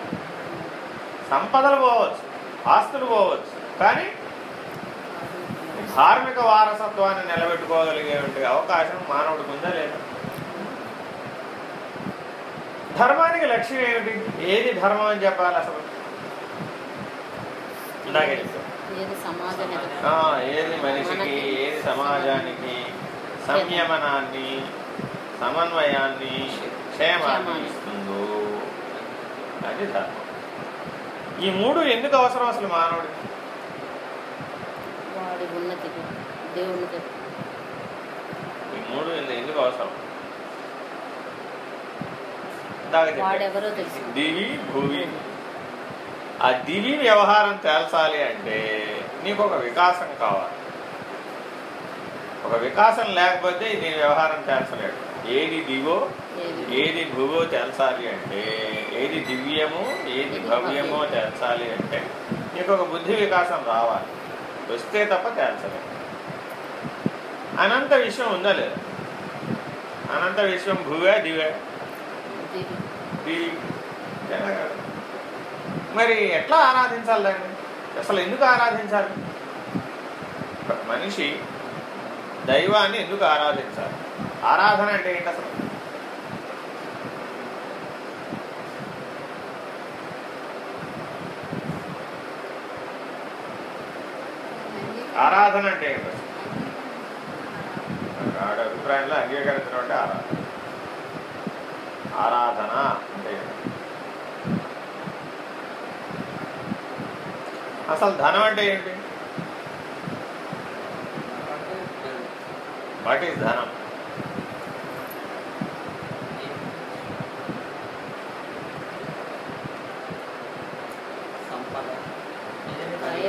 సంపదలు పోవచ్చు ఆస్తులు పోవచ్చు కానీ ధార్మిక వారసత్వాన్ని నిలబెట్టుకోగలిగేటువంటి అవకాశం మానవుడికి ఉందా లేదా? ధర్మానికి లక్ష్యం ఏమిటి? ఏది ధర్మం అని చెప్పాలి అసలు? ఏది మనిషికి ఏది సమాజానికి సంయమనాన్ని సమన్వయాన్ని క్షేమాన్ని ఇస్తుందో. అది ధర్మం. ఈ మూడు ఎందుకు అవసరం అసలు మానవుడికి? వాడి ఉన్నతికి దేవునికి ఈ మూడు ఎందు- ఎందుకు అవసరం. వాడెవరో తెలుసు. దివి భూమి ఆ దివి వ్యవహారం తేల్చాలి అంటే నీకు ఒక వికాసం కావాలి. ఒక వికాసం లేకపోతే నీ వ్యవహారం తేల్చలేడు. ఏది దివో ఏది భూవో తేల్చాలి అంటే ఏది దివ్యమో ఏది భవ్యమో తేల్చాలి అంటే నీకు ఒక బుద్ధి వికాసం రావాలి. వస్తే తప్ప తేల్చలేదు అనంత విషయం ఉందా లేదా? అనంత విశ్వం భూవే దివే. దివి. మరి ఎట్లా ఆరాధించాలి దాన్ని? అసలు ఎందుకు ఆరాధించాలి? మనిషి దైవాన్ని ఎందుకు ఆరాధించాలి? ఆరాధన అంటే ఏంటి అసలు? ఆరాధన అంటే ఏంటి అభిప్రాయంలో అంగీకరించడం అంటే ఆరాధన. ఆరాధన అంటే అసలు ధనం అంటే ఏంటి? వాట్ ఈస్ ధనం?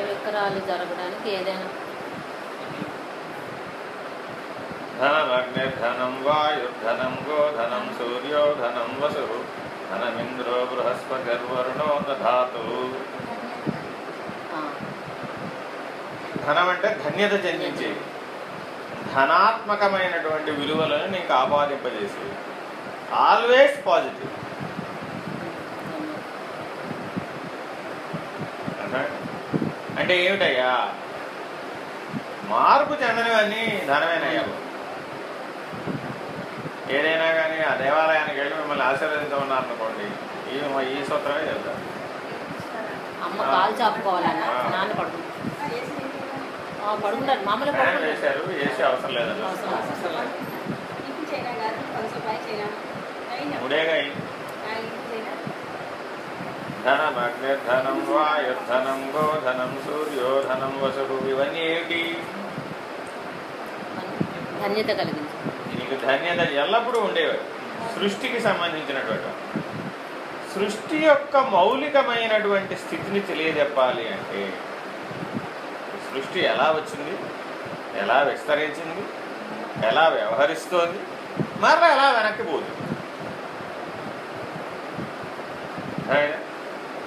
విక్రాలు జరగడానికి ఏదైనా. ధనం అగ్నిర్ధనం వాయుర్ధనం గోధనం సూర్యోధనం వసు ధనమింద్రో బృహస్పతిర్వరుణో దధాతు ఆ, ధనం అంటే ధన్యత చెందించేది ధనాత్మకమైనటువంటి విలువలను నీకు ఆపాదింపజేసేది ఆల్వేస్ పాజిటివ్ అంటే ఏమిటయ్యా? మార్పు చెందనివన్నీ ధనమేనయ్యా. ఏదైనా కానీ ఆ దేవాలయానికి వెళ్ళి మిమ్మల్ని ఆశీర్వదించమన్నారు అనుకోండి ఈ ఈ సూత్రమే చెప్తారు. అమ్మ కాలు చాపుకోవాలన్న. నాన్న పడుకుంటాడు ఆ, పడుకుంటాడు మామూలు వేసే అవసరం లేదన్న అవసరం అవసరం. మూడేగా అయింది. ధనం అగ్నిర్ధనం వాయుర్ధనం గోధనం సూర్యోధనం వసుడు ఇవన్నీ ఏమిటి? ధన్యత కలిగించు. నీకు ధన్యత ఎల్లప్పుడూ ఉండేవి. సృష్టికి సంబంధించినటువంటి సృష్టి యొక్క మౌలికమైనటువంటి స్థితిని తెలియజెప్పాలి అంటే సృష్టి ఎలా వచ్చింది ఎలా విస్తరించింది ఎలా వ్యవహరిస్తోంది మరలా ఎలా వెనక్కి పోతుంది.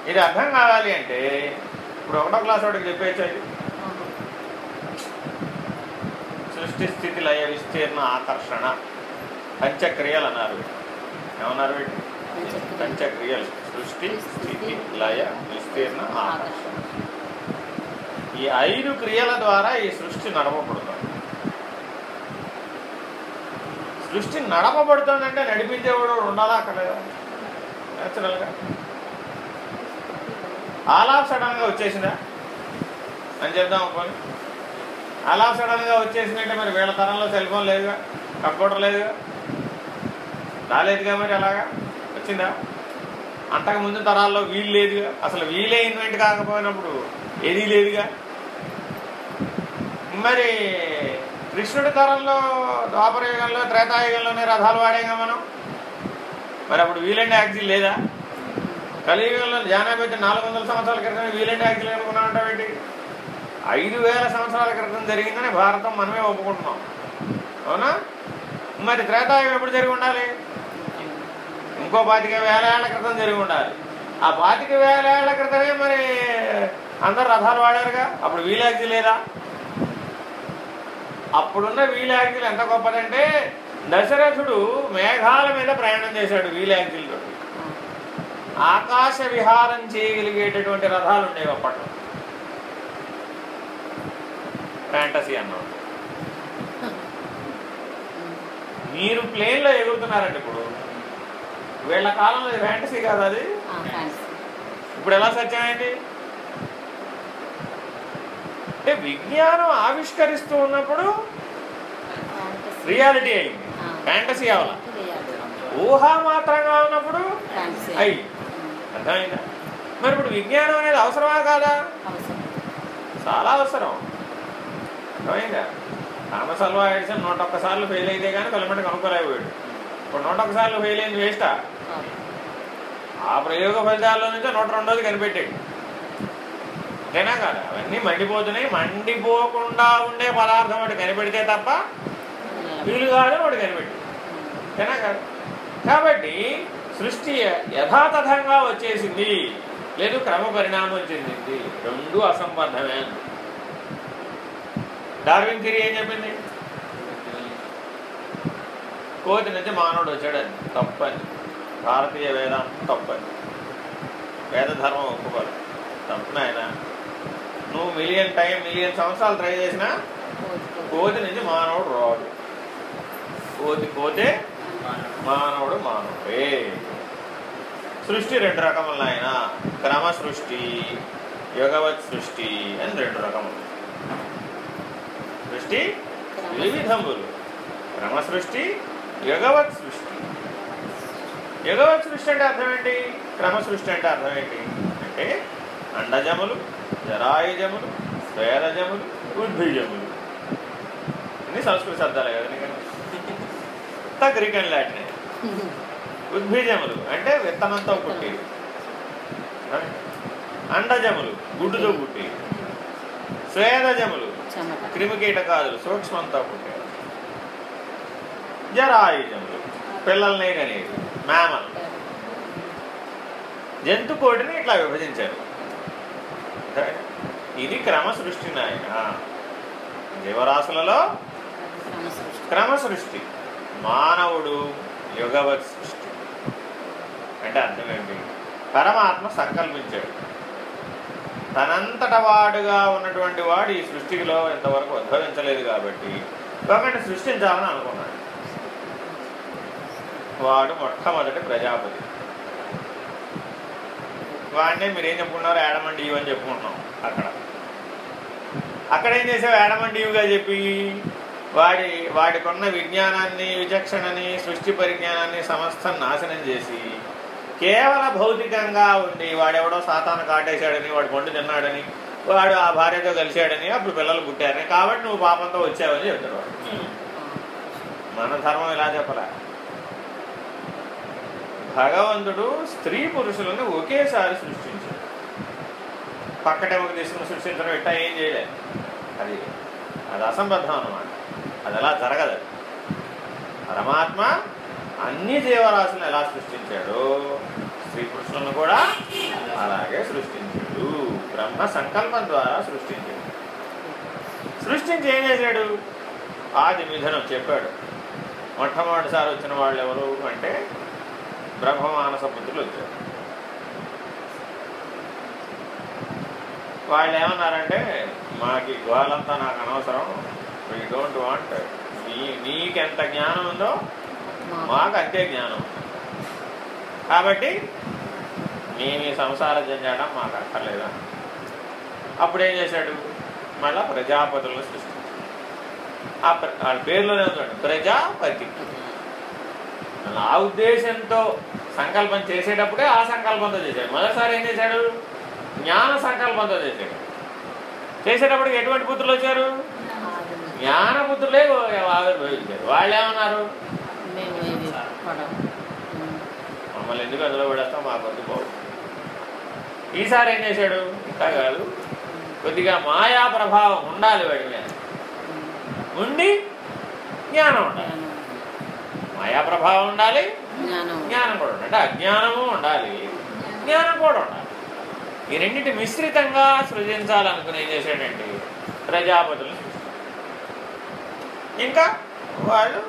ఇది అర్థం కావాలి అంటే ఇప్పుడు ఒకటో క్లాస్ వాడికి చెప్పేది సృష్టి స్థితి లయ విస్తీర్ణ ఆకర్షణ పంచక్రియలు అన్నారు ఏమన్నారు వీటిని పంచక్రియలు. సృష్టి స్థితి లయ విస్తీర్ణ ఆకర్షణ ఆకర్షణ ఈ ఐదు క్రియల ద్వారా ఈ సృష్టి నడపబడుతుంది. సృష్టి నడపబడుతుందంటే నడిపించేవాడు ఉండాలా అక్కడ? న్యాచురల్గా ఆలా సడన్గా వచ్చేసిందా? అని చెప్దాం అనుకోని అలా సడన్గా వచ్చేసిందంటే మరి వీళ్ళ తరంలో సెల్ ఫోన్ లేదుగా? కంప్యూటర్ లేదుగా? రాలేదుగా మరి అలాగా? వచ్చిందా? అంతకు ముందు తరాల్లో వీలు లేదుగా? అసలు వీలే ఇన్వెంట్ కాకపోయినప్పుడు ఏదీ లేదుగా? మరి కృష్ణుడి తరంలో ద్వాపరయుగంలో త్రేతాయుగంలోనే రథాలు వాడేగా మనం? మరి అప్పుడు వీలెండ్ యాక్సిల్ లేదా? కలియుగంలో జానాబెట్టి నాలుగు వందల సంవత్సరాల క్రితం వీలెండ్ యాక్సిల్ అనుకున్నామంటే ఐదు వేల సంవత్సరాల క్రితం జరిగిందని భారతం మనమే ఒప్పుకుంటున్నాం. అవునా? మరి త్రేతాయుగం ఎప్పుడు జరిగి ఉండాలి? ఇంకో పాతిక వేల ఏళ్ళ క్రితం జరిగి ఉండాలి. ఆ పాతిక వేల ఏళ్ళ క్రితమే మరి అందరు రథాలు వాడారుగా? అప్పుడు వీలాగ్జి లేదా? అప్పుడున్న వీలాగ్జిలు ఎంత గొప్పదంటే దశరథుడు మేఘాల మీద ప్రయాణం చేశాడు వీలాగ్జిలతో ఆకాశ విహారం చేయగలిగేటటువంటి రథాలు ఉండేవి అప్పట్లో. ఫ్యాంటసీ అన్నాడు మీరు ప్లేన్లో ఎగురుతున్నారండి ఇప్పుడు. వీళ్ళ కాలంలో ఫ్యాంటసీ కాదు అది? ఇప్పుడు ఎలా సత్యమైంది? అంటే విజ్ఞానం ఆవిష్కరిస్తూ ఉన్నప్పుడు రియాలిటీ అయింది. ఫ్యాంటసీ అవల. ఊహామాత్రంగా ఉన్నప్పుడు అయ్యి. అర్థమైందా? మరి ఇప్పుడు విజ్ఞానం అనేది అవసరమా కాదా? చాలా అవసరం. అర్థమైందా? థామస్ అల్వా ఎడిసన్ నూట ఒక్కసార్లు ఫెయిల్ అయితే కానీ ఫిలమెంట్ కనుక్కోలేకపోయాడు ఇప్పుడు నూట ఒకసార్లు ఫెయిల్ అయింది వేస్టా ఆ? ప్రయోగ ఫలితాల్లో నుంచి నూట రెండోది కనిపెట్టాడు. అంతేనా కాదు? అవన్నీ మండిపోతున్నాయి. మండిపోకుండా ఉండే పదార్థం ఒకటి కనిపెడితే తప్ప వీలు కాదు ఒకటి కనిపెట్టి. అంతేనా కాదు? కాబట్టి సృష్టి యథాతథంగా వచ్చేసింది. లేదు క్రమ పరిణామం చెందింది. రెండు అసంబద్ధమే డార్విన్ థిరీ ఏం చెప్పింది? కోతి నుంచి మానవుడు వచ్చాడని తప్పని. భారతీయ వేదాంతం తప్పని. వేద ధర్మం ఒప్పుకోదు తప్పున ఆయన. నువ్వు మిలియన్ టైం మిలియన్ సంవత్సరాలు ట్రై చేసినా కోతి నుంచి మానవుడు రాడు. కోతి కోతే మానవుడు మానవుడే. సృష్టి రెండు రకములు ఆయన క్రమ సృష్టి యుగవత్ సృష్టి అని రెండు రకములు. సృష్టి వివిధములు. క్రమ సృష్టి యుగవత్ సృష్టి. యుగవత్ సృష్టి అంటే అర్థం ఏంటి? క్రమ సృష్టి అంటే అర్థం ఏంటి? అంటే అండజములు జరాయుజములు స్వేదజములు ఉద్భిజములు. అన్ని సంస్కృత శబ్దాలే కదా అంతా గ్రీక్ అండ్ లాటిన్ ఉద్భిజములు అంటే విత్తనంతో పుట్టేవి అండజములు గుడ్డుతో పుట్టేవి స్వేదజములు క్రిమికీటకాదులు సూక్ష్మంతో పుట్టేవి జరాయుజములు పిల్లల్ని కనేవి మేమలు జంతుకోటిని ఇట్లా విభజించారు. ఇది క్రమ సృష్టి నాయన. జీవరాశులలో క్రమ సృష్టి. క్రమ సృష్టి మానవుడు యుగవత్ సృష్టి. అంటే అర్థం ఏంటి పరమాత్మ సంకల్పించాడు. తనంతట వాడుగా ఉన్నటువంటి వాడు ఈ సృష్టిలో ఇంతవరకు ఉద్భవించలేదు కాబట్టి ఒకటి సృష్టించాలని అనుకున్నాడు. వాడు మొట్టమొదటి ప్రజాపతి. వాడినే మీరు ఏం చెప్పుకున్నారు యాడమండి ఇవి అని చెప్పుకుంటున్నాం అక్కడ. అక్కడ ఏం చేసావు యాడమండివిగా చెప్పి వాడి వాడికున్న విజ్ఞానాన్ని విచక్షణని సృష్టి పరిజ్ఞానాన్ని సమస్తం నాశనం చేసి కేవల భౌతికంగా ఉండి వాడెవడో సాతాను కాటేశాడని వాడు పండు తిన్నాడని వాడు ఆ భార్యతో కలిశాడని అప్పుడు పిల్లలు పుట్టారని. కాబట్టి నువ్వు పాపంతో వచ్చావని చెప్తాడు వాడు మన ధర్మం ఇలా చెప్పలే. భగవంతుడు స్త్రీ పురుషులను ఒకేసారి సృష్టించాడు. పక్కటెమకు తీసుకుని సృష్టించడం ఇట్టా ఏం చేయలేదు అది అది అసంబద్ధం అనమాట అది అలా జరగదు. పరమాత్మ అన్ని జీవరాశులను ఎలా సృష్టించాడో స్త్రీ పురుషులను కూడా అలాగే సృష్టించాడు. బ్రహ్మ సంకల్పం ద్వారా సృష్టించాడు. సృష్టించి ఏం చేశాడు? ఆది విధనం చెప్పాడు. మొట్టమొదటిసారి వచ్చిన వాళ్ళు ఎవరు అంటే బ్రహ్మమానస పుత్రులు వచ్చారు. వాళ్ళు ఏమన్నారంటే మాకు గోలంతా నాకు అనవసరం. వీ డోంట్ వాంట్ నీ నీకెంత జ్ఞానం ఉందో మాకు. అంతే జ్ఞానం. కాబట్టి మేము ఈ సంసార జంజాటం మాకు అక్కర్లేదా? అప్పుడు ఏం చేశాడు? మళ్ళా ప్రజాపతులను సృష్టించాడు. ఆ వాళ్ళ పేర్లోనే ఉందండి ప్రజాపతి. ఆ ఉద్దేశంతో సంకల్పం చేసేటప్పుడే ఆ సంకల్పంతో చేశాడు. మొదటిసారి ఏం చేశాడు? జ్ఞాన సంకల్పంతో చేశాడు. చేసేటప్పటికి ఎటువంటి పుత్రులు వచ్చారు? జ్ఞాన పుత్రులే ఆవిర్భవించారు వాళ్ళు ఏమన్నారు? మమ్మల్ని ఎందుకు అందులో పడేస్తాం? మాకు వద్దు పోవు. ఈసారి ఏం చేశాడు? ఇంకా కాదు. కొద్దిగా మాయా ప్రభావం ఉండాలి వాడి మీద. ఉండి జ్ఞానం ఉండాలి. మాయా ప్రభావం ఉండాలి జ్ఞానం. కూడా ఉండాలి. అంటే అజ్ఞానము ఉండాలి జ్ఞానం కూడా ఉండాలి. ఈ రెండింటి మిశ్రితంగా సృజించాలనుకుని ఏం చేశాడంటే ప్రజాపతులు ఇంకా వాళ్ళు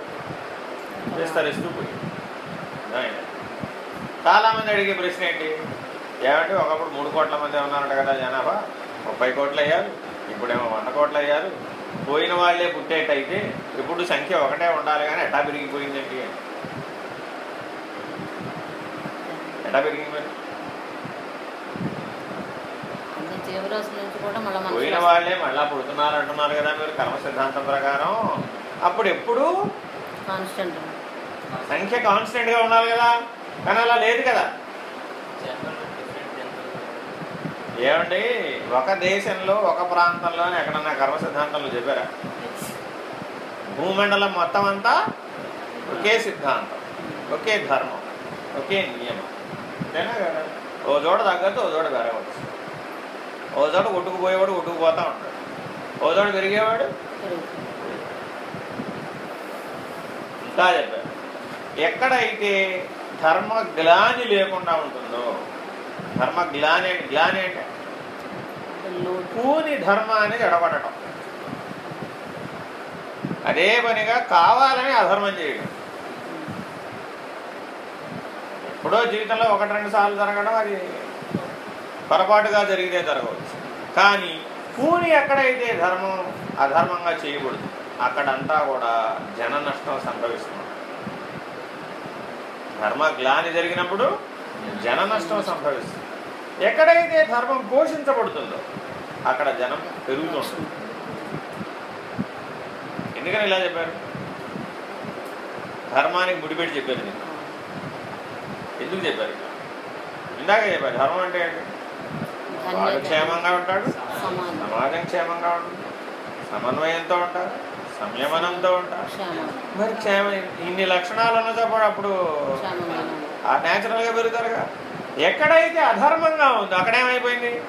విస్తరిస్తూ పోయి చాలామంది అడిగే ప్రశ్న ఏంటి? ఏమంటే ఒకప్పుడు మూడు కోట్ల మంది ఉన్నారంట కదా జనాభా. ముప్పై కోట్లు అయ్యారు ఇప్పుడేమో వంద కోట్లు అయ్యారు. పోయిన వాళ్ళే పుట్టేటైతే ఇప్పుడు సంఖ్య ఒకటే ఉండాలి కానీ ఎటా పెరిగిపోయిందండి ఎటా మళ్ళీ పోయిన వాళ్ళే మళ్ళా పుడుతున్నారు అంటున్నారు కదా మీరు కర్మ సిద్ధాంతం ప్రకారం. అప్పుడు ఎప్పుడు కాన్స్టెంట్ సంఖ్య కాన్స్టెంట్గా ఉండాలి కదా. కానీ అలా లేదు కదా. ఏమండి? ఒక దేశంలో ఒక ప్రాంతంలో ఎక్కడన్నా కర్మ సిద్ధాంతంలో చెప్పారా? భూమండలం మొత్తం అంతా ఒకే సిద్ధాంతం ఒకే ధర్మం ఒకే నియమం. అంతేనా కదా? ఓ చోట తగ్గట్టు ఓ చోట పెరగవచ్చు ఓ చోట కొట్టుకుపోయేవాడు కొట్టుకుపోతా ఉంటాడు. ఓ చోట పెరిగేవాడు ఇంకా చెప్పారు. ఎక్కడైతే ధర్మ గ్లాని లేకుండా ఉంటుందో ధర్మ గ్లాని అంటే గ్లాని అంటే. లోటు పూని ధర్మాన్ని జడగొట్టడం అదే పనిగా కావాలని అధర్మం చేయడం. ఎప్పుడో జీవితంలో ఒకటి రెండు సార్లు జరగడం అది పొరపాటుగా జరిగితే జరగవచ్చు. కానీ పూని ఎక్కడైతే ధర్మం అధర్మంగా చేయకూడదు అక్కడంతా కూడా జన నష్టం సంభవిస్తుంది. ధర్మ గ్లాని జరిగినప్పుడు జన నష్టం సంభవిస్తుంది. ఎక్కడైతే ధర్మం పోషించబడుతుందో అక్కడ జనం పెరుగుతుంది ఎందుకని ఇలా చెప్పారు? ధర్మానికి ముడిపెట్టి చెప్పారు నేను ఎందుకు చెప్పారు? ఇందాక చెప్పారు ధర్మం అంటే ఏంటి? వాడు క్షేమంగా ఉంటాడు సమాజం క్షేమంగా ఉంటుంది సమన్వయంతో ఉంటారు సంయమనంతో ఉంటారు మరి క్షేమ ఇన్ని లక్షణాలు ఉన్నప్పుడు అప్పుడు ఆ న్యాచురల్గా పెరుగుతారుగా. ఎక్కడైతే అధర్మంగా ఉందో అక్కడేమైపోయింది?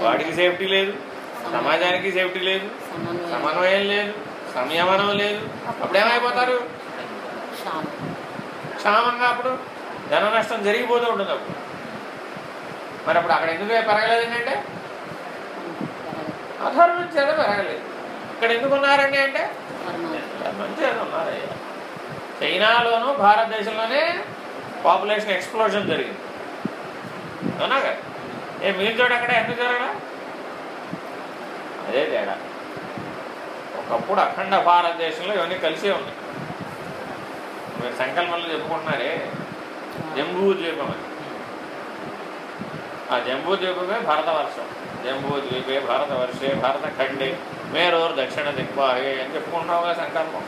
వాడికి సేఫ్టీ లేదు సమాజానికి సేఫ్టీ లేదు సమన్వయం. లేదు సంయమనం లేదు. అప్పుడు ఏమైపోతారు? క్షామం. క్షామంగా అప్పుడు జన నష్టం జరిగిపోతూ ఉంటుంది అప్పుడు. మరి అప్పుడు అక్కడ ఎందుకు పెరగలేదు ఏంటంటే? అధర్మం చేత పెరగలేదు. ఇక్కడ ఎందుకు ఉన్నారండి అంటే? ధర్మం చేత ఉన్నారయ్యా. చైనాలోను భారతదేశంలోనే పాపులేషన్ ఎక్స్ప్లోజన్ జరిగింది. అవునాగా ఏ మీరు అక్కడ ఎందుకు జరగడా? అదే తేడా. ఒకప్పుడు అఖండ భారతదేశంలో ఇవన్నీ కలిసే ఉన్నాయి. మీరు సంకల్పంలో చెప్పుకుంటున్నారే? జంబూ ద్వీపం అని ఆ జంబూ ద్వీపమే భారతవర్షం. జంబూ ద్వీపే భారతవర్షే భారత ఖండే మేరూరు దక్షిణ దిక్పాహే అని చెప్పుకుంటున్నావుగా సంకల్పం.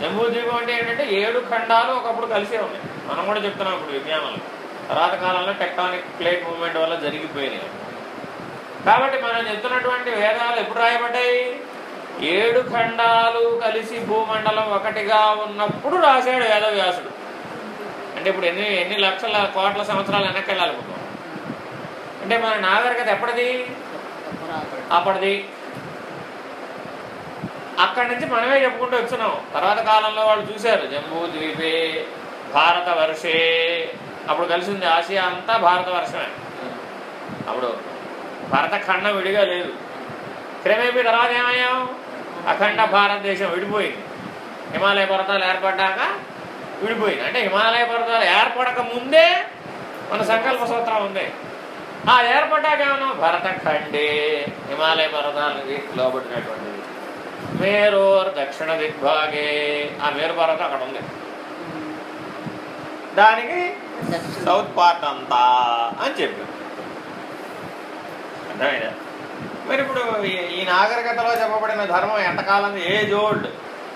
జంబూ ద్వీపం అంటే ఏంటంటే ఏడు ఖండాలు ఒకప్పుడు కలిసే ఉన్నాయి. మనం కూడా చెప్తున్నాం ఇప్పుడు విజ్ఞానంలో. తర్వాత కాలంలో టెక్టానిక్ ప్లేట్ మూమెంట్ వల్ల జరిగిపోయినాయి. కాబట్టి మనం చెప్తున్నటువంటి వేదాలు ఎప్పుడు రాయబడ్డాయి? ఏడు ఖండాలు కలిసి భూమండలం ఒకటిగా ఉన్నప్పుడు రాశాడు వేదవ్యాసుడు. అంటే ఇప్పుడు ఎన్ని ఎన్ని లక్షల కోట్ల సంవత్సరాలు వెనక్కి వెళ్ళాలనుకుంటాం అంటే మన నాగరికత ఎప్పటిది? అప్పటిది. అక్కడి నుంచి మనమే చెప్పుకుంటూ వచ్చినాం తర్వాత కాలంలో వాళ్ళు చూశారు. జంబూ ద్వీపే భారత వర్షే. అప్పుడు కలిసింది ఆసియా అంతా భారత వర్షమే. అప్పుడు భరతఖండం విడిగా లేదు. క్రమేపీ తర్వాత ఏమయ్యాం అఖండ భారతదేశం విడిపోయింది. హిమాలయ పర్వతాలు ఏర్పడ్డాక విడిపోయింది. అంటే హిమాలయ పర్వతాలు ఏర్పడక ముందే మన సంకల్ప సూత్రం ఉంది. ఆ ఏర్పడ్డాక ఏమన్నా భరతఖండే హిమాలయ పర్వతాలకి లోబడినటువంటిది మేరూర్ దక్షిణ దిగ్భాగే. ఆ మేరు పర్వతం అక్కడ ఉంది. దానికి సౌత్ పార్ట్ అంతా అని చెప్పారు. అర్థమైందా? మరి ఇప్పుడు ఈ- నాగరికతలో చెప్పబడిన ధర్మం ఎంతకాలం ఏజ్ ఓల్డ్.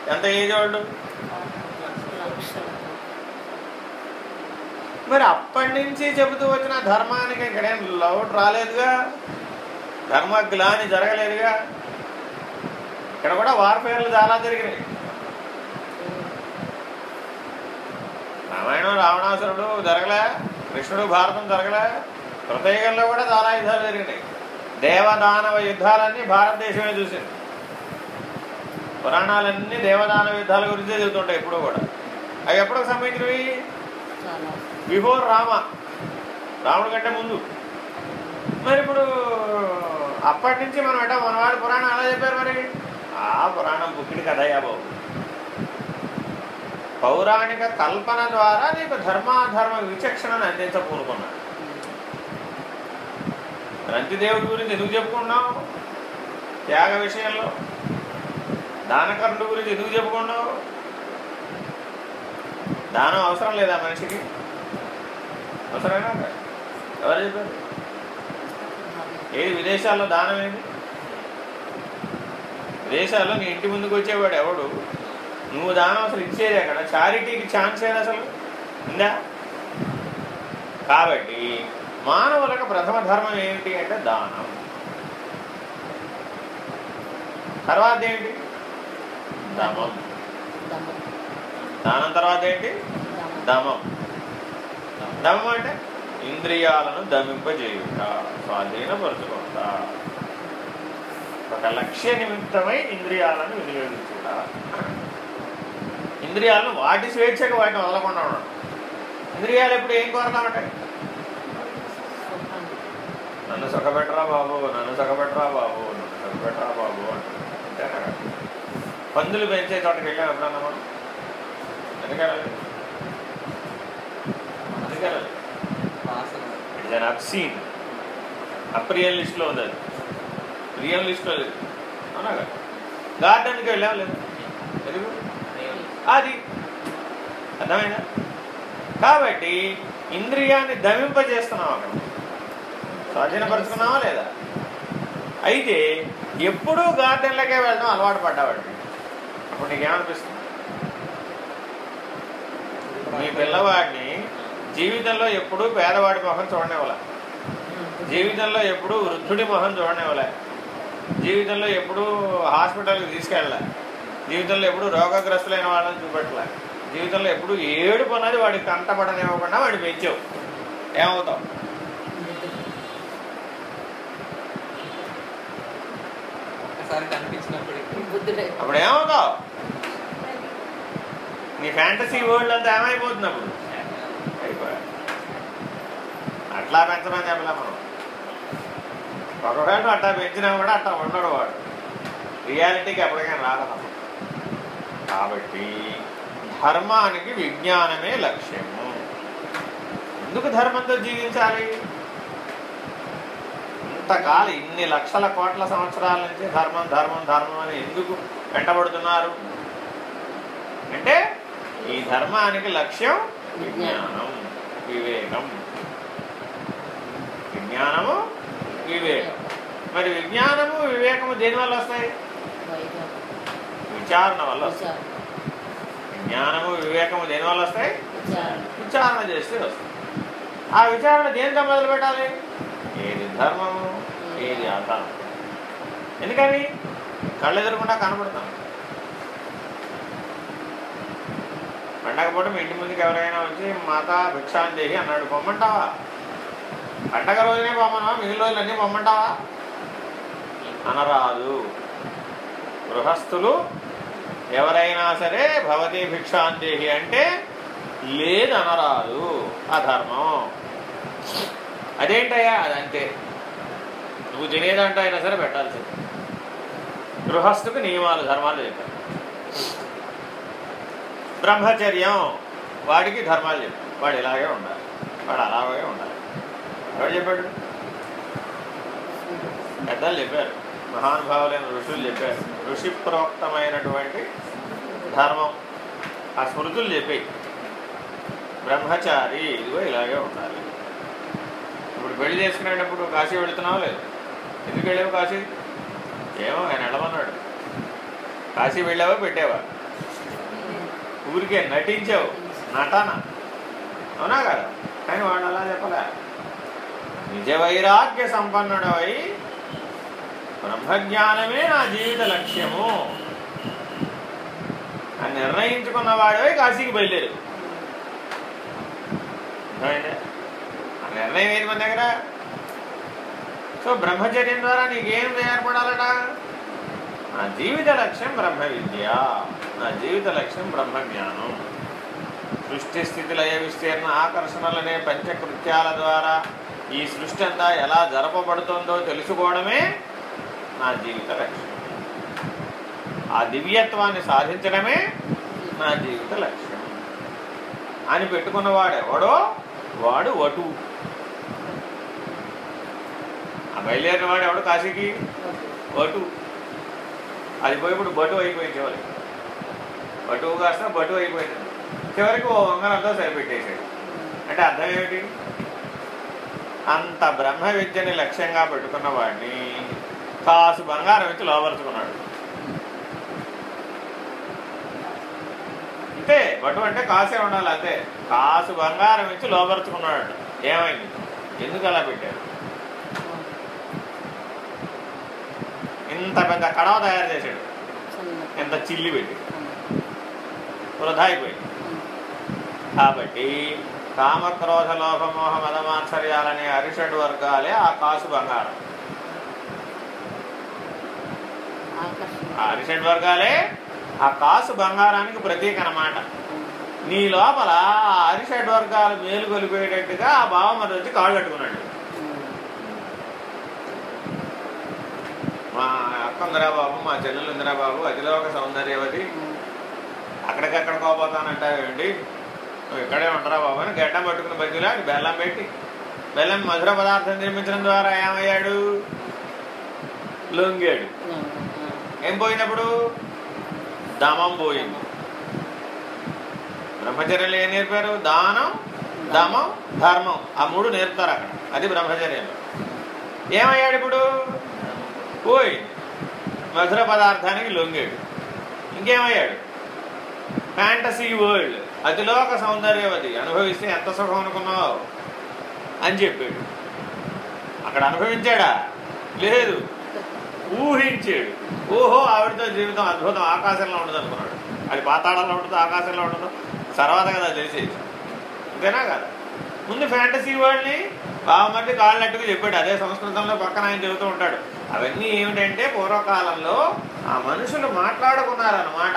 ఎంత ఏజ్ ఓల్డ్? మరి అప్పటి నుంచి చెబుతూ వచ్చిన ధర్మానికి ఇక్కడేం లౌట్ రాలేదుగా? ధర్మ గ్లాని జరగలేదుగా? ఇక్కడ కూడా వార్ఫేర్లు చాలా జరిగినాయి. రామాయణం రావణాసురుడు జరగలే కృష్ణుడు భారతం జరగలే. కృతయుగంలో కూడా చాలా యుద్ధాలు జరిగినాయి. దేవదానవ యుద్ధాలన్నీ భారతదేశమే చూసింది. పురాణాలన్నీ దేవదానవ యుద్ధాల గురించే చెబుతుంటాయి ఇప్పుడు కూడా. అవి ఎప్పటికి సంబంధించినవి బిఫోర్ రామ రాముడు కంటే ముందు. మరి ఇప్పుడు అప్పటి నుంచి మనం అంటే మనవాడి పురాణం ఎలా చెప్పారు మరి. ఆ పురాణం బుక్కిడి కథయ్యా బాబు. పౌరాణిక కల్పన ద్వారా నీకు ధర్మాధర్మ విచక్షణను అందించకూరుకున్నాడు. రంతిదేవుడి గురించి ఎందుకు చెప్పుకున్నావు? త్యాగ విషయంలో? దానకరుడు గురించి ఎందుకు చెప్పుకున్నావు? దానం అవసరం లేదా మనిషికి? అవసరమేనా? ఎవరు చెప్పారు? ఏది విదేశాల్లో దానం ఏంటి? విదేశాల్లో నీ ఇంటి ముందుకు వచ్చేవాడు ఎవడు? నువ్వు దానం అసలు ఇచ్చేది అక్కడ చారిటీకి ఛాన్స్ ఏది అసలు? ఉందా? కాబట్టి మానవులకు ప్రథమ ధర్మం ఏమిటి అంటే దానం. తర్వాత ఏంటి? దమం దానం తర్వాత ఏంటి? దమం దమం అంటే ఇంద్రియాలను దమింపజేయుట స్వాధీనపరచుకుంట ఒక లక్ష్య నిమిత్తమై ఇంద్రియాలను వినియోగించుట. ఇంద్రియాలను వాటి స్వేచ్ఛకు వాటిని వదలకుండా ఉండడం. ఇంద్రియాలు ఎప్పుడు ఏం కోరుతా నన్ను సుఖపెట్టరా బాబు నన్ను సుఖపెట్టరా బాబు నన్ను సుఖపెట్టరా బాబు అంటే పందులు పెంచే చోటకి వెళ్ళాం ఎప్పుడన్నా మనం? ఎందుకని? ఎందుకని? ఇట్స్ అన్ అబ్సీన్ అప్రియల్ లిస్ట్లో ఉంది అది. ప్రియం లిస్ట్లో లేదు. అవునా గార్డెన్కి వెళ్ళాం లేదు. ఎందుకు? అది. అర్థమైనా కాబట్టి ఇంద్రియాన్ని దమింపజేస్తున్నాం అక్కడ? స్వాధీనపరుచుకున్నావా లేదా? అయితే ఎప్పుడూ గార్డెన్లకే వెళ్ళడం అలవాటు పడ్డావాడు. అప్పుడు నీకేమనిపిస్తుంది? మీ పిల్లవాడిని జీవితంలో ఎప్పుడూ పేదవాడి మొహం చూడనివ్వలే. జీవితంలో ఎప్పుడూ వృద్ధుడి మొహం చూడనివ్వలే. జీవితంలో ఎప్పుడూ హాస్పిటల్కి తీసుకెళ్ళలే. జీవితంలో ఎప్పుడు రోగగ్రస్తులైన వాళ్ళని చూపెట్టలే. జీవితంలో ఎప్పుడు ఏడుపు అన్నది వాడికి కంటపడనివ్వకుండా వాడి పెంచావు. ఏమవుతావు? అప్పుడు ఏమవుతావు? నీ ఫ్యాంటసీ వరల్డ్ అంతా ఏమైపోతుంది అప్పుడు? అయిపోయా అట్లా పెంచమని చెప్పలే మనం. ఒకవేళ అట్లా పెంచినా కూడా అట్లా ఉండడు వాడు. రియాలిటీకి ఎప్పటికైనా రాగలం కాబట్టి ధర్మానికి విజ్ఞానమే లక్ష్యము. ఎందుకు ధర్మంతో జీవించాలి? ఇంతకాలం ఇన్ని లక్షల కోట్ల సంవత్సరాల నుంచి ధర్మం ధర్మం ధర్మం అని ఎందుకు వెంటబడుతున్నారు? అంటే ఈ ధర్మానికి లక్ష్యం విజ్ఞానం వివేకం. విజ్ఞానము వివేకం. మరి విజ్ఞానము వివేకము దేని వల్ల వస్తాయి విచారణ వల్ల వస్తాయి విచారం విజ్ఞానము వివేకము దేని వల్ల వస్తాయి? విచారం విచారణ చేస్తే వస్తాయి ఆ విచారణ దేనితో మొదలు పెట్టాలి? ఏది ధర్మము ఏది అధర్మం. ఎందుకని? కళ్ళు ఎదురకుండా కనబడతాం. పండగ పూట మీ ఇంటి ముందుకు ఎవరైనా వచ్చి మాత భిక్షాందేహి అన్నాడు పొమ్మంటావా? పండగ రోజునే పొమ్మనా మిగిలిన రోజులన్నీ పొమ్మంటావా? అనరాదు. గృహస్థులు ఎవరైనా సరే భవతి భిక్షాందేహి అంటే లేదనరాదు అధర్మం. అదేంటయ్యా? అదంతే. నువ్వు తినేదంట అయినా సరే పెట్టాల్సింది. గృహస్థుకు నియమాలు ధర్మాలు చెప్పారు బ్రహ్మచర్యం వాడికి ధర్మాలు చెప్పారు వాడు ఇలాగే ఉండాలి. వాడు అలాగే ఉండాలి. ఎవరు చెప్పాడు? పెద్దలు చెప్పారు. మహానుభావులైన ఋషులు చెప్పారు. ఋషి ప్రోక్తమైనటువంటి ధర్మం. ఆ స్మృతులు చెప్పాయి బ్రహ్మచారి ఇదిగో ఇలాగే ఉండాలి. ఇప్పుడు పెళ్ళి చేసుకునేటప్పుడు కాశీ వెళుతున్నావా లేదు? ఎందుకు వెళ్ళావు కాశీ? ఏమో ఆయన వెళ్ళమన్నాడు. కాశీ వెళ్ళావా పెట్టావా? ఊరికే నటించావు. నటన. అవునా కదా? కానీ వాడు అలా చెప్పలే. నిజ వైరాగ్య సంపన్నుడవై బ్రహ్మజ్ఞానమే నా జీవిత లక్ష్యము. అని నిర్ణయించుకున్న వాడే కాశీకి బయలుదేరు. ఆ నిర్ణయం ఏది మన దగ్గర? సో బ్రహ్మచర్యం ద్వారా నీకేం ఏర్పడాలట నా జీవిత లక్ష్యం బ్రహ్మ విద్య నా జీవిత లక్ష్యం బ్రహ్మజ్ఞానం. సృష్టి స్థితిలో ఏ విస్తీర్ణ ఆకర్షణలనే పంచకృత్యాల ద్వారా ఈ సృష్టి అంతా ఎలా జరపబడుతుందో తెలుసుకోవడమే నా జీవిత లక్ష్యం. ఆ దివ్యత్వాన్ని సాధించడమే నా జీవిత లక్ష్యం. అని పెట్టుకున్నవాడు ఎవడో వాడు వటు. ఆ బయలుదేరిన వాడు ఎవడు కాశీకి? బటు అది పోయిప్పుడు బటు అయిపోయింది చివరికి. బటువు కాస్త బటు అయిపోయింది. చివరికి ఓ వంగనంతో సరిపెట్టేశాడు. అంటే అర్థం ఏమిటి? అంత బ్రహ్మ విద్యని లక్ష్యంగా పెట్టుకున్న వాడిని కాసు బంగారం ఇచ్చి లోపరుచుకున్నాడు. అంతే బటు అంటే కాసే ఉండాలి అంతే. కాసు బంగారం ఇచ్చి లోపరుచుకున్నాడు. ఏమైంది? ఎందుకు అలా పెట్టారు ఇంత పెద్ద కడవ తయారు చేశాడు. ఎంత చిల్లి పెట్టి. వృధా అయిపోయింది. కాబట్టి కామక్రోధ లోభమోహ మదమాత్సర్యాలనే అరిషడ్ వర్గాలే ఆ కాసు బంగారం ఆ అరిషడ్ వర్గాలే ఆ కాసు బంగారానికి ప్రతీక అనమాట నీ లోపల ఆ అరిషడ్ వర్గాలు మేలుకొలిపోయేటట్టుగా ఆ బావమది వచ్చి కాళ్ళు కట్టుకున్నాడు. మా అక్క ఉందిరా బాబు మా చెల్లెలు ఉందిరా బాబు అదిలో ఒక సౌందర్యవతి. అక్కడికక్కడ కోపోతానంటావేంటి నువ్వు ఇక్కడే ఉంటారా బాబు అని గడ్డం పట్టుకుని బజ్జీలా బెల్లం పెట్టి బెల్లం మధుర పదార్థం నిర్మించడం ద్వారా ఏమయ్యాడు? లొంగాడు. ఏం పోయినప్పుడు? దమం పోయింది బ్రహ్మచర్యలు ఏం నేర్పారు? దానం దమం ధర్మం. ఆ మూడు నేర్పుతారు అక్కడ. అది బ్రహ్మచర్యంలో ఏమయ్యాడు ఇప్పుడు? పోయి. మధుర పదార్థానికి లొంగాడు. ఇంకేమయ్యాడు? ఫ్యాంటసీ వరల్డ్ అతిలోక సౌందర్యవతి. అనుభవిస్తే ఎంత సుఖం అనుకున్నావు? అని చెప్పాడు. అక్కడ అనుభవించాడా? లేదు. ఊహించాడు ఓహో ఆవిడతో జీవితం అద్భుతం. ఆకాశంలో ఉండదు అనుకున్నాడు. అది పాతాళంలో ఉండదు ఆకాశంలో ఉండదు. తర్వాత కదా తెలిసేది. అంతేనా కదా? ముందు ఫ్యాంటసీ వాళ్ళని బావమర్ది కాళ్ళట్టుకు చెప్పాడు. అదే సంస్కృతంలో పక్కన ఆయన చెబుతూ ఉంటాడు. అవన్నీ ఏమిటంటే పూర్వకాలంలో ఆ మనుషులు మాట్లాడుకున్నారన్నమాట.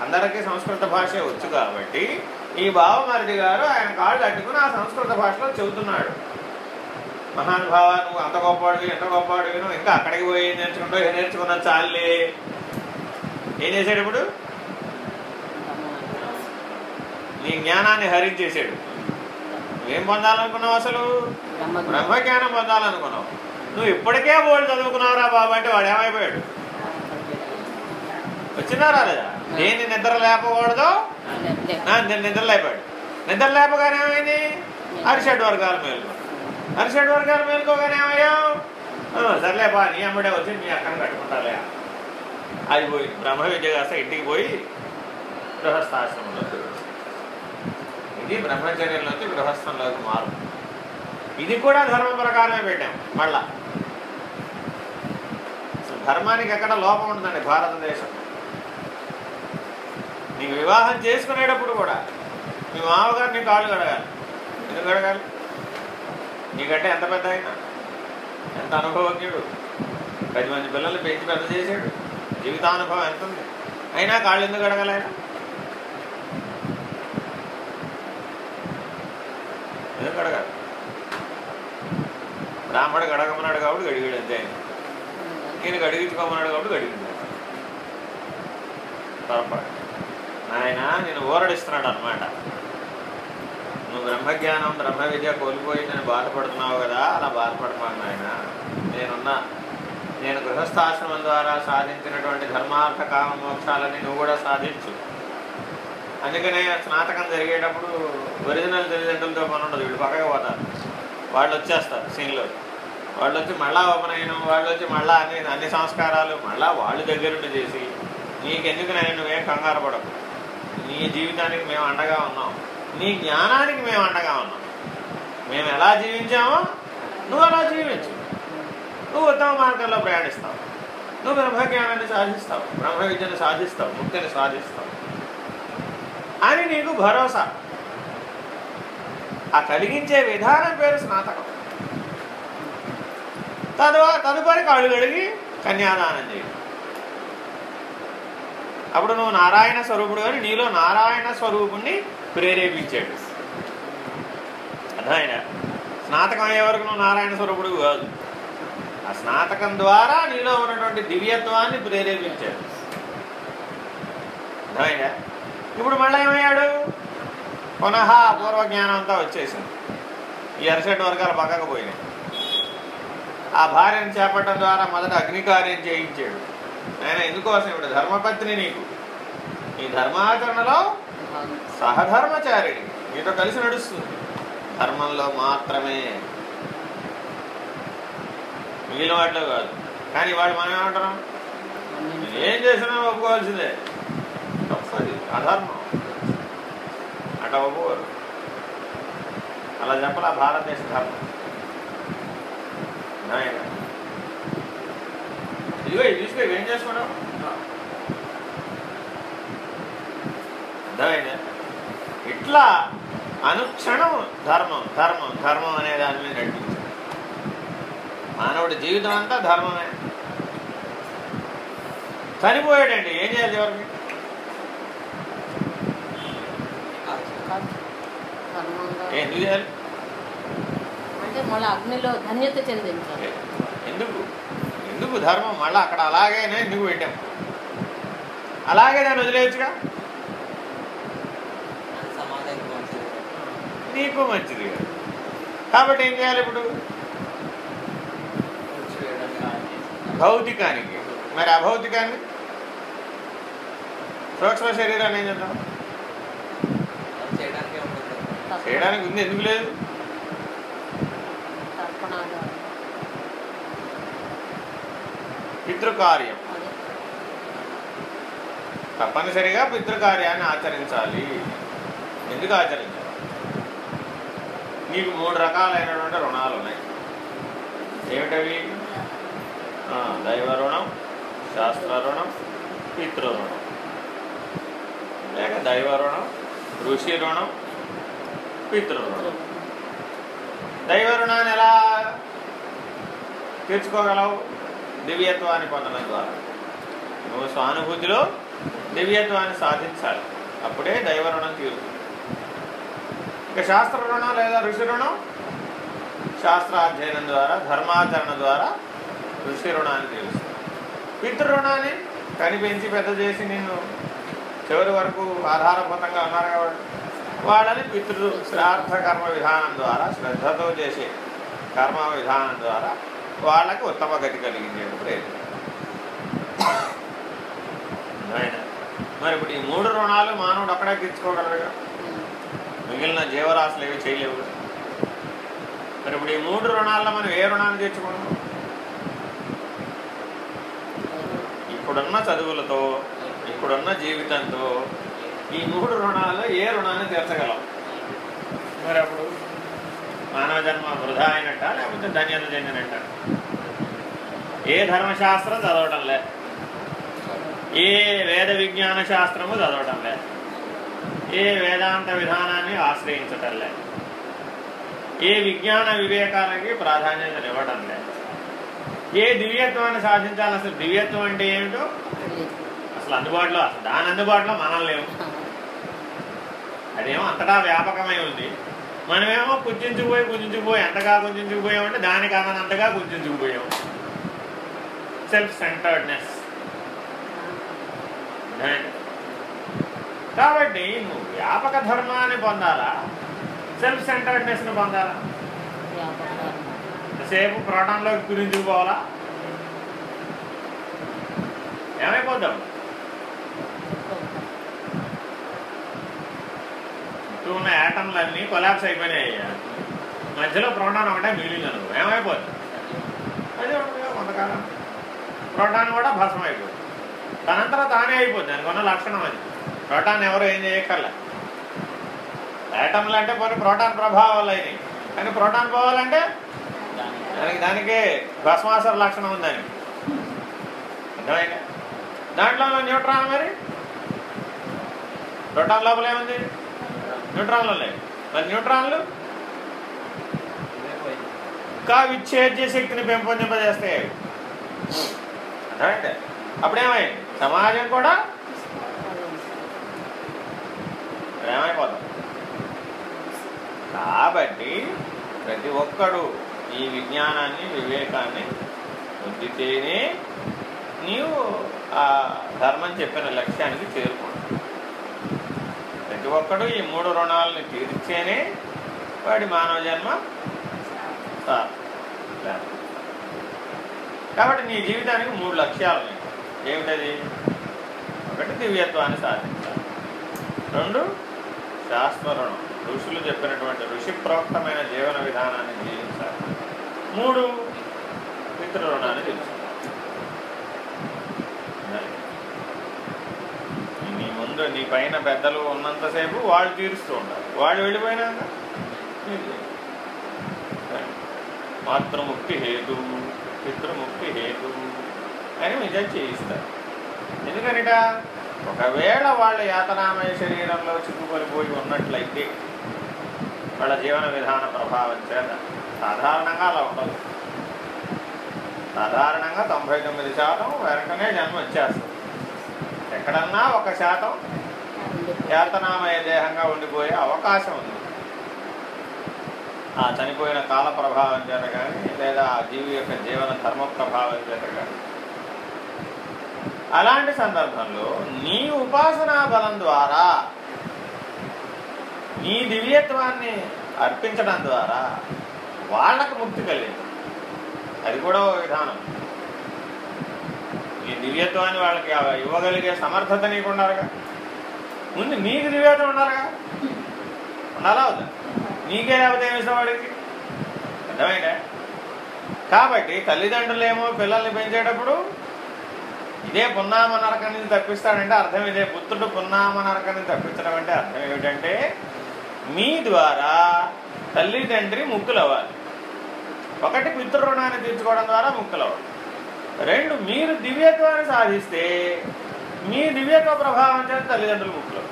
అందరికీ సంస్కృత భాష వచ్చు కాబట్టి ఈ బావమరిది గారు ఆయన కాళ్ళు అట్టుకుని ఆ సంస్కృత భాషలో చెబుతున్నాడు. మహానుభావ నువ్వు అంత గొప్పవాడివి ఎంత గొప్పవాడివి నువ్వు ఇంకా అక్కడికి పోయి ఏం నేర్చుకుంటావు ఏం నేర్చుకున్నా చాలే. ఏం చేశాడు ఇప్పుడు నీ జ్ఞానాన్ని హరించేశాడు. నువ్వేం పొందాలనుకున్నావు అసలు? బ్రహ్మజ్ఞానం పొందాలనుకున్నావు. నువ్వు ఇప్పటికే బోర్డు చదువుకున్నావురా బాబు అంటే వాడు ఏమైపోయాడు? వచ్చినారా లేదా దేన్ని నిద్ర లేపకూడదో? నిద్ర లేపాడు. నిద్ర లేపగానే ఏమైంది? అరిషడ్ వర్గాల మేలు అరిషడ్ గారు మేలుకోగానే ఏమయ్యావు సర్లే బా నీ అమ్మడే వచ్చి నీ అక్కను కట్టుకుంటాలే. అది పోయి బ్రహ్మ విద్య కాస్త ఇంటికి పోయి గృహస్థాశ్రమంలో ఇది బ్రహ్మచర్యంలోంచి గృహస్థంలోకి మారు. ఇది కూడా ధర్మం ప్రకారమే పెట్టాం మళ్ళా. ధర్మానికి ఎక్కడ లోపం ఉంటుందండి భారతదేశం? నీకు వివాహం చేసుకునేటప్పుడు కూడా మీ మామగారు నీ కాళ్ళు కడగాలి. ఎందుకు కడగాలి? నీకంటే ఎంత పెద్ద ఆయన? ఎంత అనుభవజ్ఞుడు పది మంది పిల్లల్ని పెంచి పెద్ద చేశాడు. జీవితానుభవం ఎంత ఉంది అయినా కాళ్ళు ఎందుకు కడగాలి ఎందుకు అడగాలి? బ్రాహ్మడు గడగమన్నాడు కాబట్టి గడిగాడు అంతే. ఆయన. ఈయన గడిగించుకోమన్నాడు కాబట్టి గడిగింది. పొరపాటు నాయన నేను ఊరడిస్తున్నాడు అనమాట నువ్వు బ్రహ్మజ్ఞానం బ్రహ్మ విద్య కోల్పోయిందని బాధపడుతున్నావు కదా అలా బాధపడమాను నాయన. నేనున్నా నేను గృహస్థాశ్రమం ద్వారా సాధించినటువంటి ధర్మార్థ కామ మోక్షాలని నువ్వు కూడా సాధించు. అందుకనే స్నాతకం జరిగేటప్పుడు ఒరిజినల్ తల్లిదండ్రులతో పని ఉండదు వీళ్ళు పక్కకు పోతారు వాళ్ళు వచ్చేస్తారు సీన్లో. వాళ్ళు వచ్చి మళ్ళా ఉపనయనం వాళ్ళు వచ్చి మళ్ళా అన్ని అన్ని సంస్కారాలు మళ్ళా వాళ్ళు దగ్గరుండి చేసి నీకెందుకు నేను నువ్వేం కంగారు పడకు. నీ జీవితానికి మేము అండగా ఉన్నాం. నీ జ్ఞానానికి మేము అండగా ఉన్నాం. మేము ఎలా జీవించామో నువ్వు అలా జీవించు. నువ్వు ఉత్తమ మార్గంలో ప్రయాణిస్తావు. నువ్వు బ్రహ్మజ్ఞానాన్ని సాధిస్తావు. బ్రహ్మ విద్యను సాధిస్తావు. ముక్తిని సాధిస్తావు. అని నీకు భరోసా. ఆ కలిగించే విధానం పేరు స్నాతకం. తదువా తదుపరి కాళ్ళు కడిగి కన్యాదానం చేయడం అప్పుడు నువ్వు నారాయణ స్వరూపుడు కానీ నీలో నారాయణ స్వరూపుణ్ణి ప్రేరేపించాడు. అర్థమైనా స్నాతకం అయ్యే వరకు నువ్వు నారాయణ స్వరూపుడు కాదు. ఆ స్నాతకం ద్వారా నీలో ఉన్నటువంటి దివ్యత్వాన్ని ప్రేరేపించాడు. అర్థమైనా ఇప్పుడు మళ్ళీ ఏమయ్యాడు? పునః పూర్వ జ్ఞానం అంతా వచ్చేసింది. ఈ అరసెట్ వర్గాలు పక్కకు పోయినాయి. ఆ భార్యను చేపట్టడం ద్వారా మొదట అగ్నికార్యం చేయించాడు. ఆయన ఎందుకోసం ఇప్పుడు ధర్మపత్ని నీకు? ఈ ధర్మాచరణలో సహధర్మచారిణి. నీతో కలిసి నడుస్తుంది. ధర్మంలో మాత్రమే. మిగిలిన వాటిలో కాదు. కానీ వాళ్ళు మనం ఏమంటున్నాం? ఏం చేసినా ఒప్పుకోవాల్సిందే. తప్పది. అధర్మం. అట్లా ఒప్పుకోరు. అలా చెప్పాల? భారతదేశ ధర్మం. ఇదిగో ఇది తీసుకో ఏం చేసుకున్నావు అర్థమైందా? ఇట్లా అనుక్షణం ధర్మం ధర్మం ధర్మం అనే దాని మీద మానవుడి జీవితం అంతా ధర్మమే. చనిపోయాడండి ఏం చేయాలి ఏ, ఎందుకు చేయాలి? అంటే మళ్ళీ అగ్నిలో ధన్యత చెందించాలి. ఎందుకు? ఎందుకు ధర్మం? మళ్ళీ అక్కడ అలాగేనే ఎందుకు పెట్టాం? అలాగే దాన్ని వదిలేయచ్చుగా అది సమాజానికి మంచిది నీకు మంచిది కాదు. కాబట్టి ఏం చేయాలి ఇప్పుడు? భౌతికానికి. మరి అభౌతికాన్ని సూక్ష్మ శరీరాన్ని ఏం చేద్దాం? అది చేయడానికి ఉంది ఎందుకు లేదు? పితృకార్యం. తప్పనిసరిగా పితృకార్యాన్ని ఆచరించాలి. ఎందుకు ఆచరించాలి? నీకు మూడు రకాలైనటువంటి రుణాలు ఉన్నాయి. ఏమిటవి? దైవ రుణం శాస్త్ర రుణం పితృ రుణం. లేక దైవ రుణం ఋషి రుణం పితృ రుణం. దైవ రుణాన్ని ఎలా తీర్చుకోగలవు? దివ్యత్వాన్ని పొందడం ద్వారా. నువ్వు స్వానుభూతిలో దివ్యత్వాన్ని సాధించాలి. అప్పుడే దైవ రుణం తీరుతుంది. ఇక శాస్త్ర రుణం లేదా ఋషి రుణం? శాస్త్రాధ్యయనం ద్వారా ధర్మాచరణ ద్వారా ఋషి రుణాన్ని తీరుస్తుంది పితృ రుణాన్ని పెద్ద చేసి నిన్ను చివరి వరకు ఆధారభూతంగా ఉన్నారు కాబట్టి వాళ్ళని పితృ శ్రార్థ కర్మ విధానం ద్వారా శ్రద్ధతో చేసే కర్మ విధానం ద్వారా వాళ్ళకి ఉత్తమ గతి కలిగించేది ప్రయత్నం. మరి ఇప్పుడు ఈ మూడు రుణాలు మానవుడు అక్కడే తీర్చుకోగలరుగా మిగిలిన జీవరాశులు ఏవి చేయలేవు. మరి ఇప్పుడు ఈ మూడు రుణాల్లో మనం ఏ రుణాన్ని తీర్చుకున్నాం ఇప్పుడున్న చదువులతో ఇప్పుడున్న జీవితంతో ఈ మూడు రుణాల్లో ఏ రుణాన్ని తీర్చగలం? మరి అప్పుడు మానవ జన్మ వృధా అయినట్ట లేకపోతే ధన్యత చెందినట్ట? ఏ ధర్మశాస్త్రం చదవటం లే. ఏ వేద విజ్ఞాన శాస్త్రము చదవటం లే. ఏ వేదాంత విధానాన్ని ఆశ్రయించటం లే ఏ విజ్ఞాన వివేకాలకి ప్రాధాన్యత ఇవ్వటం లే ఏ దివ్యత్వాన్ని సాధించాలి? అసలు దివ్యత్వం అంటే ఏమిటో? అసలు అందుబాటులో అసలు దాని అందుబాటులో మనం లేవు అదేమో అంతటా వ్యాపకమై ఉంది. మనమేమో గుర్తించుకుపోయి గుర్తించుకుపోయి ఎంతగా గుర్తించుకుపోయామంటే దానికి అంతగా గుర్తించుకుపోయాం సెల్ఫ్ సెంటర్డ్నెస్ కాబట్టి నువ్వు వ్యాపక ధర్మాన్ని పొందాలా? సెల్ఫ్ సెంటర్డ్నెస్ని పొందాలా? సేపు ప్రోటాన్లోకి గురించుకుపోవాలా? ఏమైపోద్దాం? చుట్టూ ఉన్న యాటంలన్నీ కొలాప్స్ అయిపోయినాయి. మధ్యలో ప్రోటాన్ ఒకటే మిగిలింది అనుకో. ఏమైపోద్ది? అదే కొంతకాలం. ప్రోటాన్ కూడా భస్మం అయిపోద్ది తనంతర తానే అయిపోద్ది. దానికి ఉన్న లక్షణం అది. ప్రోటాన్ ఎవరు ఏం చేయక్కర్లే. యాటంలు అంటే పోనీ ప్రోటాన్ ప్రభావాలు అయినాయి. కానీ ప్రోటాన్ పోవాలంటే దానికి దానికి భస్మాసర లక్షణం ఉంది దానికి అర్థమైందా? దాంట్లో న్యూట్రాన్ మరి? ప్రోటాన్ లోపల ఏముంది? న్యూట్రాన్లు లేవు మరి న్యూట్రాన్లు? ఇంకా విచ్ఛేద్య శక్తిని పెంపొందింపజేస్తాయి అవి. అప్పుడేమైంది? సమాజం కూడా ఏమైపోతాం కాబట్టి ప్రతి ఒక్కడు ఈ విజ్ఞానాన్ని వివేకాన్ని పొందితేనే నీవు ఆ ధర్మం చెప్పిన లక్ష్యానికి చేరుకుంటావు ప్రతి ఒక్కడు ఈ మూడు రుణాలని తీర్చేనే వాడి మానవ జన్మ కాబట్టి నీ జీవితానికి మూడు లక్ష్యాలు ఉన్నాయి. ఏమిటది? ఒకటి దివ్యత్వాన్ని సాధించాలి. రెండు శాస్త్ర ఋషులు చెప్పినటువంటి ఋషి ప్రోక్తమైన జీవన విధానాన్ని జీవించాలి. మూడు పితృరుణాన్ని తెలుసుకోవాలి నీ ముందు నీ పైన పెద్దలు ఉన్నంతసేపు వాళ్ళు తీరుస్తూ ఉండాలి. వాళ్ళు వెళ్ళిపోయినాక మాతృముక్తి హేతు పితృముక్తి హేతు అని నిజం చేయిస్తారు. ఎందుకనిట? ఒకవేళ వాళ్ళ యాతనామయ శరీరంలో చిక్కుకొనిపోయి ఉన్నట్లయితే వాళ్ళ జీవన విధాన ప్రభావం చేత సాధారణంగా అలా ఉండదు. సాధారణంగా తొంభై తొమ్మిది శాతం వెనకనే జన్మ వచ్చేస్తుంది. ఎక్కడన్నా ఒక శాతం యాతనామయ దేహంగా ఉండిపోయే అవకాశం ఉంది. ఆ చనిపోయిన కాల ప్రభావం చేత కానీ లేదా ఆ జీవి యొక్క జీవన ధర్మ ప్రభావం చేత కానీ అలాంటి సందర్భంలో నీ ఉపాసనా బలం ద్వారా నీ దివ్యత్వాన్ని అర్పించడం ద్వారా వాళ్ళకు ముక్తి కలిగింది. అది కూడా ఒక విధానం. ఈ దివ్యత్వాన్ని వాళ్ళకి ఇవ్వగలిగే సమర్థత నీకు ఉండాలిగా? ముందు నీకు దివ్యత్వం ఉండాలిగా? ఉండాలా అవుతా నీకే లేకపోతే ఏమి ఇస్తాం వాడికి? అర్థమైందా? కాబట్టి తల్లిదండ్రులేమో పిల్లల్ని పెంచేటప్పుడు ఇదే పున్నామ నరకం నుంచి తప్పిస్తాడంటే అర్థం ఇదే పుత్రుడు పున్నామ నరకం నుంచి తప్పించడం అంటే అర్థం ఏమిటంటే మీ ద్వారా తల్లిదండ్రి ముక్కులవ్వాలి ఒకటి పితృరుణాన్ని తీర్చుకోవడం ద్వారా ముక్కులవ్వాలి రెండు మీరు దివ్యత్వాన్ని సాధిస్తే మీ దివ్యత్వ ప్రభావం చేత తల్లిదండ్రులు ముక్కులు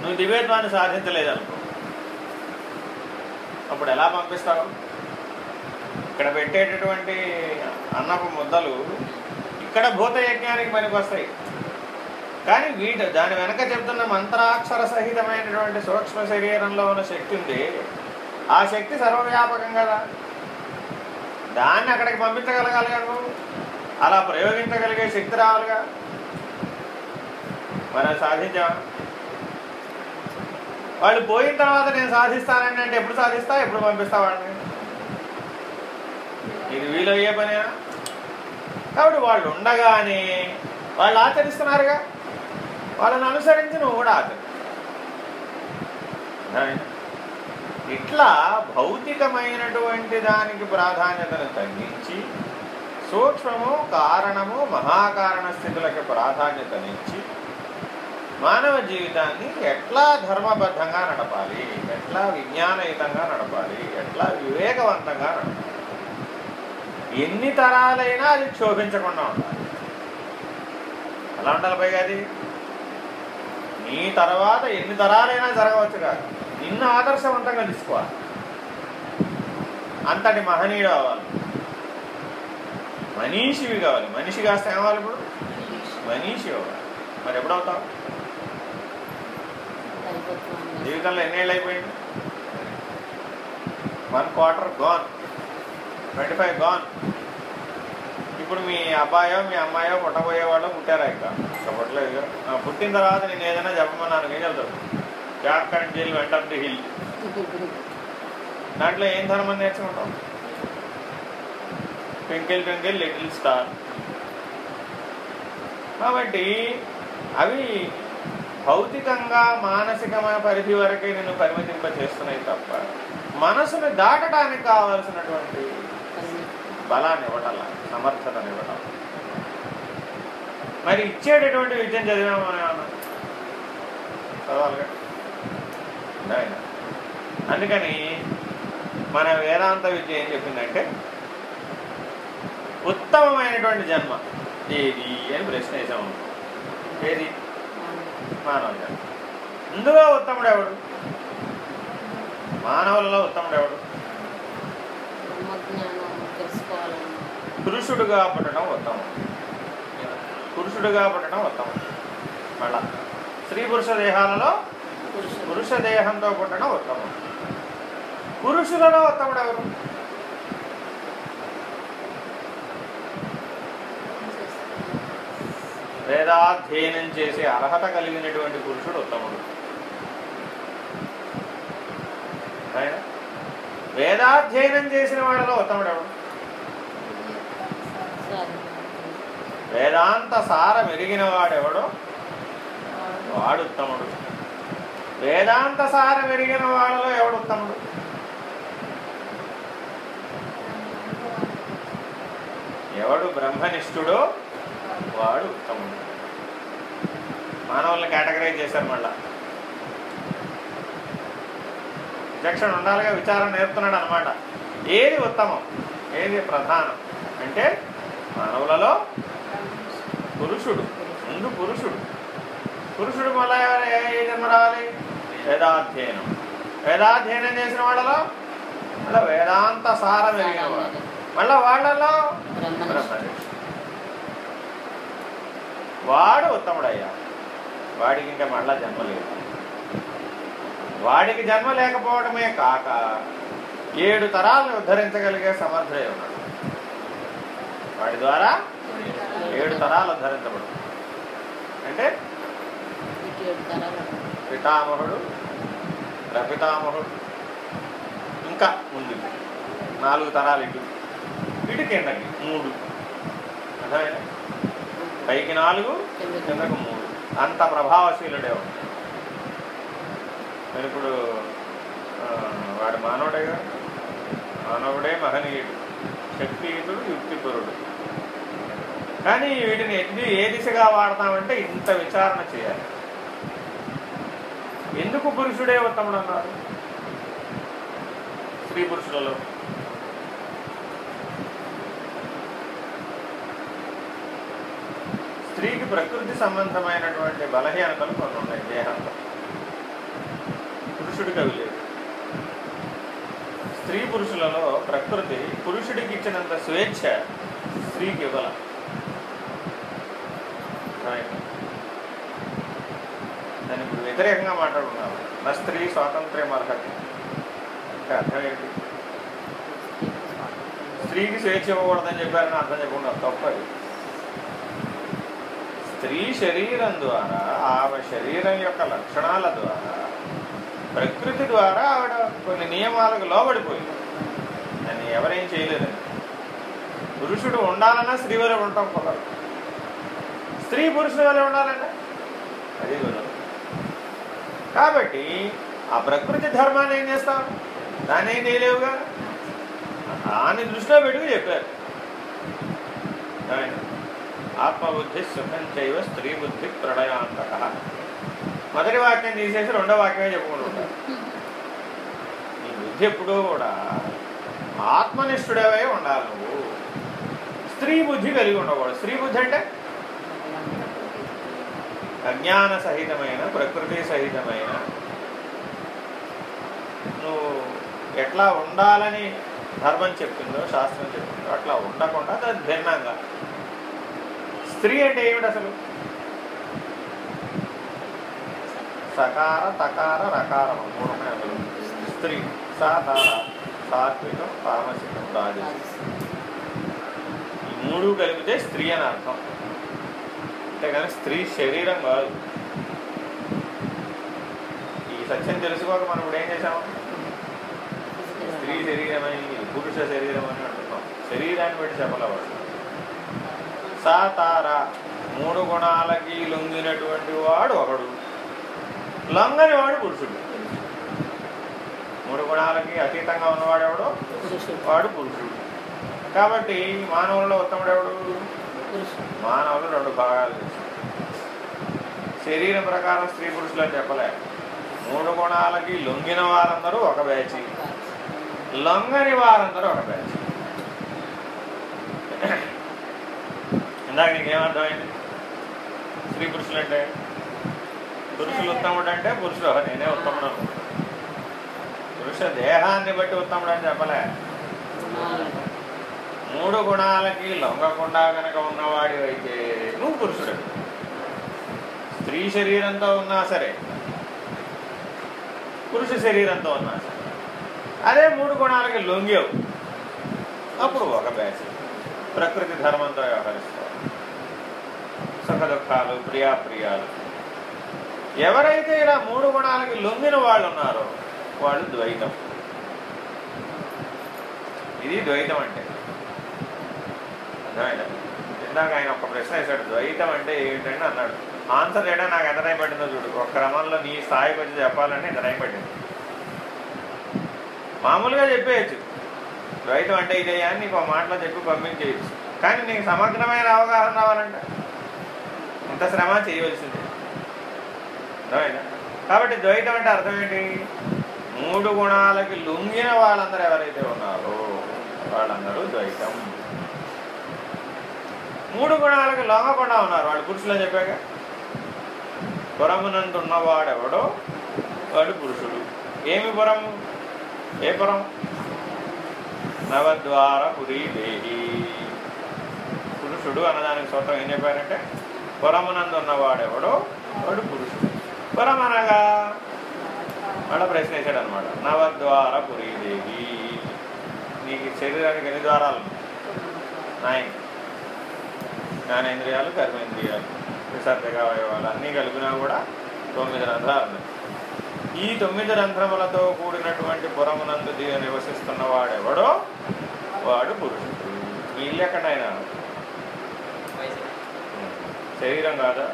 నువ్వు దివ్యత్వాన్ని సాధించలేదనుకో. అప్పుడు ఎలా పంపిస్తావు? ఇక్కడ పెట్టేటటువంటి అన్నపు ముద్దలు ఇక్కడ భూత యజ్ఞానికి పనికి కానీ వీటి దాని వెనక చెప్తున్న మంత్రాక్షర సహితమైనటువంటి సూక్ష్మ శరీరంలో ఉన్న శక్తి ఉంది. ఆ శక్తి సర్వవ్యాపకం కదా. దాన్ని అక్కడికి పంపించగలగాలిగా నువ్వు? అలా ప్రయోగించగలిగే శక్తి రావాలిగా? మనం సాధించాం? వాళ్ళు పోయిన తర్వాత నేను సాధిస్తానండి అంటే ఎప్పుడు సాధిస్తా? ఎప్పుడు పంపిస్తా వాడిని ఇది వీలయ్యే పనేనా? కాబట్టి వాళ్ళు ఉండగానే వాళ్ళు ఆచరిస్తున్నారుగా. వాళ్ళని అనుసరించి నువ్వు కూడా ఆచరి. ఇట్లా భౌతికమైనటువంటి దానికి ప్రాధాన్యతను తగ్గించి సూక్ష్మము కారణము మహాకారణ స్థితులకి ప్రాధాన్యతనిచ్చి మానవ జీవితాన్ని ఎట్లా ధర్మబద్ధంగా నడపాలి ఎట్లా విజ్ఞానయుతంగా నడపాలి ఎట్లా వివేకవంతంగా నడపాలి. ఎన్ని తరాలైనా అది క్షోభించకుండా ఉండాలి. ఎలా ఉండాలి పైగా అది? నీ తర్వాత ఎన్ని తరాలైనా జరగవచ్చు కాదు. నిన్ను ఆదర్శవంతంగా తీసుకోవాలి. అంతటి మహనీయుడు అవ్వాలి. మనీషివి కావాలి. మనిషి కాస్త ఏమవ్వాలి ఇప్పుడు? మనీషి అవ్వాలి. మరి ఎప్పుడవుతావు జీవితంలో ఎన్నేళ్ళు అయిపోయింది? One quarter gone. Twenty five gone ఇప్పుడు మీ అబ్బాయో మీ అమ్మాయో పుట్టబోయే వాళ్ళు పుట్టారా ఇంకా? ఇంకా. పుట్టలేదు పుట్టిన తర్వాత నేను ఏదైనా చెప్పమన్నాను ఏం చెప్తాను జాక్ అండ్ జిల్ వెంట ఆఫ్ ది హిల్ దాంట్లో ఏం ధర్మం నేర్చుకుంటాం ట్వింకిల్ ట్వింకిల్ లిటిల్ స్టార్ కాబట్టి అవి భౌతికంగా మానసికమైన పరిధి వరకే నేను పరిమితింప చేస్తున్నాయి తప్ప మనసును దాటడానికి కావలసినటువంటి బలాన్ని ఇవ్వటం సమర్థతను ఇవ్వటం. మరి ఇచ్చేటటువంటి విద్యను చదివాము మనం ఏమన్నా చదవాలిగా. నాయనా. అందుకని మన వేదాంత విద్య ఏం చెప్పిందంటే ఉత్తమమైనటువంటి జన్మ. ఏది అని ప్రశ్న వేసాము. ఏది? మానవ జన్మ. ముందుగా ఉత్తముడు ఎవడు? మానవులలో ఉత్తముడు ఎవడు? బ్రహ్మజ్ఞానం. తెలుసుకోవాలని పురుషుడుగా పుట్టడం ఉత్తమం. పురుషుడుగా పుట్టడం ఉత్తమం. మళ్ళా స్త్రీ పురుష దేహాలలో పురుష దేహంతో పుట్టడం ఉత్తమం. పురుషులలో ఉత్తముడు ఎవరు వేదాధ్యయనం చేసే అర్హత కలిగినటువంటి పురుషుడు ఉత్తముడు. ఆయన వేదాధ్యయనం చేసిన వాళ్ళలో ఉత్తముడు ఎవడు వేదాంత సారం ఎరిగిన వాడెవడో? వాడు. ఉత్తముడు. వేదాంత సారం ఎరిగిన వాళ్ళలో ఎవడు ఉత్తముడు? ఎవడు బ్రహ్మనిష్ఠుడో? వాడు ఉత్తముడు. మానవుల్ని కేటగరైజ్ చేశారు మళ్ళా. విచక్షణ ఉండాలిగా విచారం నేర్పుతున్నాడు అనమాట ఏది ఉత్తమం? ఏది ప్రధానం? అంటే మానవులలో పురుషుడు ముందు పురుషుడు. పురుషుడు మళ్ళా ఏ జన్మ రావాలి? వేదాధ్యయనం. వేదాధ్యయనం చేసిన వాళ్ళలో మళ్ళీ వేదాంత సారం ఎరిగిన వాడు మళ్ళీ వాళ్ళలో వాడు ఉత్తముడయ్యా. వాడికి ఇంకా మళ్ళా జన్మ లేదు. వాడికి జన్మ లేకపోవడమే కాక ఏడు తరాలను ఉద్ధరించగలిగే సమర్థుడై ఉన్నాడు. వాటి ద్వారా ఏడు తరాలు ధరించబడు అంటే పితామహుడు ప్రపితామహుడు ఇంకా ముందు నాలుగు తరాలు ఇటు. ఇటు కిందకి మూడు. అర్థమైనా పైకి నాలుగు కిందకు మూడు. అంత ప్రభావశీలుడే ఉంది మరి ఇప్పుడు వాడు మానవుడే కదా. మానవుడే మహనీయుడు. శక్తియుతుడు యుక్తిపరుడు. కానీ వీటిని ఎన్ని ఏ దిశగా వాడతామంటే ఇంత విచారణ చేయాలి. ఎందుకు పురుషుడే ఉత్తముడు అన్నారు? స్త్రీ పురుషులలో. స్త్రీకి ప్రకృతి సంబంధమైనటువంటి బలహీనతలు కొన్ని ఉన్నాయి దేహంలో. పురుషుడికి అవి లేదు. స్త్రీ పురుషులలో ప్రకృతి పురుషుడికి ఇచ్చినంత స్వేచ్ఛ స్త్రీకి ఇవ్వాల. దాని ఇప్పుడు వ్యతిరేకంగా మాట్లాడుకున్నాను నా స్త్రీ స్వాతంత్ర్యం అర్హత. అంటే అర్థం ఏంటి? స్త్రీకి స్వేచ్ఛ ఇవ్వకూడదని చెప్పారని అర్థం చెప్పకుండా తప్పది. స్త్రీ శరీరం ద్వారా ఆమె శరీరం యొక్క లక్షణాల ద్వారా ప్రకృతి ద్వారా ఆవిడ కొన్ని నియమాలకు లోబడిపోయింది. దాన్ని ఎవరేం చేయలేదండి. పురుషుడు ఉండాలన్నా స్త్రీ వలె ఉండటం కుదరదు. స్త్రీ పురుషుడు వలె ఉండాలంటే అది కుదరదు. కాబట్టి ఆ ప్రకృతి ధర్మాన్ని ఏం చేస్తాం? దాన్ని ఏం చేయలేవుగా? దాన్ని దృష్టిలో పెట్టుకు చెప్పారు. ఆత్మబుద్ధి సుఖం చేయవ స్త్రీ బుద్ధి ప్రళయాంతక మొదటి వాక్యం తీసేసి రెండో వాక్యమే చెప్పుకుంటూ ఎప్పుడూ కూడా ఆత్మనిష్ఠుడవై ఉండాలి నువ్వు. స్త్రీ బుద్ధి కలిగి ఉండకూడదు. స్త్రీ బుద్ధి అంటే? అజ్ఞాన సహితమైన ప్రకృతి సహితమైన. నువ్వు ఎట్లా ఉండాలని ధర్మం చెప్తుందో శాస్త్రం చెప్తుందో అట్లా ఉండకుండా దాని భిన్నంగా. స్త్రీ అంటే ఏమిటి అసలు? సకార తకార రకారం మూడు స్త్రీ అందులో స్త్రీ సాత్వికం తామసికం రాజసికం ఈ మూడు కలిపితే స్త్రీ అని అర్థం. అంతేగాని స్త్రీ శరీరం కాదు. ఈ సత్యం తెలుసుకోక మనం ఇప్పుడు ఏం చేసాము స్త్రీ శరీరమని పురుష శరీరం అని అంటున్నాం. శరీరాన్ని బట్టి చెప్పలేవాడు సాతార మూడు గుణాలకి లొంగినటువంటి వాడు ఒకడు. లొంగని వాడు పురుషుడు. మూడు గుణాలకి అతీతంగా ఉన్నవాడెవడు పురుషుడు వాడు పురుషుడు. కాబట్టి మానవుల్లో ఉత్తముడు ఎవడు? మానవులు రెండు భాగాలు శరీర శరీరం ప్రకారం స్త్రీ పురుషులు అని చెప్పలే. మూడు గుణాలకి లొంగిన వారందరూ ఒక బ్యాచ్. లొంగని వారందరూ ఒక బ్యాచ్. ఇందాక నీకేమర్థమైంది? స్త్రీ పురుషులు అంటే పురుషులు ఉత్తముడు అంటే పురుషుడు నేనే ఉత్తముడు అనుకుంటా. పురుష దేహాన్ని బట్టి ఉత్తముడు అని చెప్పలే. మూడు గుణాలకి లొంగకుండా కనుక ఉన్నవాడి అయితే నువ్వు పురుషుడు. స్త్రీ శరీరంతో ఉన్నా సరే పురుష శరీరంతో ఉన్నాడు అదే మూడు గుణాలకి లొంగేవు. అప్పుడు ఒక బ్యాచ్ ప్రకృతి ధర్మంతో వ్యవహరిస్తారు సుఖ దుఃఖాలు ప్రియాప్రియాలు. ఎవరైతే ఇలా మూడు గుణాలకి లొంగిన వాళ్ళు ఉన్నారో వాళ్ళు ద్వైతం. ఇది ద్వైతం అంటే. ఇందాక ఆయన ఒక ప్రశ్న వేశాడు ద్వైతం అంటే ఏంటంటే అన్నాడు. ఆన్సర్ చేయడానికి నాకు ఎంత టైం పట్టిందో చూడు. ఒక క్రమంలో నీ స్థాయికి వచ్చి చెప్పాలంటే ఎంత టైం పట్టింది. మామూలుగా చెప్పేయచ్చు. ద్వైతం అంటే ఇదే అని నీకు ఒక మాటలో చెప్పి పంపించేయచ్చు. కానీ నీకు సమగ్రమైన అవగాహన రావాలంటే. ఇంత శ్రమ చేయవలసిందే. అర్థమైనా కాబట్టి ద్వైతం అంటే అర్థం ఏంటి? మూడు గుణాలకి లొంగిన వాళ్ళందరూ ఎవరైతే ఉన్నారో వాళ్ళందరూ ద్వైతం. మూడు గుణాలకి లొంగకుండా ఉన్నారు. వాళ్ళు పురుషులు అని చెప్పాక? పురమునందు ఉన్నవాడెవడో? వాడు పురుషుడు. ఏమి పురము? ఏ పురం నవద్వార పురి దేహి. పురుషుడు అన్నదానికి సూత్రం ఏం చెప్పారంటే పురమునందు ఉన్నవాడెవడో? వాడు పురుషుడు. పురం అనగా మళ్ళీ ప్రశ్న వేసాడు అనమాట నవద్వార పురి దేహి నీకు శరీరానికి ఎన్ని ద్వారాలు? నైన్. జ్ఞానేంద్రియాలు కర్మేంద్రియాలు విసర్జక అవయవాలు అన్నీ కలిపినా కూడా తొమ్మిది రంధ్రాలు ఉన్నాయి. ఈ తొమ్మిది రంధ్రములతో కూడినటువంటి పురమునందు దిగ నివసిస్తున్న వాడెవడో? వాడు పురుషుడు. ఇల్లు ఎక్కడైనా శరీరం కాదా?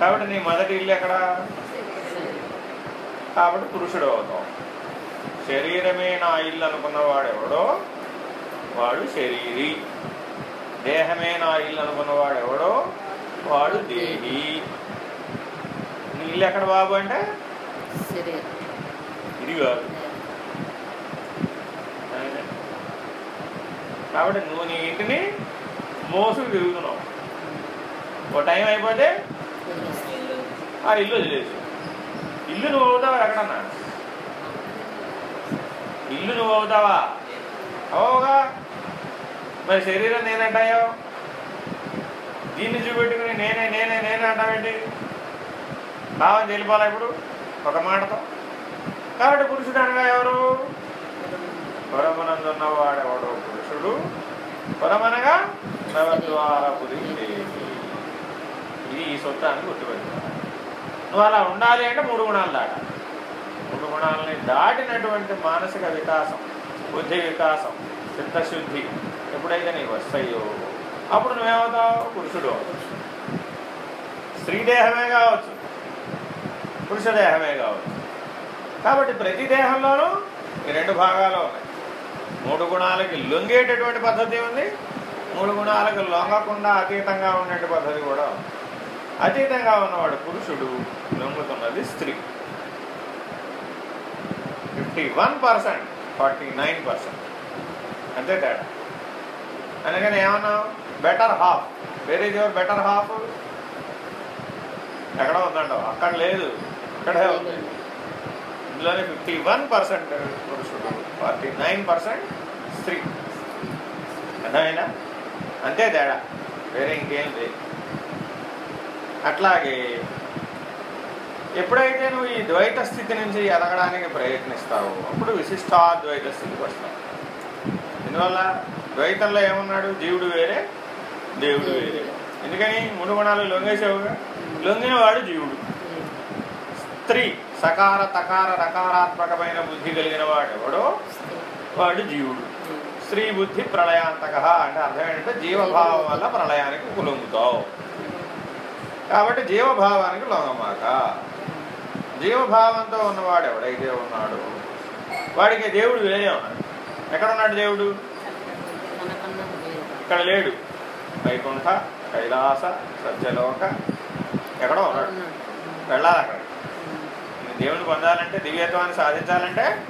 కాబట్టి నీ మొదటి ఇల్లు ఎక్కడ? కాబట్టి పురుషుడు అవుతాం శరీరమే నా ఇల్లు అనుకున్న వాడెవడో? వాడు శరీరి. దేహమే నా ఇల్లు అనుకున్నవాడు ఎవడో వాడు దేహి. నీ ఇల్లు ఎక్కడ బాబు అంటే? ఇది కాదు. కాబట్టి నువ్వు నీ ఇంటిని మోసుకు తిరుగుతున్నావు. ఓ టైం అయిపోతే ఆ ఇల్లు వదిలేసి ఇల్లు నువ్వు అవుతావా ఎక్కడన్నా? ఇల్లు నువ్వు అవుతావా? అవగా. మరి శరీరం నేనంటాయో దీన్ని చూపెట్టుకుని నేనే నేనే నేనే అంటావేంటి? భావం తెలిపాలా ఇప్పుడు? ఒక మాటతో? కాబట్టి పురుషుడు అనగా ఎవరు? పరమనందున్నవాడెవడో పురుషుడు. పరమనగా నవద్వార పురి ఇది ఈ సొత్తాన్ని గుర్తుపెట్టుకో. నువ్వు అలా ఉండాలి అంటే మూడు గుణాలు దాటాలి. మూడు గుణాలని దాటినటువంటి మానసిక వికాసం బుద్ధి వికాసం చిత్తశుద్ధి ఎప్పుడైతే నీకు వస్తాయో అప్పుడు నువ్వేమవుతావు? పురుషుడు అవచ్చు స్త్రీ దేహమే కావచ్చు పురుష దేహమే కావచ్చు. కాబట్టి ప్రతి దేహంలోనూ ఈ రెండు భాగాలు ఉన్నాయి. మూడు గుణాలకి లొంగేటటువంటి పద్ధతి ఉంది మూడు గుణాలకు లొంగకుండా అతీతంగా ఉండే పద్ధతి కూడా ఉంది. అతీతంగా ఉన్నవాడు పురుషుడు లొంగుతున్నది స్త్రీ. Fifty one percent forty nine percent. అంతే తేడా. అందుకని ఏమన్నావు? Better half. Where is your better half? ఎక్కడ ఉందండవు అక్కడ లేదు. ఇక్కడే ఉంది. ఇందులోనే ఫిఫ్టీ వన్ పర్సెంట్ పురుషుడు ఫార్టీ నైన్ పర్సెంట్ స్త్రీ. అర్థమైనా అంతే తేడా. వేరే ఇంకేం లేదు. అట్లాగే ఎప్పుడైతే నువ్వు ఈ ద్వైత స్థితి నుంచి ఎదగడానికి ప్రయత్నిస్తావో అప్పుడు విశిష్టాద్వైత స్థితికి వస్తావు. దీనివల్ల ద్వైతంలో ఏమన్నాడు? జీవుడు వేరే దేవుడు వేరే. ఎందుకని? మూడు గుణాలు లొంగేసావుగా లొంగినవాడు జీవుడు. స్త్రీ సకార తకార రకారాత్మకమైన బుద్ధి కలిగిన వాడు ఎవడో? వాడు జీవుడు. స్త్రీ బుద్ధి ప్రళయాంతక అంటే అర్థం ఏంటంటే జీవభావం వల్ల ప్రళయానికి కులొంగుతావు. కాబట్టి జీవభావానికి లొంగమాక జీవభావంతో ఉన్నవాడు ఎవడైతే ఉన్నాడో వాడికి దేవుడు వేరే ఉన్నాడు ఎక్కడ ఉన్నాడు దేవుడు? ఇక్కడ లేడు. వైకుంఠ కైలాస సత్యలోక ఎక్కడో ఉన్నాడు. వెళ్ళాలి అక్కడ. దేవుని పొందాలంటే దివ్యత్వాన్ని సాధించాలంటే.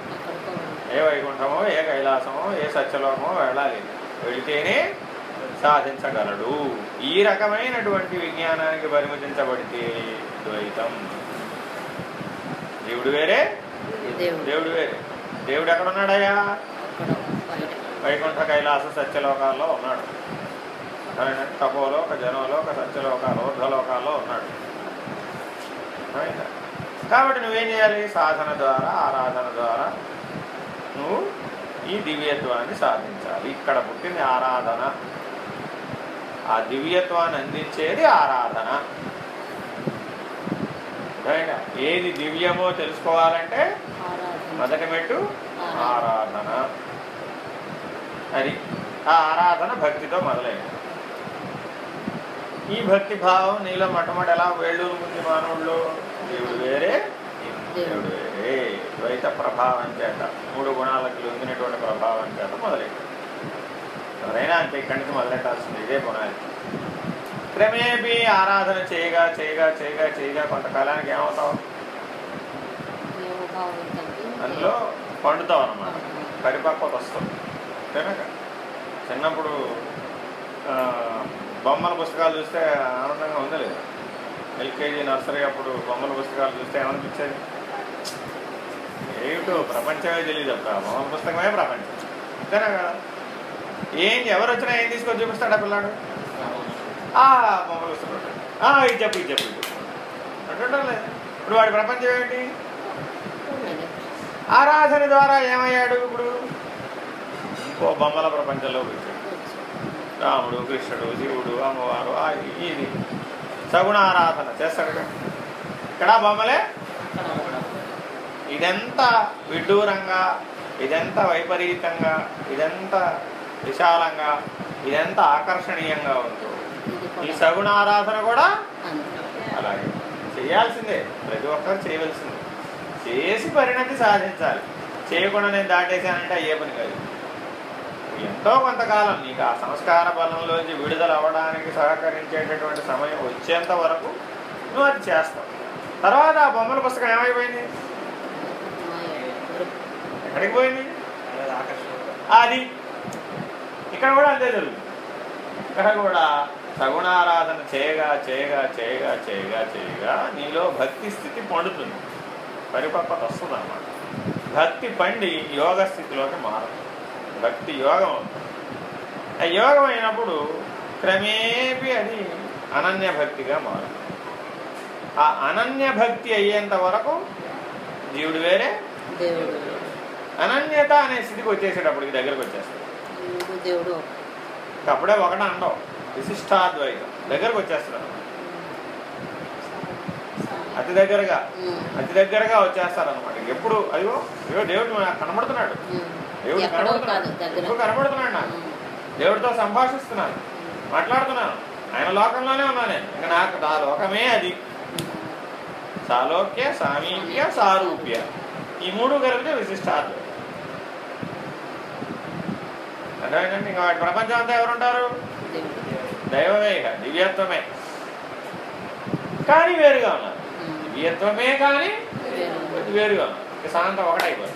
ఏ వైకుంఠమో ఏ కైలాసమో ఏ సత్యలోకమో వెళ్ళాలి. వెళితేనే సాధించగలడు ఈ రకమైనటువంటి విజ్ఞానానికి పరిమితించబడితే ద్వైతం. దేవుడు వేరే? దేవుడు. వేరే. దేవుడు ఎక్కడ ఉన్నాడయ్యా అక్కడ బయట వైకుంఠ కైలాస సత్యలోకాల్లో ఉన్నాడు. తపోలోక జనలోక సత్యలోకాలు ఊర్ధలోకాల్లో ఉన్నాడు? కాబట్టి నువ్వేం చేయాలి? సాధన ద్వారా ఆరాధన ద్వారా నువ్వు ఈ దివ్యత్వాన్ని సాధించాలి. ఇక్కడ పుట్టింది ఆరాధన. ఆ దివ్యత్వాన్ని అందించేది ఆరాధన? ఏది దివ్యమో తెలుసుకోవాలంటే మొదటి మెట్టు ఆరాధన. అది ఆ ఆరాధన భక్తితో మొదలైంది. ఈ భక్తి భావం నీలో మొట్టమొదటి ఎలా వేళ్ళు ముందు మానవుల్లో? దేవుడు వేరే దేవుడు వేరే. ద్వైత ప్రభావం చేత మూడు గుణాలకు లొంగినటువంటి ప్రభావం చేత మొదలైంది. ఎవరైనా అంతే ఇక్కడి నుంచి మొదలెట్టాల్సింది ఇదే గుణాలు క్రమేపీ ఆరాధన చేయగా చేయగా చేయగా చేయగా కొంతకాలానికి ఏమవుతావు? అందులో పండుతావు అన్నమాట. పరిపక్వత వస్తుంది. కనుక చిన్నప్పుడు బొమ్మల పుస్తకాలు చూస్తే ఆనందంగా ఉంది లేదు? ఎల్కేజీ నర్సరీ అప్పుడు బొమ్మల పుస్తకాలు చూస్తే ఏమనిపించేది? ఏమిటో ప్రపంచమే తెలియదు చెప్తా బొమ్మల పుస్తకమే ప్రపంచం. అంతేనా? కదా ఏం ఎవరు వచ్చినా ఏం తీసుకొని చూపిస్తాడు ఆ పిల్లాడు ఆ బొమ్మల. ఆ ఇది చెప్పు ఇది చెప్పు అంటుంటాం లేదు. ఇప్పుడు వాడి ప్రపంచం ఏంటి. ఆరాధన ద్వారా ఏమయ్యాడు ఇప్పుడు? ఇంకో బొమ్మల ప్రపంచంలో రాముడు కృష్ణుడు శివుడు అమ్మవారు ఆ ఇది. సగుణ ఆరాధన చేస్తాడు. ఇక్కడ బొమ్మలే? ఇదెంత విడ్డూరంగా ఇదెంత వైపరీతంగా ఇదెంత విశాలంగా ఇదెంత ఆకర్షణీయంగా ఉందో ఈ సగుణ ఆరాధన కూడా. అలాగే. చేయాల్సిందే ప్రతి ఒక్కరు చేయవలసిందే. చేసి పరిణతి సాధించాలి. చేయకుండా నేను దాటేశానంటే అయ్యే పని కాదు. ఎంతో కొంతకాలం నీకు ఆ సంస్కార బలంలోంచి విడుదల అవ్వడానికి సహకరించేటటువంటి సమయం వచ్చేంత వరకు నువ్వు అది చేస్తావు. తర్వాత ఆ బొమ్మల పుస్తకం ఏమైపోయింది? ఎక్కడికి పోయింది? అది. ఇక్కడ కూడా అంతే జరుగుతుంది. ఇక్కడ కూడా సగుణారాధన చేయగా చేయగా చేయగా చేయగా చేయగా నీలో భక్తి స్థితి పండుతుంది. పరిపక్వత వస్తుంది అన్నమాట. భక్తి పండి యోగ స్థితిలోకి మారుతుంది భక్తి యోగం అవుతుంది. ఆ యోగం అయినప్పుడు క్రమేపీ అది అనన్య భక్తిగా మారుతుంది. ఆ అనన్య భక్తి అయ్యేంత వరకు జీవుడు వేరే. అనన్యత అనే స్థితికి వచ్చేసేటప్పటికి దగ్గరకు వచ్చేస్తాడు. దేవుడు దేవుడు? అప్పుడే ఒకటే అండవు విశిష్టాద్వైతం. దగ్గరకు వచ్చేస్తున్నాడు అతి దగ్గరగా. అతి దగ్గరగా వచ్చేస్తారు అనమాట ఎప్పుడు? అయ్యో అయ్యో దేవుడు కనబడుతున్నాడు. దేవుడు కనబడుతున్నాడు. ఎప్పుడు కనబడుతున్నాడు నాకు. దేవుడితో సంభాషిస్తున్నాను. మాట్లాడుతున్నాను. ఆయన లోకంలోనే ఉన్నాను. నేను ఇంకా నాకు నా లోకమే అది. సాలోక్య సామీప్య. సారూప్య. ఈ మూడు కలిపితే విశిష్టాద్వైతం. అర్థమైందండి ఇంకా వాటి ప్రపంచం అంతా ఎవరుంటారు? దైవమే ఇక దివ్యత్వమే. కానీ వేరుగా ఉన్నారు. దివ్యత్వమే కానీ వేరుగా ఉన్నారు. ఇక శాంతం ఒకటైపోయింది.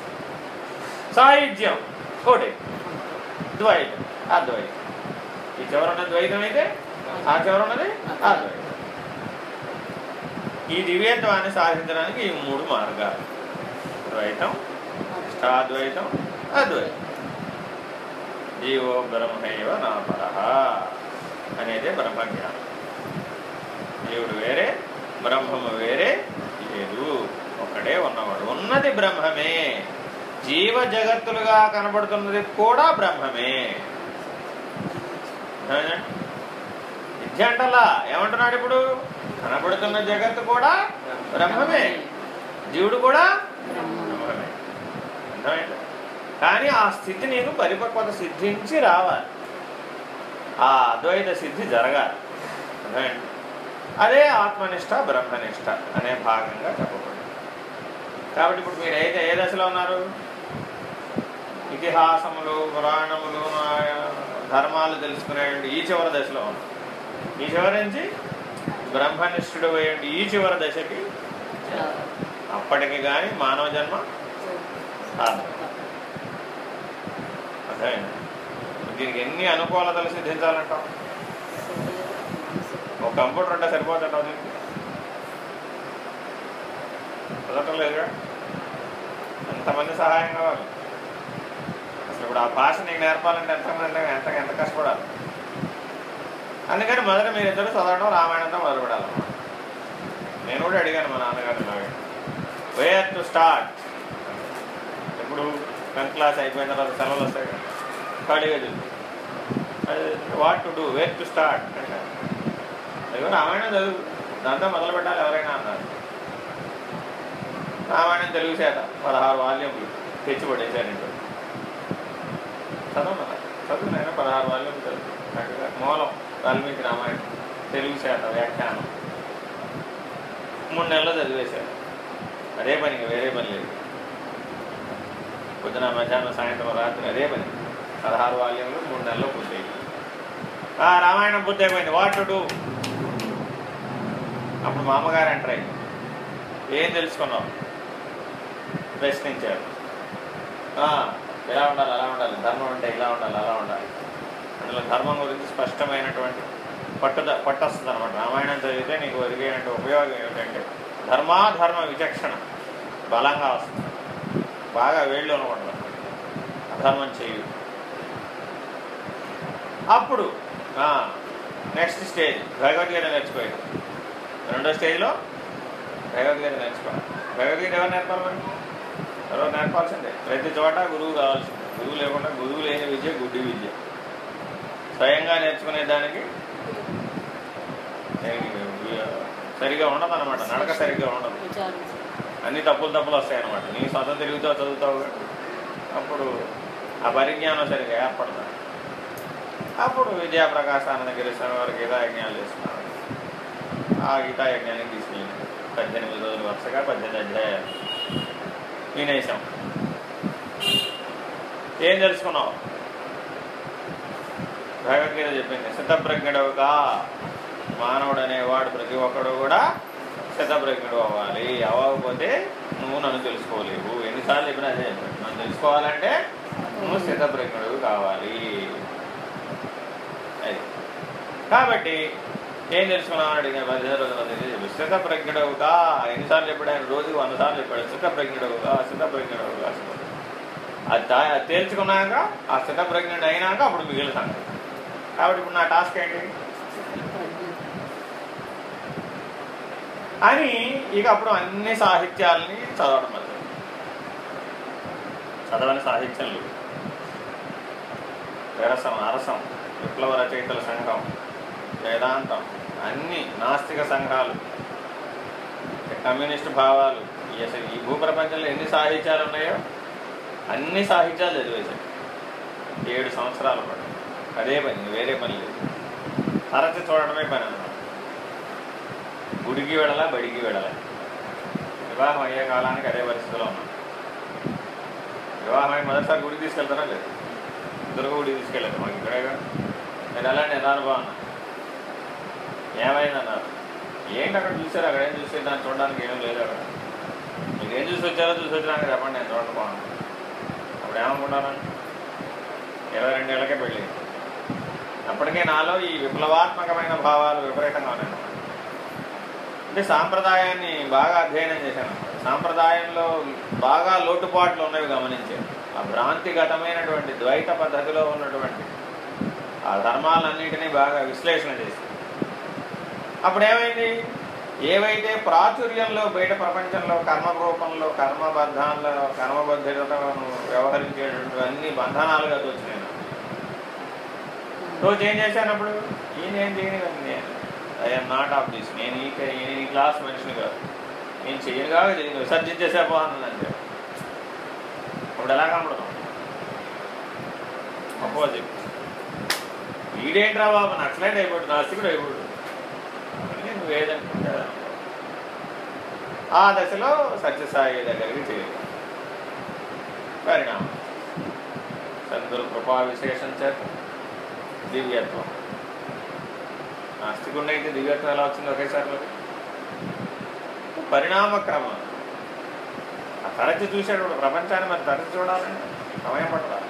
సాయుధ్యం. ఒకటి. ద్వైతం. అద్వైతం. ఈ చివరున్న ద్వైతం అయితే ఆ చివరున్నది అద్వైతం. ఈ దివ్యత్వాన్ని సాధించడానికి ఈ మూడు మార్గాలు. ద్వైతం ఇష్టాద్వైతం అద్వైతం. జీవో బ్రహ్మైవ నా పరహ అనేది బ్రహ్మజ్ఞానం. జీవుడు వేరే బ్రహ్మము వేరే లేదు. ఒకడే ఉన్నవాడు. ఉన్నది బ్రహ్మమే. జీవ జగత్తులుగా కనబడుతున్నది కూడా బ్రహ్మమే? విద్య అంటలా ఏమంటున్నాడు ఇప్పుడు? కనబడుతున్న జగత్తు కూడా బ్రహ్మమే. జీవుడు కూడా బ్రహ్మమే. అర్థమైందా? కానీ ఆ స్థితి నీకు పరిపక్వత సిద్ధించి రావాలి. ఆ అద్వైత సిద్ధి జరగాలి. అదే ఆత్మనిష్ట బ్రహ్మనిష్ట అనే భాగంగా చెప్పబడింది. కాబట్టి ఇప్పుడు మీరు అయితే ఏ దశలో ఉన్నారు? ఇతిహాసములు పురాణములు ధర్మాలు తెలుసుకునే ఈ చివరి దశలో ఉన్నారు. ఈ చివరి నుంచి బ్రహ్మనిష్ఠుడు అయ్యేటి ఈ చివరి దశకి అప్పటికి కానీ మానవ జన్మ సాధన అర్థమైంది. దీనికి ఎన్ని అనుకూలతలు సిద్ధించాలంటాం ఒక కంప్యూటర్ ఉంటే సరిపోతుంటావు దీనికి? కుదరటం ఎంతమంది సహాయం కావాలి? అసలు ఇప్పుడు ఆ భాష నీకు నేర్పాలంటే ఎంతమంది ఎంత ఎంత కష్టపడాలి? అందుకని మొదట మీరు ఇద్దరు చదవడం రామాయణంతో మొదలు పెడాలన్నమాట నేను కూడా అడిగాను మా నాన్నగారు ఇలాగే వే టు స్టార్ట్ ఇప్పుడు టెన్త్ క్లాస్ అయిపోయిన తర్వాత సెలవులు వస్తాయి కదా. ఖాళీగా చూసి what to do where to start అయ్యో రామాయణం చదువు. దాంతో మొదలు పెట్టాలి ఎవరైనా అన్నారు. రామాయణం తెలుగు చేత పదహారు వాల్యూములు తెచ్చి పడేశారు ఇంట్లో. చదువు నేను పదహారు వాల్యూములు చదువు చక్కగా మూలం వాల్మీకి రామాయణం తెలుగు చేత వ్యాఖ్యానం. మూడు నెలలు చదివేశారు. అదే పని వేరే పని లేదు. పొద్దున మధ్యాహ్నం సాయంత్రం రాత్రి అదే పని. పదహారు వాల్యములు మూడు నెలల్లో పూర్తయింది. ఆ రామాయణం పూర్తయిపోయింది. వాట్ టు డూ అప్పుడు మా అమ్మగారు ఎంటర్ అయింది ఏం తెలుసుకున్నావు ప్రశ్నించారు. "ఆ, ఇలా ఉండాలి అలా ఉండాలి. ధర్మం అంటే ఇలా ఉండాలి అలా ఉండాలి. అందులో ధర్మం గురించి స్పష్టమైనటువంటి పట్టుద పట్టొస్తుంది అనమాట రామాయణం చదివితే నీకు ఒరిగేటువంటి ఉపయోగం ఏమిటంటే ధర్మాధర్మ విచక్షణ. బలంగా వస్తుంది. బాగా వేళ్ళు అనుకుంటుంది అధర్మం చేయు. అప్పుడు నెక్స్ట్ స్టేజ్ భగవద్గీత నేర్చుకోయాడు. రెండో స్టేజ్లో భగవద్గీత నేర్చుకోవాలి. భగవద్గీత ఎవరు నేర్పాలి మరి? ఎవరు నేర్పాల్సిందే. ప్రతి చోట గురువు కావాల్సిందే. గురువు లేకుండా గురువు లేని విద్య గుడ్డి విద్య. స్వయంగా నేర్చుకునే దానికి సరిగా ఉండదు అనమాట నడక సరిగ్గా ఉండదు. అన్ని తప్పులు తప్పులు వస్తాయి అనమాట నీ సొంతం తిరుగుతావు చదువుతావు. అప్పుడు ఆ పరిజ్ఞానం సరిగ్గా ఏర్పడతాయి అప్పుడు విద్యాప్రకాశానంద గిరిశ్వర వారి గీతాయజ్ఞాలు చేస్తున్నారు. ఆ గీతాయజ్ఞానికి తీసుకెళ్ళి పద్దెనిమిది రోజులు వరుసగా పద్దెనిమిది అధ్యాయాలు వినేశాం. ఏం తెలుసుకున్నావు? భగవద్గీత చెప్పింది సిద్ధప్రజ్ఞుడవుగా మానవుడు అనేవాడు ప్రతి ఒక్కడు కూడా సిద్ధప్రజ్ఞుడు అవ్వాలి. అవ్వకపోతే నువ్వు నన్ను తెలుసుకోలేవు. ఎన్నిసార్లు చెప్పినా అదే. నన్ను తెలుసుకోవాలంటే నువ్వు సిద్ధప్రజ్ఞుడు కావాలి. అది. కాబట్టి ఏం తెలుసుకున్నామని అడిగిన పదిహేను రోజుల చెప్పి స్థితప్రజ్ఞుడవుగా ఎన్నిసార్లు చెప్పాడు ఆయన? రోజు వంద సార్లు చెప్పాడు. స్థితప్రజ్ఞుడవుగా స్థితప్రజ్ఞుడవుగా అది అది తేల్చుకున్నాక ఆ స్థితప్రజ్ఞుడు అయినాక అప్పుడు మిగిలిన సంగతి. కాబట్టి ఇప్పుడు నా టాస్క్ ఏంటి? అని ఇక అప్పుడు అన్ని సాహిత్యాలని చదవడం మొదలు చదవని సాహిత్యం లేదు. విరసం అరసం విప్లవ రచయితల సంఘం వేదాంతం అన్ని నాస్తిక సంఘాలు కమ్యూనిస్ట్ భావాలు ఈ అసలు ఈ భూప్రపంచంలో ఎన్ని సాహిత్యాలు ఉన్నాయో అన్ని సాహిత్యాలు చదివేశాడు ఏడు సంవత్సరాల పాటు అదే పని వేరే పని లేదు. తరచి చూడడమే పని అన్నమాట. గుడికి వెళ్ళాలా బడికి వెళ్ళాలా? వివాహం అయ్యే కాలానికి అదే పరిస్థితిలో ఉన్నాం. వివాహం అయ్యి మొదటిసారి గుడికి తీసుకెళ్తారా లేదు? ఇద్దరు గుడికి తీసుకెళ్ళారు? మాకు ఇక్కడేగా నేను ఎలా నేను అనుభవం ఏమైందన్నారు ఏంటి అక్కడ చూసారు అక్కడ ఏం చూసి దాన్ని చూడడానికి ఏం లేదు అక్కడ. మీరు ఏం చూసి వచ్చారో చూసి వచ్చినాక చెప్పండి నేను చూడండి బాగున్నాను అప్పుడు ఏమనుకుంటాను ఇరవై రెండేళ్ళకే పెళ్ళి. అప్పటికే నాలో ఈ విప్లవాత్మకమైన భావాలు విపరీతంగా ఉన్నాయి. అన్నమాట. అంటే సాంప్రదాయాన్ని బాగా అధ్యయనం చేశాను. సాంప్రదాయంలో బాగా లోటుపాట్లు ఉన్నవి గమనించాను ఆ భ్రాంతిగతమైనటువంటి ద్వైత పద్ధతిలో ఉన్నటువంటి ఆ ధర్మాలన్నింటినీ బాగా విశ్లేషణ చేసి. అప్పుడు ఏమైంది ఏవైతే ప్రాచుర్యంలో బయట ప్రపంచంలో కర్మ రూపంలో కర్మబద్ధాల్లో కర్మబద్ధతను వ్యవహరించేటటువంటి అన్ని బంధనాలుగా తోచినాయి రోజు ఏం చేశాను అప్పుడు? ఈయన ఏం చేయని నేను. ఐఎమ్ నాట్ ఆఫ్ దిస్ నేను ఈ నేను ఈ క్లాస్ మనిషిని కాదు. నేను చేయనుగా చేయను విసర్జించేసే పోతున్నాను ఇప్పుడు ఎలా కనపడతాం? అపోజిట్ వీడేంట్రా బాబు? నక్సలైట్ అయిపోడు నాస్తికుడు అయిపోడు అందుకే నువ్వు ఏదనుకుంటా ఆ దశలో సత్యసాయి దగ్గరికి చేయాలి పరిణామం. సంతుల కృపా విశేషం చేత దివ్యత్వం. నాస్తికుండా అయితే దివ్యత్వం ఎలా వచ్చింది ఒకేసారి మరి. పరిణామ క్రమం ఆ తరచి చూసేటప్పుడు ప్రపంచాన్ని మరి తరచి చూడాలండి సమయం పట్టదా?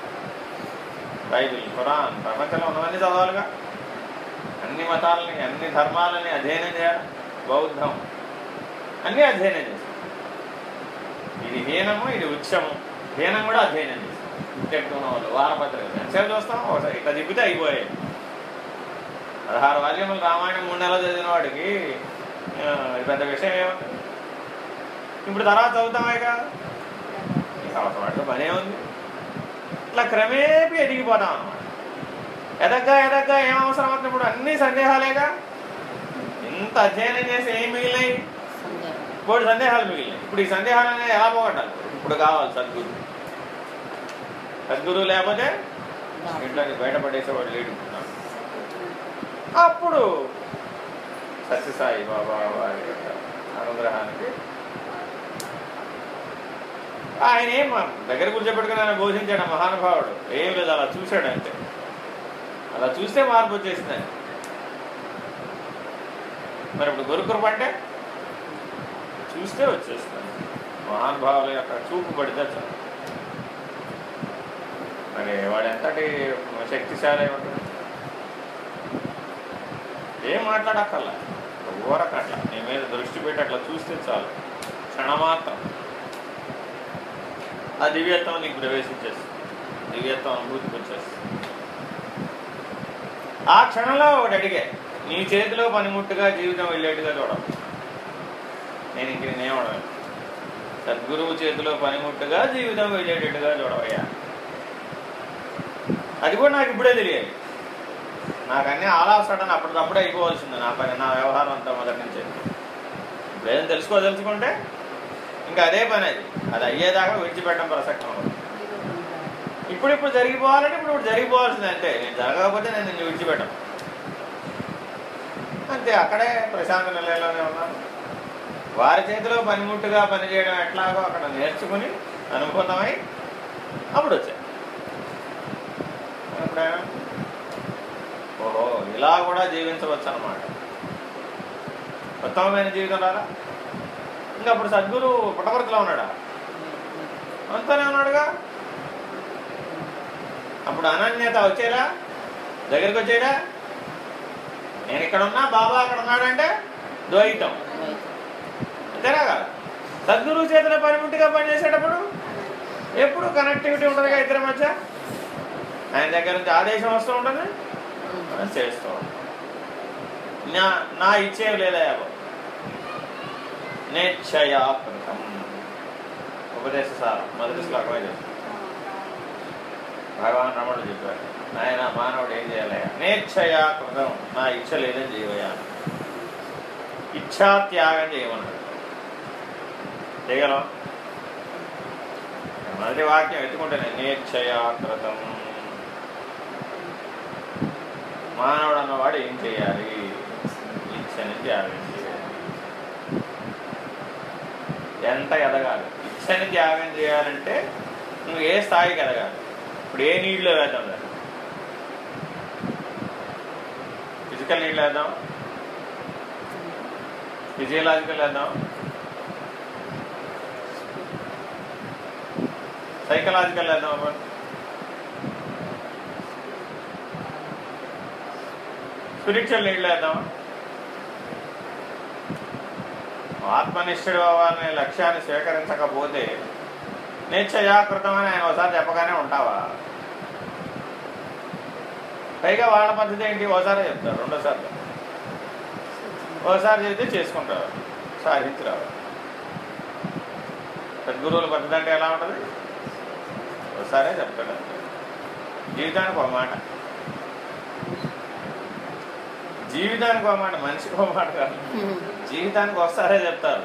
బైబిల్ ఖురాన్ ప్రపంచంలో ఉన్నవన్నీ చదవాలిగా? అన్ని మతాలని అన్ని ధర్మాలని అధ్యయనం చేయాలి? బౌద్ధం. అన్నీ అధ్యయనం చేస్తాం. ఇది హీనము ఇది ఉచ్చము. హీనం కూడా అధ్యయనం చేస్తాం. చెప్తున్న వాళ్ళు వారపత్రిక. చూస్తాం? ఒకసారి ఇట్లా తిప్పితే అయిపోయాయి. పదహారు వాల్యములు రామాయణం మూడు నెలలు చదివిన వాడికి పెద్ద విషయం ఏముంది ఇప్పుడు తర్వాత చదువుతామేగా అవసరం వాటితో పనే ఉంది. ఇట్లా క్రమేపీ ఎదిగిపోతాం. ఎదగ్గా ఎదగ్గా ఏం అవసరం అవుతున్నప్పుడు అన్ని సందేహాలేగా? ఇంత అధ్యయనం చేసి ఏం మిగిలినాయి? ఇప్పుడు సందేహాలు మిగిలినాయి. ఇప్పుడు ఈ సందేహాలు అనేది ఎలా పోగొట్టాలి? ఇప్పుడు కావాలి సద్గురు. సద్గురు లేకపోతే దారి. ఇంట్లో బయటపడేసేవాడు లేడు. అప్పుడు సత్యసాయి బాబా వారి యొక్క అనుగ్రహానికి ఆయన ఏం మా దగ్గర కూర్చోబెట్టుకుని ఆయన బోధించాడు మహానుభావుడు. ఏం లేదు అలా చూశాడు అంతే. అలా చూస్తే మార్పు వచ్చేసింది ఆయన. మరి ఇప్పుడు గురుకృప అంటే? చూస్తే వచ్చేస్తుంది. మహానుభావుల యొక్క చూపు పడితే చాలు. మరి వాడు ఎంతటి శక్తిశాలి ఉంటుంది ఏం మాట్లాడక్కర్లా? ఊరకట్ల నీ మీద దృష్టి పెట్టి అట్లా చూస్తే చాలు. క్షణమాత్రం. ఆ దివ్యత్వం నీకు ప్రవేశించేస్తుంది. దివ్యత్వం అనుభూతికి వచ్చేస్తుంది. ఆ క్షణంలో ఒకటి అడిగే. నీ చేతిలో పనిముట్టుగా జీవితం వెళ్ళేట్టుగా చూడవు నేను ఇంక నేనేమడను సద్గురువు చేతిలో పనిముట్టుగా జీవితం వెళ్ళేటట్టుగా చూడవయ్యా. అది కూడా నాకు ఇప్పుడే తెలియాలి. నాకు అన్నీ ఆల్ సడన్ అప్పటికప్పుడు అయిపోవాల్సింది నా పని నా వ్యవహారం అంతా మొదటి నుంచి. ఇప్పుడు ఏదైనా తెలుసుకోదలుచుకుంటే ఇంకా అదే పని అది. అది అయ్యేదాకా విడిచిపెట్టడం ప్రసక్తం. ఇప్పుడు ఇప్పుడు జరిగిపోవాలంటే ఇప్పుడు ఇప్పుడు జరిగిపోవాల్సింది అంతే. నేను జరగకపోతే నేను నిన్ను విడిచిపెట్టను. అంతే అక్కడే ప్రశాంత నిలయంలోనే ఉన్నాను. వారి చేతిలో పనిముట్టుగా పనిచేయడం ఎట్లాగో అక్కడ నేర్చుకుని అనుభూతమై అప్పుడు వచ్చాయి ఎప్పుడైనా? ఓహో ఇలా కూడా జీవించవచ్చు అనమాట ఉత్తమమైన జీవితం రాదా ఇంకా అప్పుడు సద్గురు పుట్టపర్తిలో ఉన్నాడా? అంతనే ఉన్నాడుగా? అప్పుడు అనన్యత వచ్చేరా దగ్గరికి వచ్చేరా నేను ఇక్కడ ఉన్నా బాబా అక్కడ ఉన్నాడంటే ద్వైతం. అంతేనా సద్గురు సద్గురువు చేతిలో పనిముట్టుగా పనిచేసేటప్పుడు ఎప్పుడు కనెక్టివిటీ ఉంటుందిగా ఇద్దరి మధ్య? ఆయన దగ్గర నుంచి ఆదేశం వస్తూ ఉంటుంది. మనం చేస్తూ నా నా ఇచ్చేం లేదా నేచ్ఛయాకృతం ఉపదేశ సార్ మొదటి శ్లోకమే చెప్తాను భగవాన్ రమణుడు చెప్పారు నాయన మానవుడు ఏం చేయాలయ్యా నేచ్ఛయా కృతం నా ఇచ్చ లేదని చేయవయ్యా ఇచ్ఛాత్యాగం చేయమన్నాడు చేయగలం మొదటి వాక్యం ఎత్తుకుంటేనే నేచ్ఛయా కృతం మానవుడు అన్నవాడు ఏం చేయాలి? ఇచ్చని త్యాగం చేయాలి. ఎంత ఎదగాలి? ఇచ్చని త్యాగం చేయాలంటే నువ్వు ఏ స్థాయికి ఎదగాలి? ఇప్పుడు ఏ నీళ్ళు వేద్దాం దాన్ని ఫిజికల్ నీళ్ళు వేద్దాం? ఫిజియలాజికల్ వేద్దాం? సైకలాజికల్ వేద్దాం స్పిరిచువల్ నీళ్ళు వేద్దామా ఆత్మనిష్ఠుడు అవ్వాలనే లక్ష్యాన్ని స్వీకరించకపోతే నిశ్చయాకృతమని ఆయన ఒకసారి చెప్పగానే ఉంటావా? పైగా వాళ్ళ పద్ధతి ఏంటి? ఓసారి చెప్తారు రెండోసారి ఓసారి చెప్తే చేసుకుంటారు. సాధించరావు సద్గురువుల పద్ధతి అంటే ఎలా ఉంటుంది? ఒకసారే చెప్తాడు జీవితానికి ఒక మాట. జీవితానికి ఒక మాట మనిషికి ఒక మాట కాదు. జీవితానికి ఒకసారే చెప్తారు.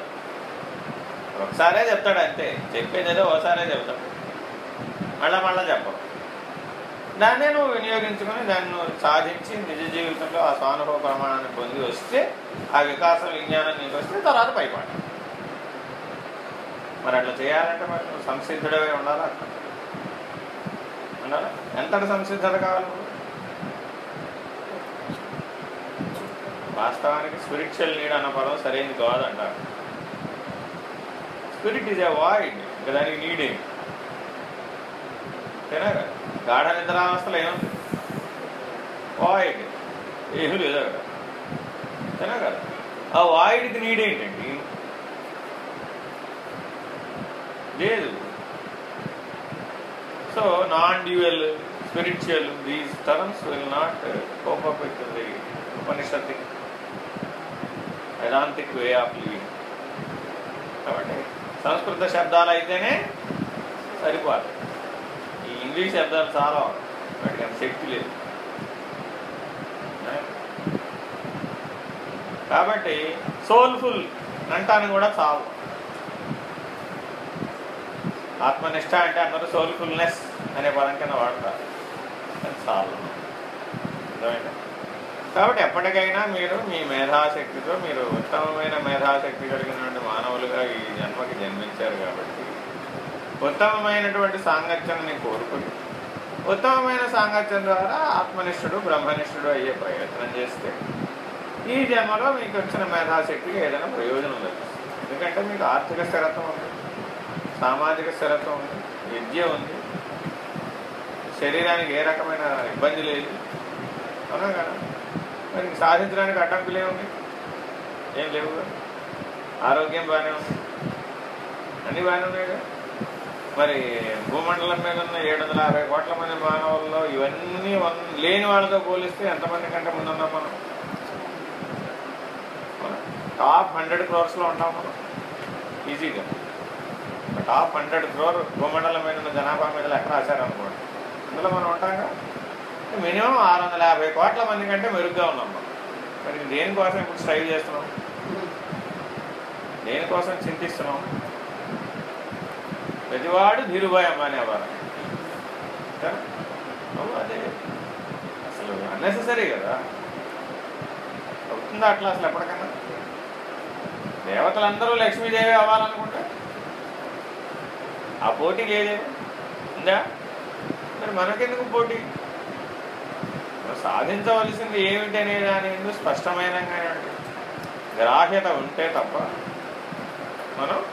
ఒకసారే చెప్తాడు అంతే. చెప్పేది ఏదో ఒకసారే చెప్తాడు. మళ్ళా మళ్ళా చెప్పరు దాన్నే నువ్వు వినియోగించుకొని దాన్ని నువ్వు సాధించి నిజ జీవితంలో ఆ స్వానుభవ ప్రమాణాన్ని పొంది వస్తే ఆ వికాసం విజ్ఞానం నీకు వస్తే తర్వాత పైపాట. మరి అట్లా చేయాలంటే మరి నువ్వు సంసిద్ధుడవే ఉండాలా? ఉండాలా? ఎంతటి సంసిద్ధత కావాలి వాస్తవానికి స్పిరిచువల్ నీడ్ అన్న పదం సరైనది కాదంటారు. స్పిరిట్ ఈజ్ ఎ వాయిడ్ ఇంకా దానికి నీడ్ ఏంటి అంతేనా గాఢ నిద్రావస్థలో ఏముంది వాయిడ్ ఏమీ లేదు అక్కడ. అంతేనా కదా? ఆ వాయిడ్కి నీడ్ ఏంటండి? లేదు. So non dual spiritual these terms will not cope up with the vedantic way of living కాబట్టి సంస్కృత శబ్దాలు అయితేనే సరిపోదు. ఈ ఇంగ్లీష్ శబ్దాలు చాలా వాటికి అంత శక్తి లేదు. కాబట్టి సోల్ఫుల్ అంటాను కూడా చాలు. ఆత్మనిష్ట అంటే అందరూ సోల్ఫుల్నెస్ అనే పదం కింద వాడతారు. అది చాలు. అర్థమైందా? కాబట్టి ఎప్పటికైనా మీరు మీ మేధాశక్తితో మీరు ఉత్తమమైన మేధాశక్తి కలిగినటువంటి మానవులుగా ఈ జన్మకి జన్మించారు కాబట్టి ఉత్తమమైనటువంటి సాంగత్యాన్ని కోరుకుని ఉత్తమమైన సాంగత్యం ద్వారా ఆత్మనిష్ఠుడు బ్రహ్మనిష్ఠుడు అయ్యే ప్రయత్నం చేస్తే ఈ జన్మలో మీకు వచ్చిన మేధాశక్తికి ఏదైనా ప్రయోజనం లభిస్తుంది. ఎందుకంటే మీకు ఆర్థిక స్థిరత్వం ఉంది సామాజిక స్థిరత్వం ఉంది విద్య ఉంది శరీరానికి ఏ రకమైన ఇబ్బంది లేదు. అవునా కదా మరి సాధించడానికి అడ్డంకులు ఏముంది ఏం లేవు ఆరోగ్యం బాగానే ఉంది. అన్నీ బాగానే ఉన్నాయి కదా. మరి భూమండలం మీద ఉన్న ఏడు వందల అరవై కోట్ల మంది మానవుల్లో ఇవన్నీ వన్ లేని వాళ్ళతో పోలిస్తే ఎంతమంది కంటే ముందున్నాం మనం టాప్ హండ్రెడ్ క్రోర్స్లో ఉంటాం మనం. ఈజీగా. టాప్ హండ్రెడ్ క్రోర్ భూమండలం మీద ఉన్న జనాభా మీద లెక్క రాశారనుకోండి. అందులో మనం ఉంటాం కదా. మినిమం ఆరు వందల యాభై కోట్ల మంది కంటే మెరుగ్గా ఉన్నాం మనం. మరి దేనికోసం ఇప్పుడు స్ట్రైవ్ చేస్తున్నాం? దేనికోసం చింతిస్తున్నాం? ప్రతివాడు ధీరుభాయ్ అమ్మాని అవ్వాలి. అదే. అసలు అన్నెసరీ కదా. అవుతుందా అట్లా అసలు ఎప్పటికన్నా? దేవతలందరూ లక్ష్మీదేవి అవ్వాలనుకుంటే? ఆ పోటీ లేదే ఉందా? మరి మనకెందుకు పోటీ? సాధించవలసింది ఏమిటి అనే దాని ముందు స్పష్టమైన గ్రాహ్యత ఉంటే తప్ప మనం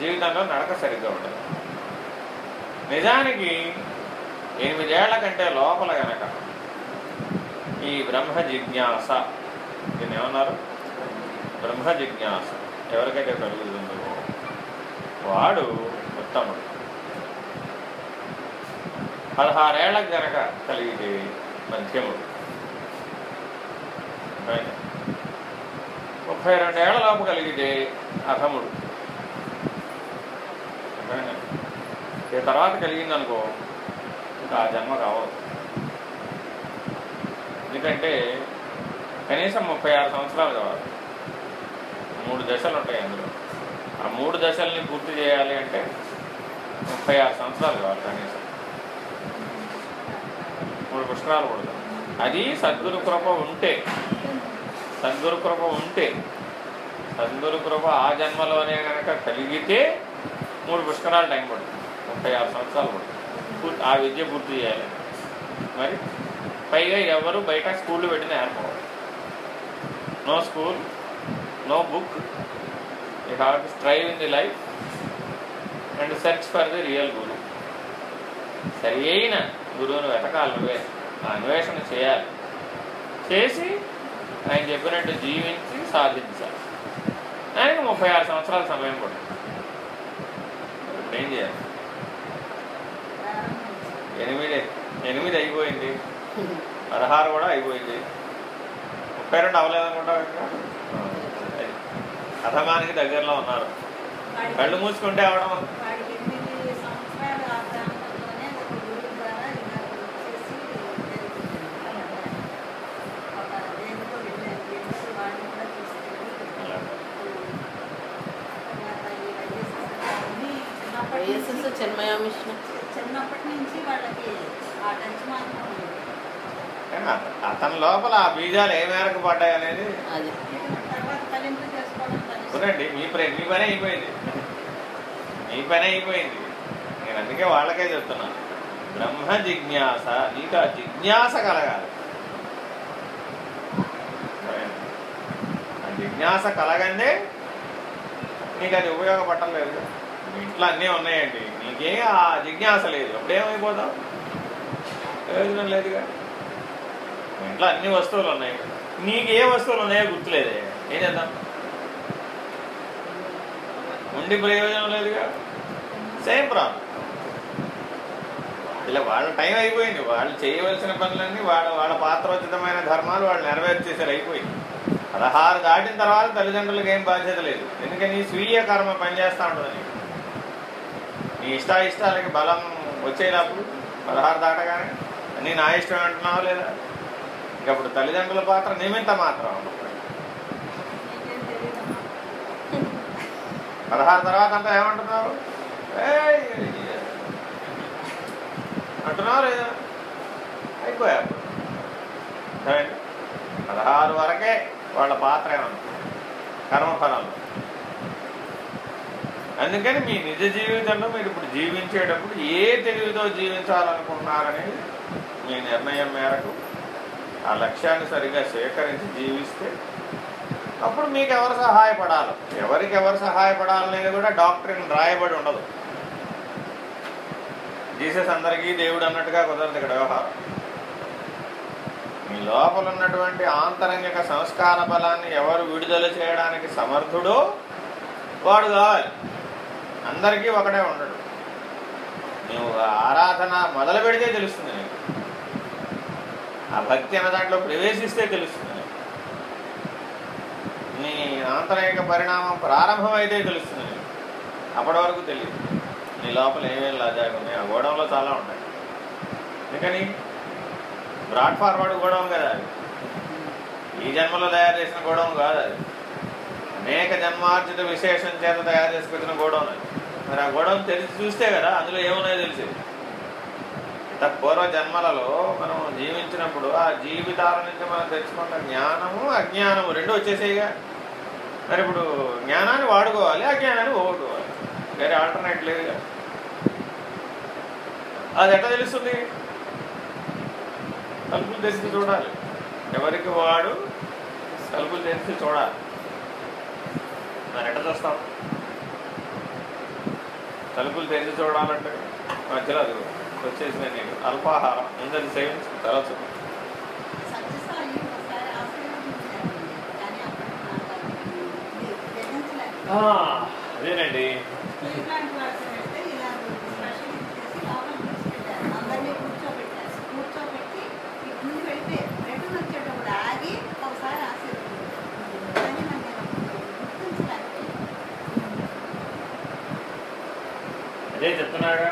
జీవితంలో నడక సరిగ్గా ఉండదు. నిజానికి ఎనిమిదేళ్ళ కంటే లోపల గనక ఈ బ్రహ్మ జిజ్ఞాస దీన్ని ఏమన్నారు? బ్రహ్మ జిజ్ఞాస. ఎవరికైతే కలుగుతుందో వాడు ఉత్తముడు. పదహారేళ్ళకు గనక కలిగితే మధ్యముడు ముప్పై రెండేళ్ళ లోపు కలిగితే అధముడు. ఈ తర్వాత కలిగిందనుకో ఇంకా ఆ జన్మ కావద్దు ఎందుకంటే కనీసం ముప్పై ఆరు సంవత్సరాలు కావాలి. మూడు దశలు ఉంటాయి అందులో. ఆ మూడు దశల్ని పూర్తి చేయాలి అంటే ముప్పై ఆరు సంవత్సరాలు కావాలి కనీసం. మూడు పుష్కరాలు పడతాం అది సద్గురు కృప ఉంటే సద్గురు కృప ఉంటే సద్గురు కృప ఆ జన్మలోనే కనుక కలిగితే మూడు పుష్కరాలు టైం పడుతుంది. ముప్పై ఆరు సంవత్సరాలు పడుతుంది. ఆ విద్య పూర్తి చేయాలి. మరి పైగా ఎవరు బయట స్కూల్ పెట్టిన ఏర్పడదు no school no book. You have to strive in the life and search for the real guru. సరి అయిన గురువును వెతకాలి నువ్వే. అన్వేషణ చేయాలి. చేసి ఆయన చెప్పినట్టు జీవించి సాధించాలి. ఆయనకు ముప్పై ఆరు సంవత్సరాల సమయం కూడా ఇప్పుడు ఏం చేయాలి? ఎనిమిది ఎనిమిది అయిపోయింది. పదహారు కూడా అయిపోయింది. ముప్పై రెండు అవ్వలేదనుకుంటా ఇంకా? అధమానికి దగ్గరలో ఉన్నారు. కళ్ళు మూసుకుంటే అవడం వాడికి ఎనిమిది సంవత్సరాలు ఆ ప్రాంతంలోనే ఒక గురువు ద్వారా ఇలా వచ్చేసి జరుగుతుంది. ఒక దేనికో వెళ్ళారు వెళ్ళి వాడిని కూడా తీసుకెళ్ళి తర్వాత ఈ వైఎస్ఎస్ అన్ని చిన్నప్పటి వైఎస్ఎస్ నుంచి చిన్మయ మిషన్? చిన్నప్పటి నుంచి వాళ్ళకి ఆ టచ్ మాత్రం ఉంది కానీ అత- అతని లోపల ఆ బీజాలు ఏ మేరకు పడ్డాయి అనేది? అది. చూడండి మీ మీ పని అయిపోయింది. మీ పని అయిపోయింది. నేను అందుకే వాళ్ళకే చెప్తున్నాను బ్రహ్మ జిజ్ఞాస నీకు ఆ జిజ్ఞాస కలగాలి. ఆ జిజ్ఞాస కలగందే నీకు అది ఉపయోగపడలేదు మీ ఇంట్లో అన్నీ ఉన్నాయండి. నీకేం ఆ జిజ్ఞాస లేదు. అప్పుడేమైపోతావు? ప్రయోజనం లేదుగా. ఇంట్లో అన్ని వస్తువులు ఉన్నాయి. నీకు ఏ వస్తువులు ఉన్నాయో గుర్తులేదే. ఏం చేద్దాం? ఉండి ప్రయోజనం లేదుగా. సేమ్ ప్రాబ్లం ఇలా వాళ్ళ టైం అయిపోయింది. వాళ్ళు చేయవలసిన పనులన్నీ వాళ్ళ వాళ్ళ పాత్రోచితమైన ధర్మాలు వాళ్ళు నెరవేర్చేసారు అయిపోయింది. పదహారు దాటిన తర్వాత తల్లిదండ్రులకు ఏం బాధ్యత లేదు. ఎందుకని స్వీయ కర్మ పనిచేస్తూ ఉంటుంది నీకు నీ ఇష్టాయిష్టాలకి బలం వచ్చేటప్పుడు పదహారు దాటగానే అన్నీ నా ఇష్టం అంటున్నావు లేదా? ఇంకప్పుడు తల్లిదండ్రుల పాత్ర నిమిత్త మాత్రం? పదహారు తర్వాత అంతా ఏమంటున్నారు? అంటున్నావు లేదా? అయిపోయా పదహారు వరకే వాళ్ళ పాత్ర ఏమన్నా కర్మఫలాలు అందుకని మీ నిజ జీవితంలో మీరు ఇప్పుడు జీవించేటప్పుడు ఏ తెలివితో జీవించాలనుకుంటున్నారనేది మీ నిర్ణయం మేరకు ఆ లక్ష్యాన్ని సరిగా సేకరించి జీవిస్తే అప్పుడు మీకు ఎవరు సహాయపడాలి ఎవరికి ఎవరు సహాయపడాలనేది కూడా డాక్టర్ని రాయబడి ఉండదు. జీసస్ అందరికీ దేవుడు అన్నట్టుగా కుదరదు ఇక్కడ వ్యవహారం. మీ లోపల ఉన్నటువంటి ఆంతరంగిక సంస్కార బలాన్ని ఎవరు విడుదల చేయడానికి సమర్థుడో వాడు కావాలి. అందరికీ ఒకటే ఉండడు. నువ్వు ఆరాధన మొదలు పెడితే తెలుస్తుంది నీకు. ఆ భక్తి అన్న దాంట్లో ప్రవేశిస్తే తెలుస్తుంది నీకు. నీ ఆంతరిక పరిణామం ప్రారంభమైతే తెలుస్తుంది నీకు. అప్పటి వరకు తెలియదు. నీ లోపల ఏమేమి లాజాగా ఉన్నాయి ఆ గోడంలో చాలా ఉంటాయి అందుకని బ్రాడ్ ఫార్వర్డ్ గోడవం కదా అది. ఈ జన్మలో తయారు చేసిన గోడవం కాదు అది. అనేక జన్మార్జిత విశేషం చేత తయారు చేసుకొచ్చిన గోడౌన్ అది. మరి ఆ గోడౌన్ తెలిసి చూస్తే కదా అందులో ఏమున్నాయో తెలిసేది ఇంత పూర్వ జన్మలలో మనం జీవించినప్పుడు ఆ జీవితాల నుంచి మనం తెచ్చుకున్న జ్ఞానము అజ్ఞానము రెండు వచ్చేసేయిగా. మరి ఇప్పుడు జ్ఞానాన్ని వాడుకోవాలి అజ్ఞానాన్ని పోగొట్టుకోవాలి. వేరే ఆల్టర్నేట్ లేదుగా అది ఎట్లా తెలుస్తుంది? తలుపులు తెరిచి చూడాలి. ఎవరికి వాడు తలుపులు తెరిచి చూడాలి. మరి ఎట్లా చూస్తాం తలుపులు తెరిచి చూడాలంటే మధ్యలో అది వచ్చేసిన నీకు అల్పాహారం. ముందది సేవించు తర్వాత సత్యసాయి ఒకసారి ఆశీర్వదించారండి కానీ అప్పుడు నాకు అది ఇది గ్రహించలేకపోయాను. అదేనండి ఇట్లాంటి వాటిని పెడితే ఇలా స్పెషల్ చేసి లోపల కూర్చోబెట్టారు అందరినీ కూర్చోబెట్టారు కూర్చోబెట్టి ఇటు నుండి వెళ్తే రిటర్న్ వచ్చేటప్పుడు ఆగి ఒకసారి ఆశీర్వదించారు కానీ నాకు నేను అప్పుడు గుర్తించలేకపోయాను అదే చెప్తున్నాగా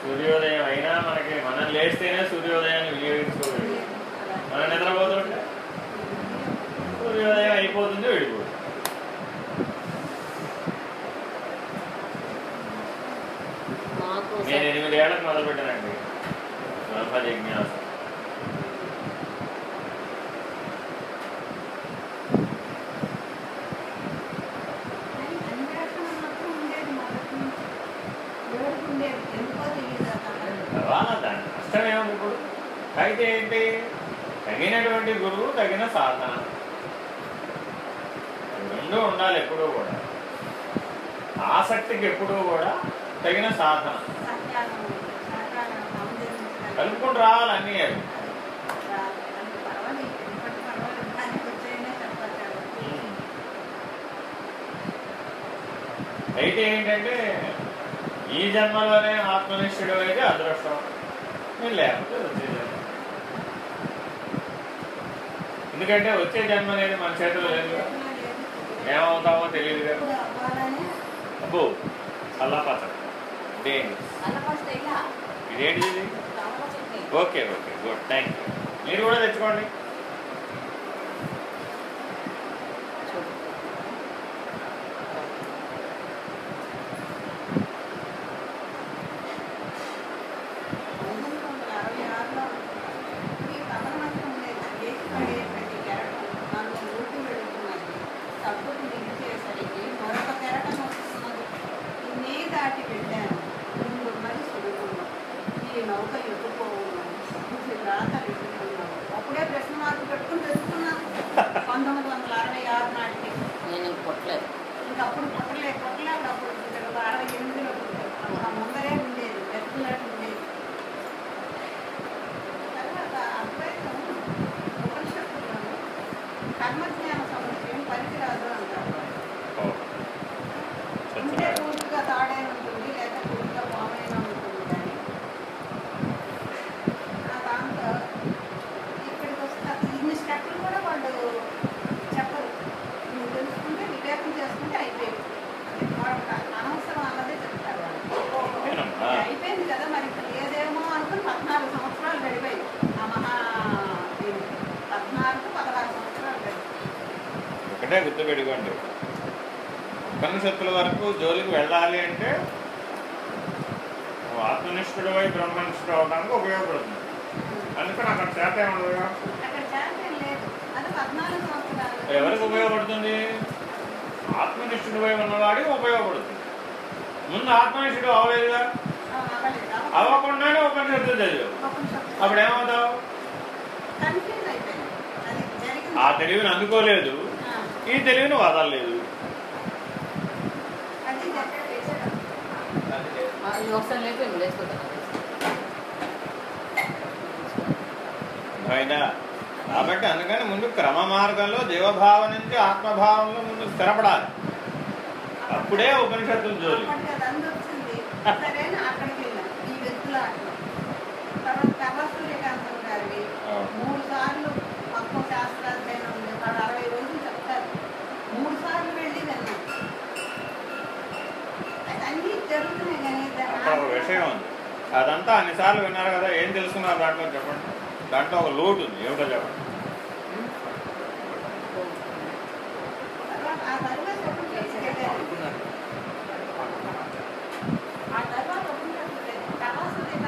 సూర్యోదయం అయినా మనకి మనం లేస్తేనే సూర్యోదయాన్ని వినియోగించుకోగలరు మనం నిద్రపోతుంటే సూర్యోదయం అయిపోతుంది వెళ్ళిపోతుంది నేను ఎనిమిది ఏళ్ళకి మొదలు పెట్టానండి బ్రహ్మ జిజ్ఞాస కానీ అన్వేషణ మాత్రం ఉండేది మొదటి నుంచి ఎవరికి ఉండేది ఎందుకో తెలియదు అక్కడ తర్వాత దాని కష్టం ఏముంది ఇప్పుడు అయితే ఏంటి? తగినటువంటి గురువు తగిన సాధన. రెండు ఉండాలి ఎప్పుడూ కూడా. ఆసక్తికి ఎప్పుడూ కూడా తగిన సాధన. కలుపుకుంటూ రావాలి అన్నీ అవి అయితే ఏంటంటే ఈ జన్మలోనే ఆత్మనిష్ఠుడు అయితే అదృష్టం. ఎందుకంటే వచ్చే జన్మ అనేది మన చేతిలో లేదు. ఏమవుతామో తెలియదు కదా. అబ్బో అల్లా పచ్చడి దేని? అల్లపస్తే ఇలా ఇదేంటిది? ఇది? Tomato chutney okay okay good. Thank you మీరు కూడా తెచ్చుకోండి.